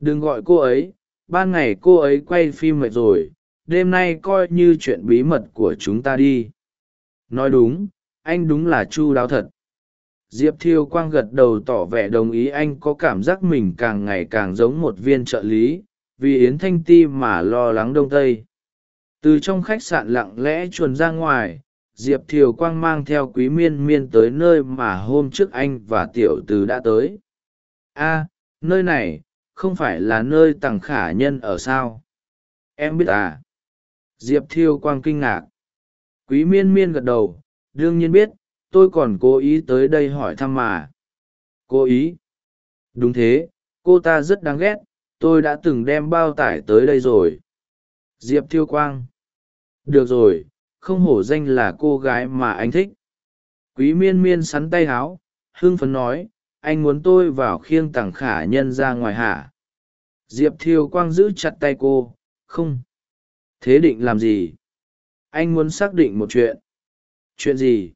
Đừng gọi cô ấy, ban ngày cô ấy quay phim mệt rồi, đêm nay coi như chuyện bí mật của chúng ta đi. Nói đúng, anh đúng là chu đáo thật diệp thiêu quang gật đầu tỏ vẻ đồng ý anh có cảm giác mình càng ngày càng giống một viên trợ lý, vì yến thanh ti mà lo lắng đông tây. Từ trong khách sạn lặng lẽ chuồn ra ngoài, diệp thiều quang mang theo quý miên miên tới nơi mà hôm trước anh và tiểu từ đã tới. A, nơi này, không phải là nơi tằng khả nhân ở sao? Em biết à? Diệp thiêu quang kinh ngạc. Quý miên miên gật đầu, đương nhiên biết tôi còn cố ý tới đây hỏi thăm mà. Cố ý? Đúng thế, cô ta rất đáng ghét, tôi đã từng đem bao tải tới đây rồi. Diệp thiêu quang. Được rồi, không hổ danh là cô gái mà anh thích. Quý miên miên sắn tay háo, hưng phấn nói, anh muốn tôi vào khiêng tặng khả nhân ra ngoài hả? Diệp thiêu quang giữ chặt tay cô, không. Thế định làm gì? Anh muốn xác định một chuyện. Chuyện gì?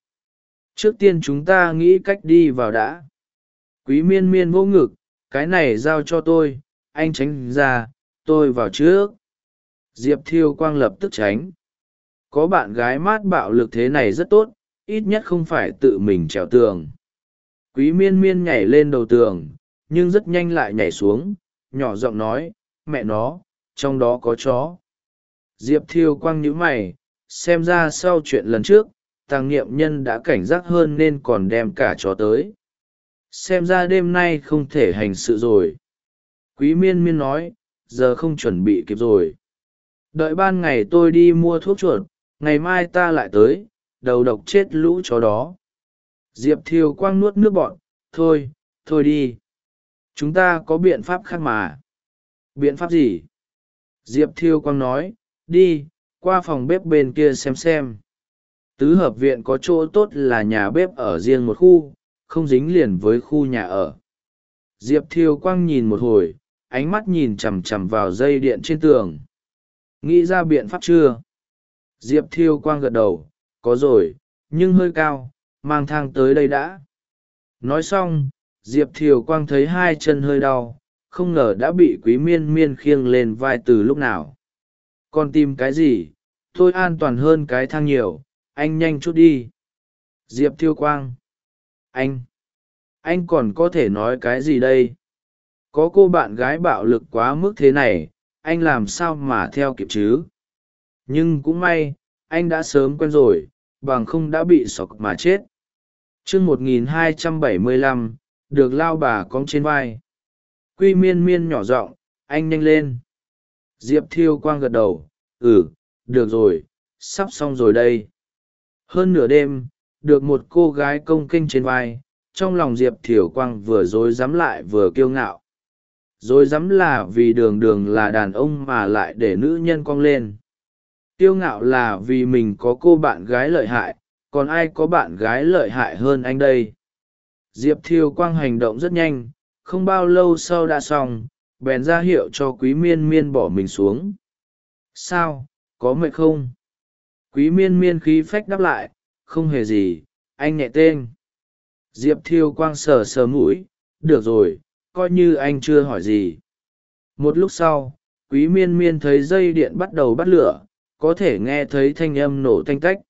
Trước tiên chúng ta nghĩ cách đi vào đã. Quý miên miên vô ngực, cái này giao cho tôi, anh tránh ra, tôi vào trước. Diệp thiêu quang lập tức tránh. Có bạn gái mát bạo lực thế này rất tốt, ít nhất không phải tự mình trèo tường. Quý miên miên nhảy lên đầu tường, nhưng rất nhanh lại nhảy xuống, nhỏ giọng nói, mẹ nó, trong đó có chó. Diệp thiêu quang nhíu mày, xem ra sau chuyện lần trước tàng nghiệm nhân đã cảnh giác hơn nên còn đem cả chó tới. Xem ra đêm nay không thể hành sự rồi. Quý miên miên nói, giờ không chuẩn bị kịp rồi. Đợi ban ngày tôi đi mua thuốc chuột, ngày mai ta lại tới, đầu độc chết lũ chó đó. Diệp thiều quang nuốt nước bọn thôi thôi đi. Chúng ta có biện pháp khác mà. Biện pháp gì? Diệp thiêu quang nói, đi, qua phòng bếp bên kia xem xem tứ hợp viện có chỗ tốt là nhà bếp ở riêng một khu, không dính liền với khu nhà ở. Diệp thiêu quang nhìn một hồi, ánh mắt nhìn chằm chằm vào dây điện trên tường. Nghĩ ra biện pháp chưa? Diệp thiêu quang gật đầu, có rồi, nhưng hơi cao, mang thang tới đây đã. Nói xong, diệp thiều quang thấy hai chân hơi đau, không ngờ đã bị quý miên miên khiêng lên vai từ lúc nào. Còn tìm cái gì? Tôi an toàn hơn cái thang nhiều anh nhanh chút đi. Diệp thiêu quang. Anh. Anh còn có thể nói cái gì đây? Có cô bạn gái bạo lực quá mức thế này, anh làm sao mà theo kịp chứ? Nhưng cũng may, anh đã sớm quen rồi, bằng không đã bị sọc mà chết. Chương một nghìn hai trăm bảy mươi lăm, được lao bà cong trên vai. Quy miên miên nhỏ giọng, anh nhanh lên. Diệp thiêu quang gật đầu ừ được rồi, sắp xong rồi đây hơn nửa đêm, được một cô gái công kênh trên vai, trong lòng diệp thiều quang vừa dối dám lại vừa kiêu ngạo. Dối dám là vì đường đường là đàn ông mà lại để nữ nhân cong lên. Kiêu ngạo là vì mình có cô bạn gái lợi hại, còn ai có bạn gái lợi hại hơn anh đây? Diệp thiều quang hành động rất nhanh, không bao lâu sau đã xong, bèn ra hiệu cho quý miên miên bỏ mình xuống. Sao, có mệt không? Quý miên miên khí phách đáp lại, không hề gì, anh nhẹ tên. Diệp thiêu quang sờ sờ mũi, được rồi, coi như anh chưa hỏi gì. Một lúc sau, quý miên miên thấy dây điện bắt đầu bắt lửa, có thể nghe thấy thanh âm nổ tanh tách.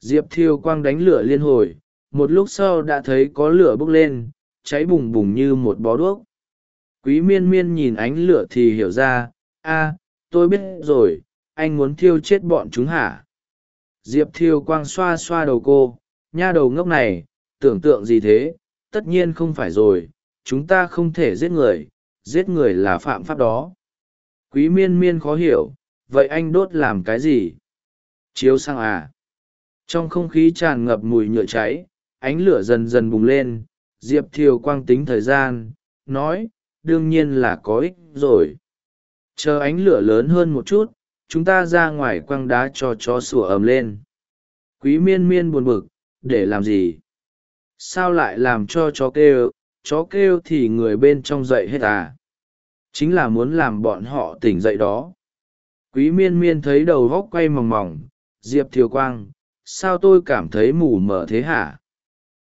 Diệp thiêu quang đánh lửa liên hồi, một lúc sau đã thấy có lửa bốc lên, cháy bùng bùng như một bó đuốc. Quý miên miên nhìn ánh lửa thì hiểu ra, a, tôi biết rồi, anh muốn thiêu chết bọn chúng hả? Diệp thiêu quang xoa xoa đầu cô, nha đầu ngốc này, tưởng tượng gì thế? Tất nhiên không phải rồi, chúng ta không thể giết người giết người là phạm pháp đó. Quý miên miên khó hiểu, vậy anh đốt làm cái gì? Chiếu sang à? Trong không khí tràn ngập mùi nhựa cháy, ánh lửa dần dần bùng lên, diệp thiều quang tính thời gian, nói, đương nhiên là có ích rồi. Chờ ánh lửa lớn hơn một chút chúng ta ra ngoài quăng đá cho chó sủa ầm lên. Quý miên miên buồn bực, để làm gì? Sao lại làm cho chó kêu? Chó kêu thì người bên trong dậy hết à? Chính là muốn làm bọn họ tỉnh dậy đó. Quý miên miên thấy đầu góc quay mòng mòng, diệp thiều quang, sao tôi cảm thấy mù mờ thế hả?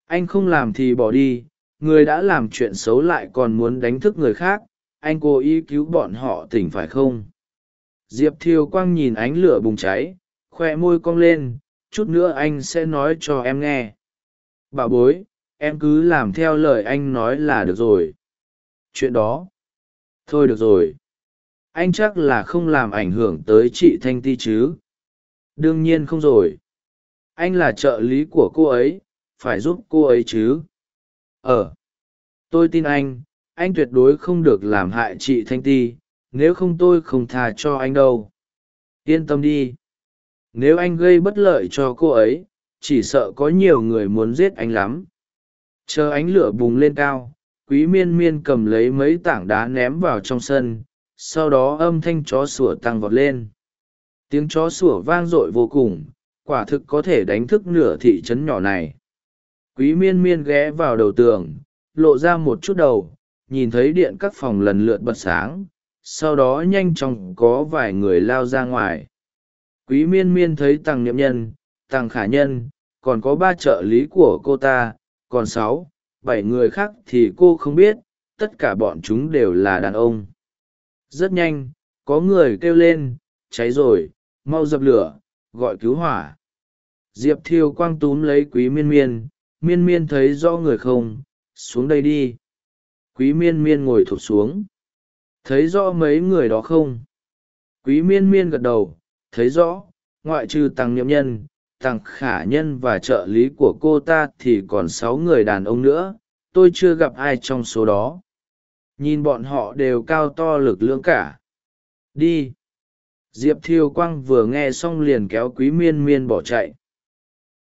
Anh không làm thì bỏ đi, người đã làm chuyện xấu lại còn muốn đánh thức người khác, anh cố ý cứu bọn họ tỉnh phải không? Diệp thiều quang nhìn ánh lửa bùng cháy khoe môi cong lên, chút nữa anh sẽ nói cho em nghe. Bà bối, em cứ làm theo lời anh nói là được rồi. Chuyện đó. Thôi được rồi. Anh chắc là không làm ảnh hưởng tới chị thanh ti chứ? Đương nhiên không rồi. Anh là trợ lý của cô ấy, phải giúp cô ấy chứ? Ờ. Tôi tin anh anh tuyệt đối không được làm hại chị thanh ti nếu không tôi không thà cho anh đâu. Yên tâm đi. Nếu anh gây bất lợi cho cô ấy, chỉ sợ có nhiều người muốn giết anh lắm. Chờ ánh lửa bùng lên cao, quý miên miên cầm lấy mấy tảng đá ném vào trong sân, sau đó âm thanh chó sủa tăng vọt lên. Tiếng chó sủa vang dội vô cùng, quả thực có thể đánh thức nửa thị trấn nhỏ này. Quý miên miên ghé vào đầu tường, lộ ra một chút đầu, nhìn thấy điện các phòng lần lượt bật sáng sau đó nhanh chóng có vài người lao ra ngoài. Quý miên miên thấy tằng niệm nhân, tằng khả nhân, còn có ba trợ lý của cô ta, còn sáu, bảy người khác thì cô không biết, tất cả bọn chúng đều là đàn ông. Rất nhanh, có người kêu lên, cháy rồi, mau dập lửa, gọi cứu hỏa. Diệp thiêu quang túm lấy quý miên miên miên miên thấy do người không, xuống đây đi. Quý miên miên ngồi thụt xuống thấy rõ mấy người đó không? Quý miên miên gật đầu, thấy rõ, ngoại trừ tăng nhậm nhân tăng khả nhân và trợ lý của cô ta thì còn sáu người đàn ông nữa, tôi chưa gặp ai trong số đó. Nhìn bọn họ đều cao to lực lưỡng cả. Đi. Diệp thiêu quang vừa nghe xong liền kéo quý miên miên bỏ chạy.